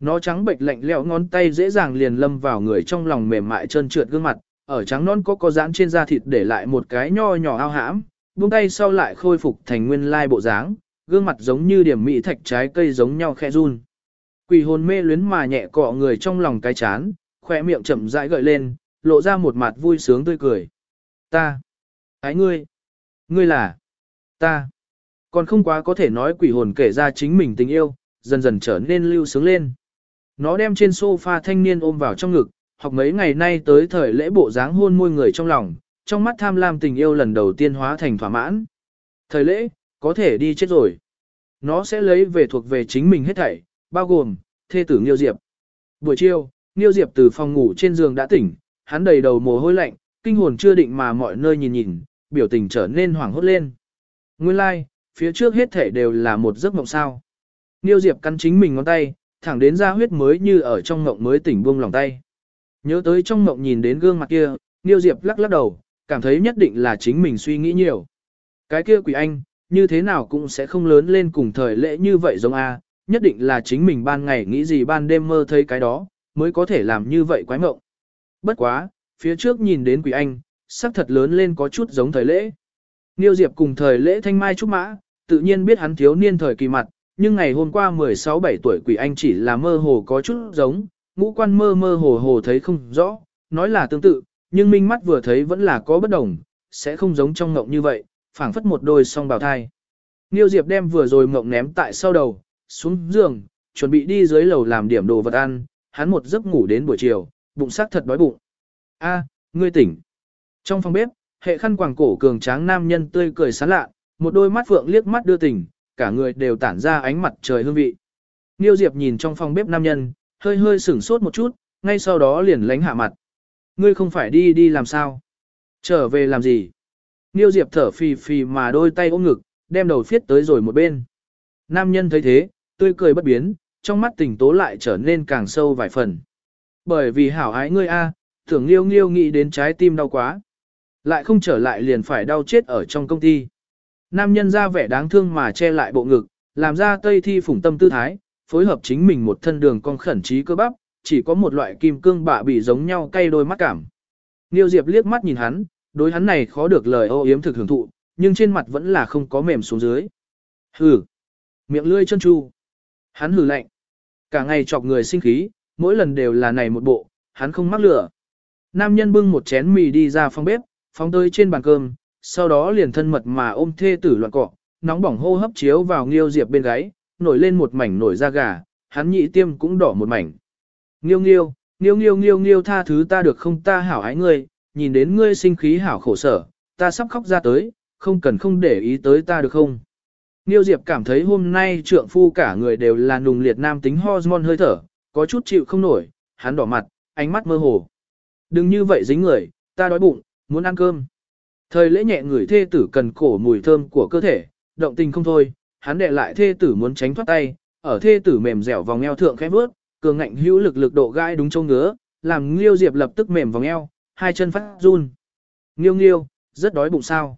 Nó trắng bệnh lạnh lẽo ngón tay dễ dàng liền lâm vào người trong lòng mềm mại trơn trượt gương mặt, ở trắng non có có dán trên da thịt để lại một cái nho nhỏ ao hãm, buông tay sau lại khôi phục thành nguyên lai bộ dáng, gương mặt giống như điểm mỹ thạch trái cây giống nhau khẽ run. Quỷ hồn mê luyến mà nhẹ cọ người trong lòng cái chán, khỏe miệng chậm rãi gợi lên, lộ ra một mặt vui sướng tươi cười. Ta, ái ngươi, ngươi là, ta. Còn không quá có thể nói quỷ hồn kể ra chính mình tình yêu, dần dần trở nên lưu sướng lên. Nó đem trên sofa thanh niên ôm vào trong ngực, học mấy ngày nay tới thời lễ bộ dáng hôn môi người trong lòng, trong mắt tham lam tình yêu lần đầu tiên hóa thành thỏa mãn. Thời lễ, có thể đi chết rồi. Nó sẽ lấy về thuộc về chính mình hết thảy, bao gồm, thê tử Nghiêu Diệp. Buổi chiều, Nghiêu Diệp từ phòng ngủ trên giường đã tỉnh, hắn đầy đầu mồ hôi lạnh, kinh hồn chưa định mà mọi nơi nhìn nhìn, biểu tình trở nên hoảng hốt lên. Nguyên lai, like, phía trước hết thể đều là một giấc mộng sao. Niêu Diệp cắn chính mình ngón tay, thẳng đến ra huyết mới như ở trong mộng mới tỉnh buông lòng tay. Nhớ tới trong mộng nhìn đến gương mặt kia, Niêu Diệp lắc lắc đầu, cảm thấy nhất định là chính mình suy nghĩ nhiều. Cái kia quỷ anh, như thế nào cũng sẽ không lớn lên cùng thời lễ như vậy giống A, nhất định là chính mình ban ngày nghĩ gì ban đêm mơ thấy cái đó, mới có thể làm như vậy quái mộng. Bất quá, phía trước nhìn đến quỷ anh, sắc thật lớn lên có chút giống thời lễ. Niêu Diệp cùng thời lễ thanh mai trúc mã, tự nhiên biết hắn thiếu niên thời kỳ mặt, nhưng ngày hôm qua 16-17 tuổi quỷ anh chỉ là mơ hồ có chút giống, ngũ quan mơ mơ hồ hồ thấy không rõ, nói là tương tự, nhưng minh mắt vừa thấy vẫn là có bất đồng, sẽ không giống trong ngộng như vậy, phảng phất một đôi song bào thai. Niêu Diệp đem vừa rồi ngộng ném tại sau đầu, xuống giường, chuẩn bị đi dưới lầu làm điểm đồ vật ăn, hắn một giấc ngủ đến buổi chiều, bụng xác thật đói bụng. A, ngươi tỉnh. Trong phòng bếp, hệ khăn quàng cổ cường tráng nam nhân tươi cười sán lạ, một đôi mắt phượng liếc mắt đưa tình, cả người đều tản ra ánh mặt trời hương vị. Niêu Diệp nhìn trong phòng bếp nam nhân, hơi hơi sửng sốt một chút, ngay sau đó liền lánh hạ mặt. Ngươi không phải đi đi làm sao? Trở về làm gì? Niêu Diệp thở phì phì mà đôi tay ôm ngực, đem đầu phiết tới rồi một bên. Nam nhân thấy thế, tươi cười bất biến, trong mắt tình tố lại trở nên càng sâu vài phần. Bởi vì hảo ái ngươi a, tưởng liêu nghiêu nghĩ đến trái tim đau quá. Lại không trở lại liền phải đau chết ở trong công ty. Nam nhân ra vẻ đáng thương mà che lại bộ ngực, làm ra tây thi phủng tâm tư thái, phối hợp chính mình một thân đường con khẩn trí cơ bắp, chỉ có một loại kim cương bạ bị giống nhau cay đôi mắt cảm. Niêu Diệp liếc mắt nhìn hắn, đối hắn này khó được lời ô yếm thực hưởng thụ, nhưng trên mặt vẫn là không có mềm xuống dưới. Hừ, miệng lươi chân chu. Hắn hừ lạnh. Cả ngày chọc người sinh khí, mỗi lần đều là này một bộ, hắn không mắc lửa. Nam nhân bưng một chén mì đi ra phòng bếp, phóng tới trên bàn cơm, sau đó liền thân mật mà ôm thê tử loạn cọ, nóng bỏng hô hấp chiếu vào Nghiêu Diệp bên gáy, nổi lên một mảnh nổi da gà, hắn nhị tiêm cũng đỏ một mảnh. Nghiêu Nghiêu, Nghiêu Nghiêu Nghiêu Nghiêu tha thứ ta được không ta hảo ái ngươi, nhìn đến ngươi sinh khí hảo khổ sở, ta sắp khóc ra tới, không cần không để ý tới ta được không. Nghiêu Diệp cảm thấy hôm nay trượng phu cả người đều là nùng liệt nam tính hormone hơi thở, có chút chịu không nổi, hắn đỏ mặt, ánh mắt mơ hồ. Đừng như vậy dính người, ta đói bụng, muốn ăn cơm. Thời lễ nhẹ người thê tử cần cổ mùi thơm của cơ thể, động tình không thôi, hắn đệ lại thê tử muốn tránh thoát tay, ở thê tử mềm dẻo vòng eo thượng khẽ bước, cường ngạnh hữu lực lực độ gai đúng châu ngứa, làm Liêu Diệp lập tức mềm vòng eo, hai chân phát run. Nghiêu nghiêu, rất đói bụng sao?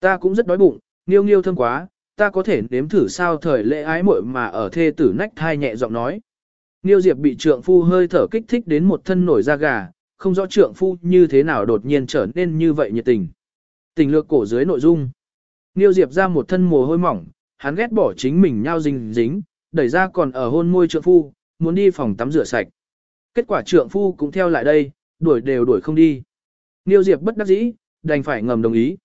Ta cũng rất đói bụng, nghiêu nghiêu thơm quá, ta có thể nếm thử sao thời lễ ái muội mà ở thê tử nách thai nhẹ giọng nói. Nghiêu Diệp bị trượng phu hơi thở kích thích đến một thân nổi da gà, không rõ trượng phu như thế nào đột nhiên trở nên như vậy nhiệt tình. Tình lược cổ dưới nội dung. Niêu Diệp ra một thân mồ hôi mỏng, hắn ghét bỏ chính mình nhau dính dính, đẩy ra còn ở hôn môi trượng phu, muốn đi phòng tắm rửa sạch. Kết quả trượng phu cũng theo lại đây, đuổi đều đuổi không đi. Niêu Diệp bất đắc dĩ, đành phải ngầm đồng ý.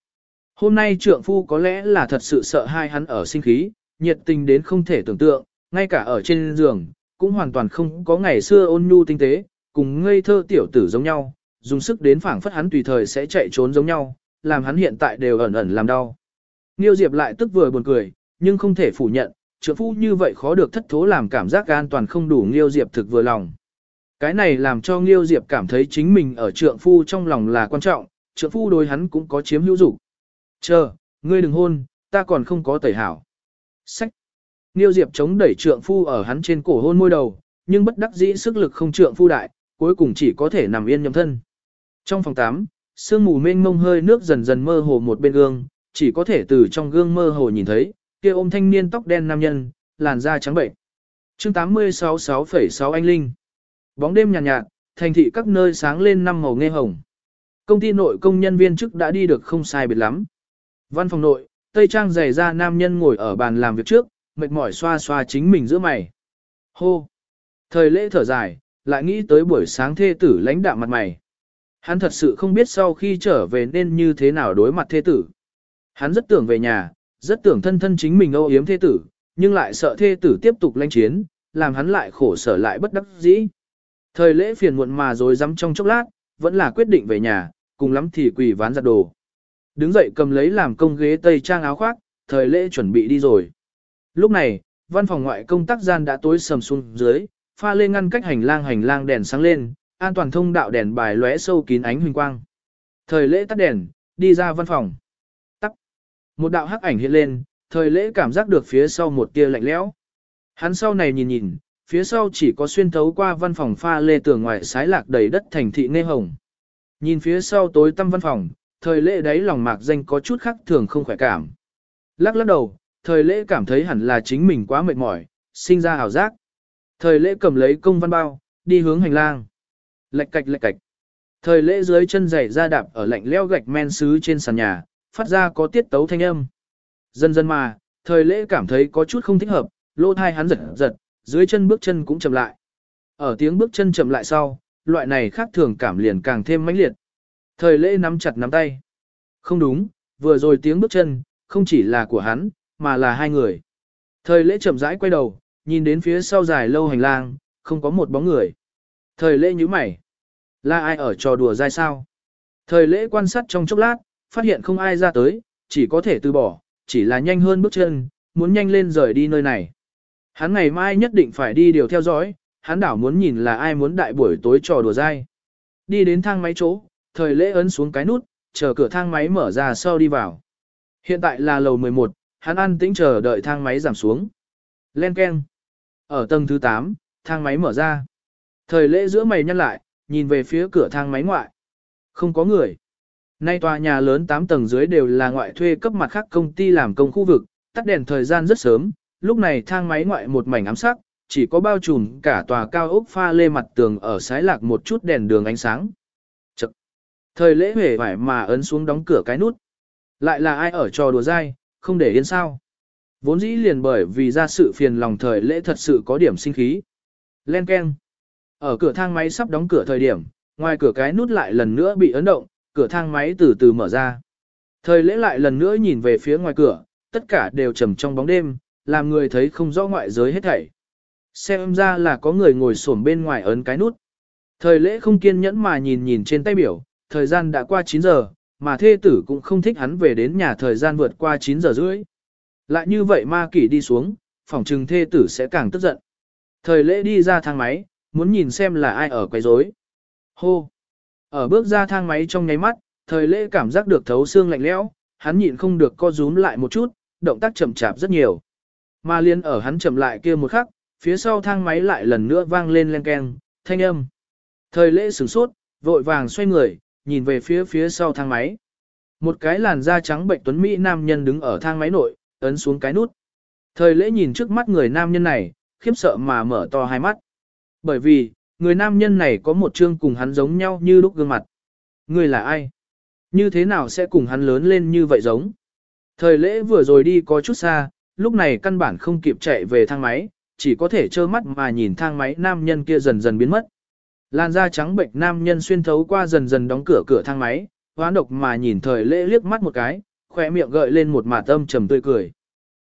Hôm nay trượng phu có lẽ là thật sự sợ hai hắn ở sinh khí, nhiệt tình đến không thể tưởng tượng, ngay cả ở trên giường, cũng hoàn toàn không có ngày xưa ôn nhu tinh tế, cùng ngây thơ tiểu tử giống nhau, dùng sức đến phảng phất hắn tùy thời sẽ chạy trốn giống nhau, làm hắn hiện tại đều ẩn ẩn làm đau. Niêu Diệp lại tức vừa buồn cười, nhưng không thể phủ nhận, trượng phu như vậy khó được thất thố làm cảm giác an toàn không đủ Niêu Diệp thực vừa lòng. Cái này làm cho Niêu Diệp cảm thấy chính mình ở trượng phu trong lòng là quan trọng, trượng phu đối hắn cũng có chiếm hữu dục. Chờ, ngươi đừng hôn, ta còn không có tẩy hảo. Sách. Niêu Diệp chống đẩy trượng phu ở hắn trên cổ hôn môi đầu, nhưng bất đắc dĩ sức lực không trượng phu đại, cuối cùng chỉ có thể nằm yên nhầm thân. Trong phòng 8, sương mù mênh mông hơi nước dần dần mơ hồ một bên gương, chỉ có thể từ trong gương mơ hồ nhìn thấy, kia ôm thanh niên tóc đen nam nhân, làn da trắng bệnh. Chương 86-6,6 anh Linh. Bóng đêm nhàn nhạt, nhạt, thành thị các nơi sáng lên năm màu nghe hồng. Công ty nội công nhân viên chức đã đi được không sai biệt lắm. Văn phòng nội, tây trang dày ra nam nhân ngồi ở bàn làm việc trước, mệt mỏi xoa xoa chính mình giữa mày. Hô! Thời lễ thở dài, lại nghĩ tới buổi sáng thê tử lãnh đạm mặt mày. Hắn thật sự không biết sau khi trở về nên như thế nào đối mặt thê tử. Hắn rất tưởng về nhà, rất tưởng thân thân chính mình âu yếm thê tử, nhưng lại sợ thê tử tiếp tục lãnh chiến, làm hắn lại khổ sở lại bất đắc dĩ. Thời lễ phiền muộn mà rồi dám trong chốc lát, vẫn là quyết định về nhà, cùng lắm thì quỳ ván giặt đồ. Đứng dậy cầm lấy làm công ghế tây trang áo khoác, thời lễ chuẩn bị đi rồi. Lúc này, văn phòng ngoại công tác gian đã tối sầm xuống dưới, pha lên ngăn cách hành lang hành lang đèn sáng lên, an toàn thông đạo đèn bài lóe sâu kín ánh huỳnh quang. Thời lễ tắt đèn, đi ra văn phòng. tắt. một đạo hắc ảnh hiện lên, thời lễ cảm giác được phía sau một tia lạnh lẽo. Hắn sau này nhìn nhìn, phía sau chỉ có xuyên thấu qua văn phòng pha lê tường ngoài sái lạc đầy đất thành thị nê hồng. Nhìn phía sau tối tăm văn phòng, thời lễ đấy lòng mạc danh có chút khác thường không khỏe cảm. Lắc lắc đầu, thời lễ cảm thấy hẳn là chính mình quá mệt mỏi, sinh ra hào giác. Thời lễ cầm lấy công văn bao, đi hướng hành lang. Lệch cạch lệch cạch. Thời lễ dưới chân giày ra đạp ở lạnh leo gạch men sứ trên sàn nhà, phát ra có tiết tấu thanh âm. Dần dần mà, thời lễ cảm thấy có chút không thích hợp, lỗ thai hắn giật giật, dưới chân bước chân cũng chậm lại. Ở tiếng bước chân chậm lại sau, loại này khác thường cảm liền càng thêm mãnh liệt. Thời lễ nắm chặt nắm tay. Không đúng, vừa rồi tiếng bước chân, không chỉ là của hắn, mà là hai người. Thời lễ chậm rãi quay đầu, nhìn đến phía sau dài lâu hành lang, không có một bóng người. Thời lễ như mày. Là ai ở trò đùa dai sao? Thời lễ quan sát trong chốc lát, phát hiện không ai ra tới, chỉ có thể từ bỏ, chỉ là nhanh hơn bước chân, muốn nhanh lên rời đi nơi này. Hắn ngày mai nhất định phải đi điều theo dõi, hắn đảo muốn nhìn là ai muốn đại buổi tối trò đùa dai. Đi đến thang máy chỗ, thời lễ ấn xuống cái nút, chờ cửa thang máy mở ra sau đi vào. Hiện tại là lầu 11, hắn ăn tĩnh chờ đợi thang máy giảm xuống. Len keng. Ở tầng thứ 8, thang máy mở ra. Thời lễ giữa mày nhăn lại, nhìn về phía cửa thang máy ngoại. Không có người. Nay tòa nhà lớn 8 tầng dưới đều là ngoại thuê cấp mặt khác công ty làm công khu vực, tắt đèn thời gian rất sớm, lúc này thang máy ngoại một mảnh ám sắc, chỉ có bao trùm cả tòa cao ốc pha lê mặt tường ở sái lạc một chút đèn đường ánh sáng. Chật. Thời lễ huệ vải mà ấn xuống đóng cửa cái nút. Lại là ai ở trò đùa dai, không để yên sao. Vốn dĩ liền bởi vì ra sự phiền lòng thời lễ thật sự có điểm sinh khí. Len Ken. Ở cửa thang máy sắp đóng cửa thời điểm, ngoài cửa cái nút lại lần nữa bị ấn động, cửa thang máy từ từ mở ra. Thời lễ lại lần nữa nhìn về phía ngoài cửa, tất cả đều trầm trong bóng đêm, làm người thấy không rõ ngoại giới hết thảy. Xem ra là có người ngồi xổm bên ngoài ấn cái nút. Thời lễ không kiên nhẫn mà nhìn nhìn trên tay biểu, thời gian đã qua 9 giờ, mà thê tử cũng không thích hắn về đến nhà thời gian vượt qua 9 giờ rưỡi. Lại như vậy ma kỷ đi xuống, phòng trừng thê tử sẽ càng tức giận. Thời lễ đi ra thang máy, muốn nhìn xem là ai ở quấy rối. Hô! Ở bước ra thang máy trong nháy mắt, thời lễ cảm giác được thấu xương lạnh lẽo, hắn nhịn không được co rúm lại một chút, động tác chậm chạp rất nhiều. Mà liên ở hắn chậm lại kia một khắc, phía sau thang máy lại lần nữa vang lên len keng, thanh âm. Thời lễ sửng sốt, vội vàng xoay người, nhìn về phía phía sau thang máy. Một cái làn da trắng bệnh tuấn Mỹ nam nhân đứng ở thang máy nội, ấn xuống cái nút. Thời lễ nhìn trước mắt người nam nhân này, khiếp sợ mà mở to hai mắt. Bởi vì, người nam nhân này có một chương cùng hắn giống nhau như lúc gương mặt. Người là ai? Như thế nào sẽ cùng hắn lớn lên như vậy giống? Thời lễ vừa rồi đi có chút xa, lúc này căn bản không kịp chạy về thang máy, chỉ có thể trơ mắt mà nhìn thang máy nam nhân kia dần dần biến mất. Làn da trắng bệnh nam nhân xuyên thấu qua dần dần đóng cửa cửa thang máy, hoán độc mà nhìn thời lễ liếc mắt một cái, khỏe miệng gợi lên một mạt tâm trầm tươi cười.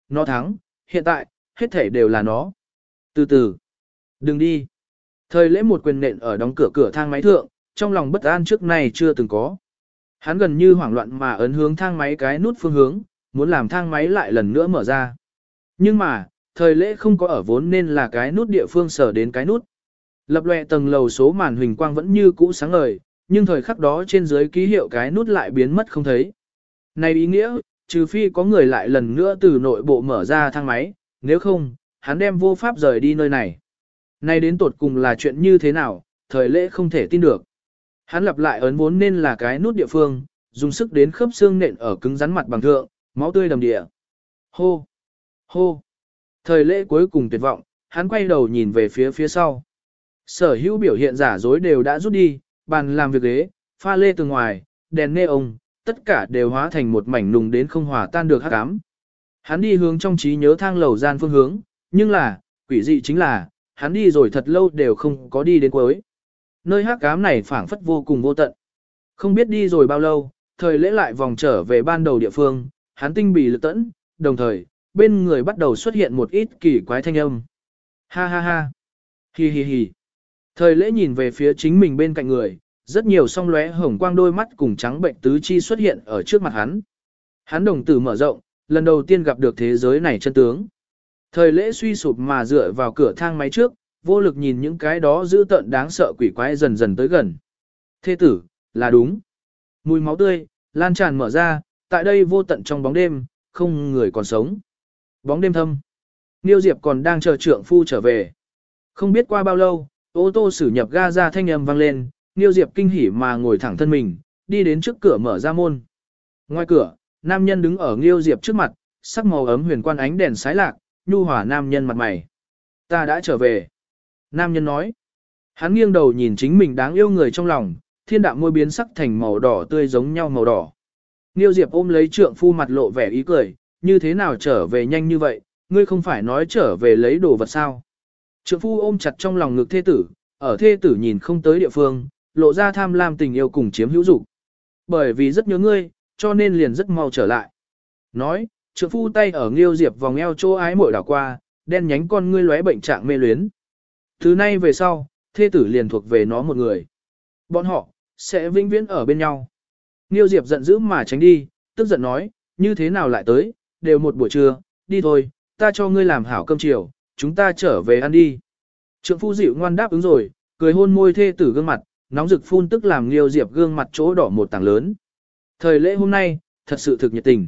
Nó thắng, hiện tại, hết thể đều là nó. Từ từ, đừng đi. Thời lễ một quyền nện ở đóng cửa cửa thang máy thượng, trong lòng bất an trước này chưa từng có. Hắn gần như hoảng loạn mà ấn hướng thang máy cái nút phương hướng, muốn làm thang máy lại lần nữa mở ra. Nhưng mà, thời lễ không có ở vốn nên là cái nút địa phương sở đến cái nút. Lập lệ tầng lầu số màn huỳnh quang vẫn như cũ sáng ngời, nhưng thời khắc đó trên dưới ký hiệu cái nút lại biến mất không thấy. Này ý nghĩa, trừ phi có người lại lần nữa từ nội bộ mở ra thang máy, nếu không, hắn đem vô pháp rời đi nơi này. Này đến tột cùng là chuyện như thế nào, thời lễ không thể tin được. Hắn lặp lại ấn vốn nên là cái nút địa phương, dùng sức đến khớp xương nện ở cứng rắn mặt bằng thượng, máu tươi đầm địa. Hô! Hô! Thời lễ cuối cùng tuyệt vọng, hắn quay đầu nhìn về phía phía sau. Sở hữu biểu hiện giả dối đều đã rút đi, bàn làm việc ghế, pha lê từ ngoài, đèn nê ông, tất cả đều hóa thành một mảnh nùng đến không hòa tan được hắc ám. Hắn đi hướng trong trí nhớ thang lầu gian phương hướng, nhưng là, quỷ dị chính là, hắn đi rồi thật lâu đều không có đi đến cuối. Nơi hắc ám này phảng phất vô cùng vô tận. Không biết đi rồi bao lâu, thời lễ lại vòng trở về ban đầu địa phương, hắn tinh bì lực tẫn, đồng thời, bên người bắt đầu xuất hiện một ít kỳ quái thanh âm. Ha ha ha. Hi hi hi. Thời lễ nhìn về phía chính mình bên cạnh người, rất nhiều song lóe hồng quang đôi mắt cùng trắng bệnh tứ chi xuất hiện ở trước mặt hắn. Hắn đồng tử mở rộng, lần đầu tiên gặp được thế giới này chân tướng. Thời lễ suy sụp mà dựa vào cửa thang máy trước, vô lực nhìn những cái đó dữ tợn đáng sợ quỷ quái dần dần tới gần. Thế tử, là đúng. Mùi máu tươi, lan tràn mở ra, tại đây vô tận trong bóng đêm, không người còn sống. Bóng đêm thâm. Niêu Diệp còn đang chờ trượng phu trở về. Không biết qua bao lâu, ô tô xử nhập ga ra thanh âm vang lên, Niêu Diệp kinh hỉ mà ngồi thẳng thân mình, đi đến trước cửa mở ra môn. Ngoài cửa, nam nhân đứng ở Niêu Diệp trước mặt, sắc màu ấm huyền quan ánh đèn sái lạc, nhu hòa nam nhân mặt mày. Ta đã trở về. Nam nhân nói. Hắn nghiêng đầu nhìn chính mình đáng yêu người trong lòng, thiên đạm môi biến sắc thành màu đỏ tươi giống nhau màu đỏ. Niêu Diệp ôm lấy trượng phu mặt lộ vẻ ý cười, như thế nào trở về nhanh như vậy, ngươi không phải nói trở về lấy đồ vật sao. Trượng phu ôm chặt trong lòng ngực thê tử, ở thê tử nhìn không tới địa phương, lộ ra tham lam tình yêu cùng chiếm hữu dục. Bởi vì rất nhớ ngươi, cho nên liền rất mau trở lại. Nói, trượng phu tay ở Nghiêu Diệp vòng eo chỗ ái muội đảo qua, đen nhánh con ngươi lóe bệnh trạng mê luyến. Thứ nay về sau, thê tử liền thuộc về nó một người. Bọn họ, sẽ vĩnh viễn ở bên nhau. Nghiêu Diệp giận dữ mà tránh đi, tức giận nói, như thế nào lại tới, đều một buổi trưa, đi thôi, ta cho ngươi làm hảo cơm chiều, chúng ta trở về ăn đi. Trượng phu dịu ngoan đáp ứng rồi, cười hôn môi thê tử gương mặt, nóng rực phun tức làm liêu Diệp gương mặt chỗ đỏ một tảng lớn. Thời lễ hôm nay, thật sự thực nhiệt tình.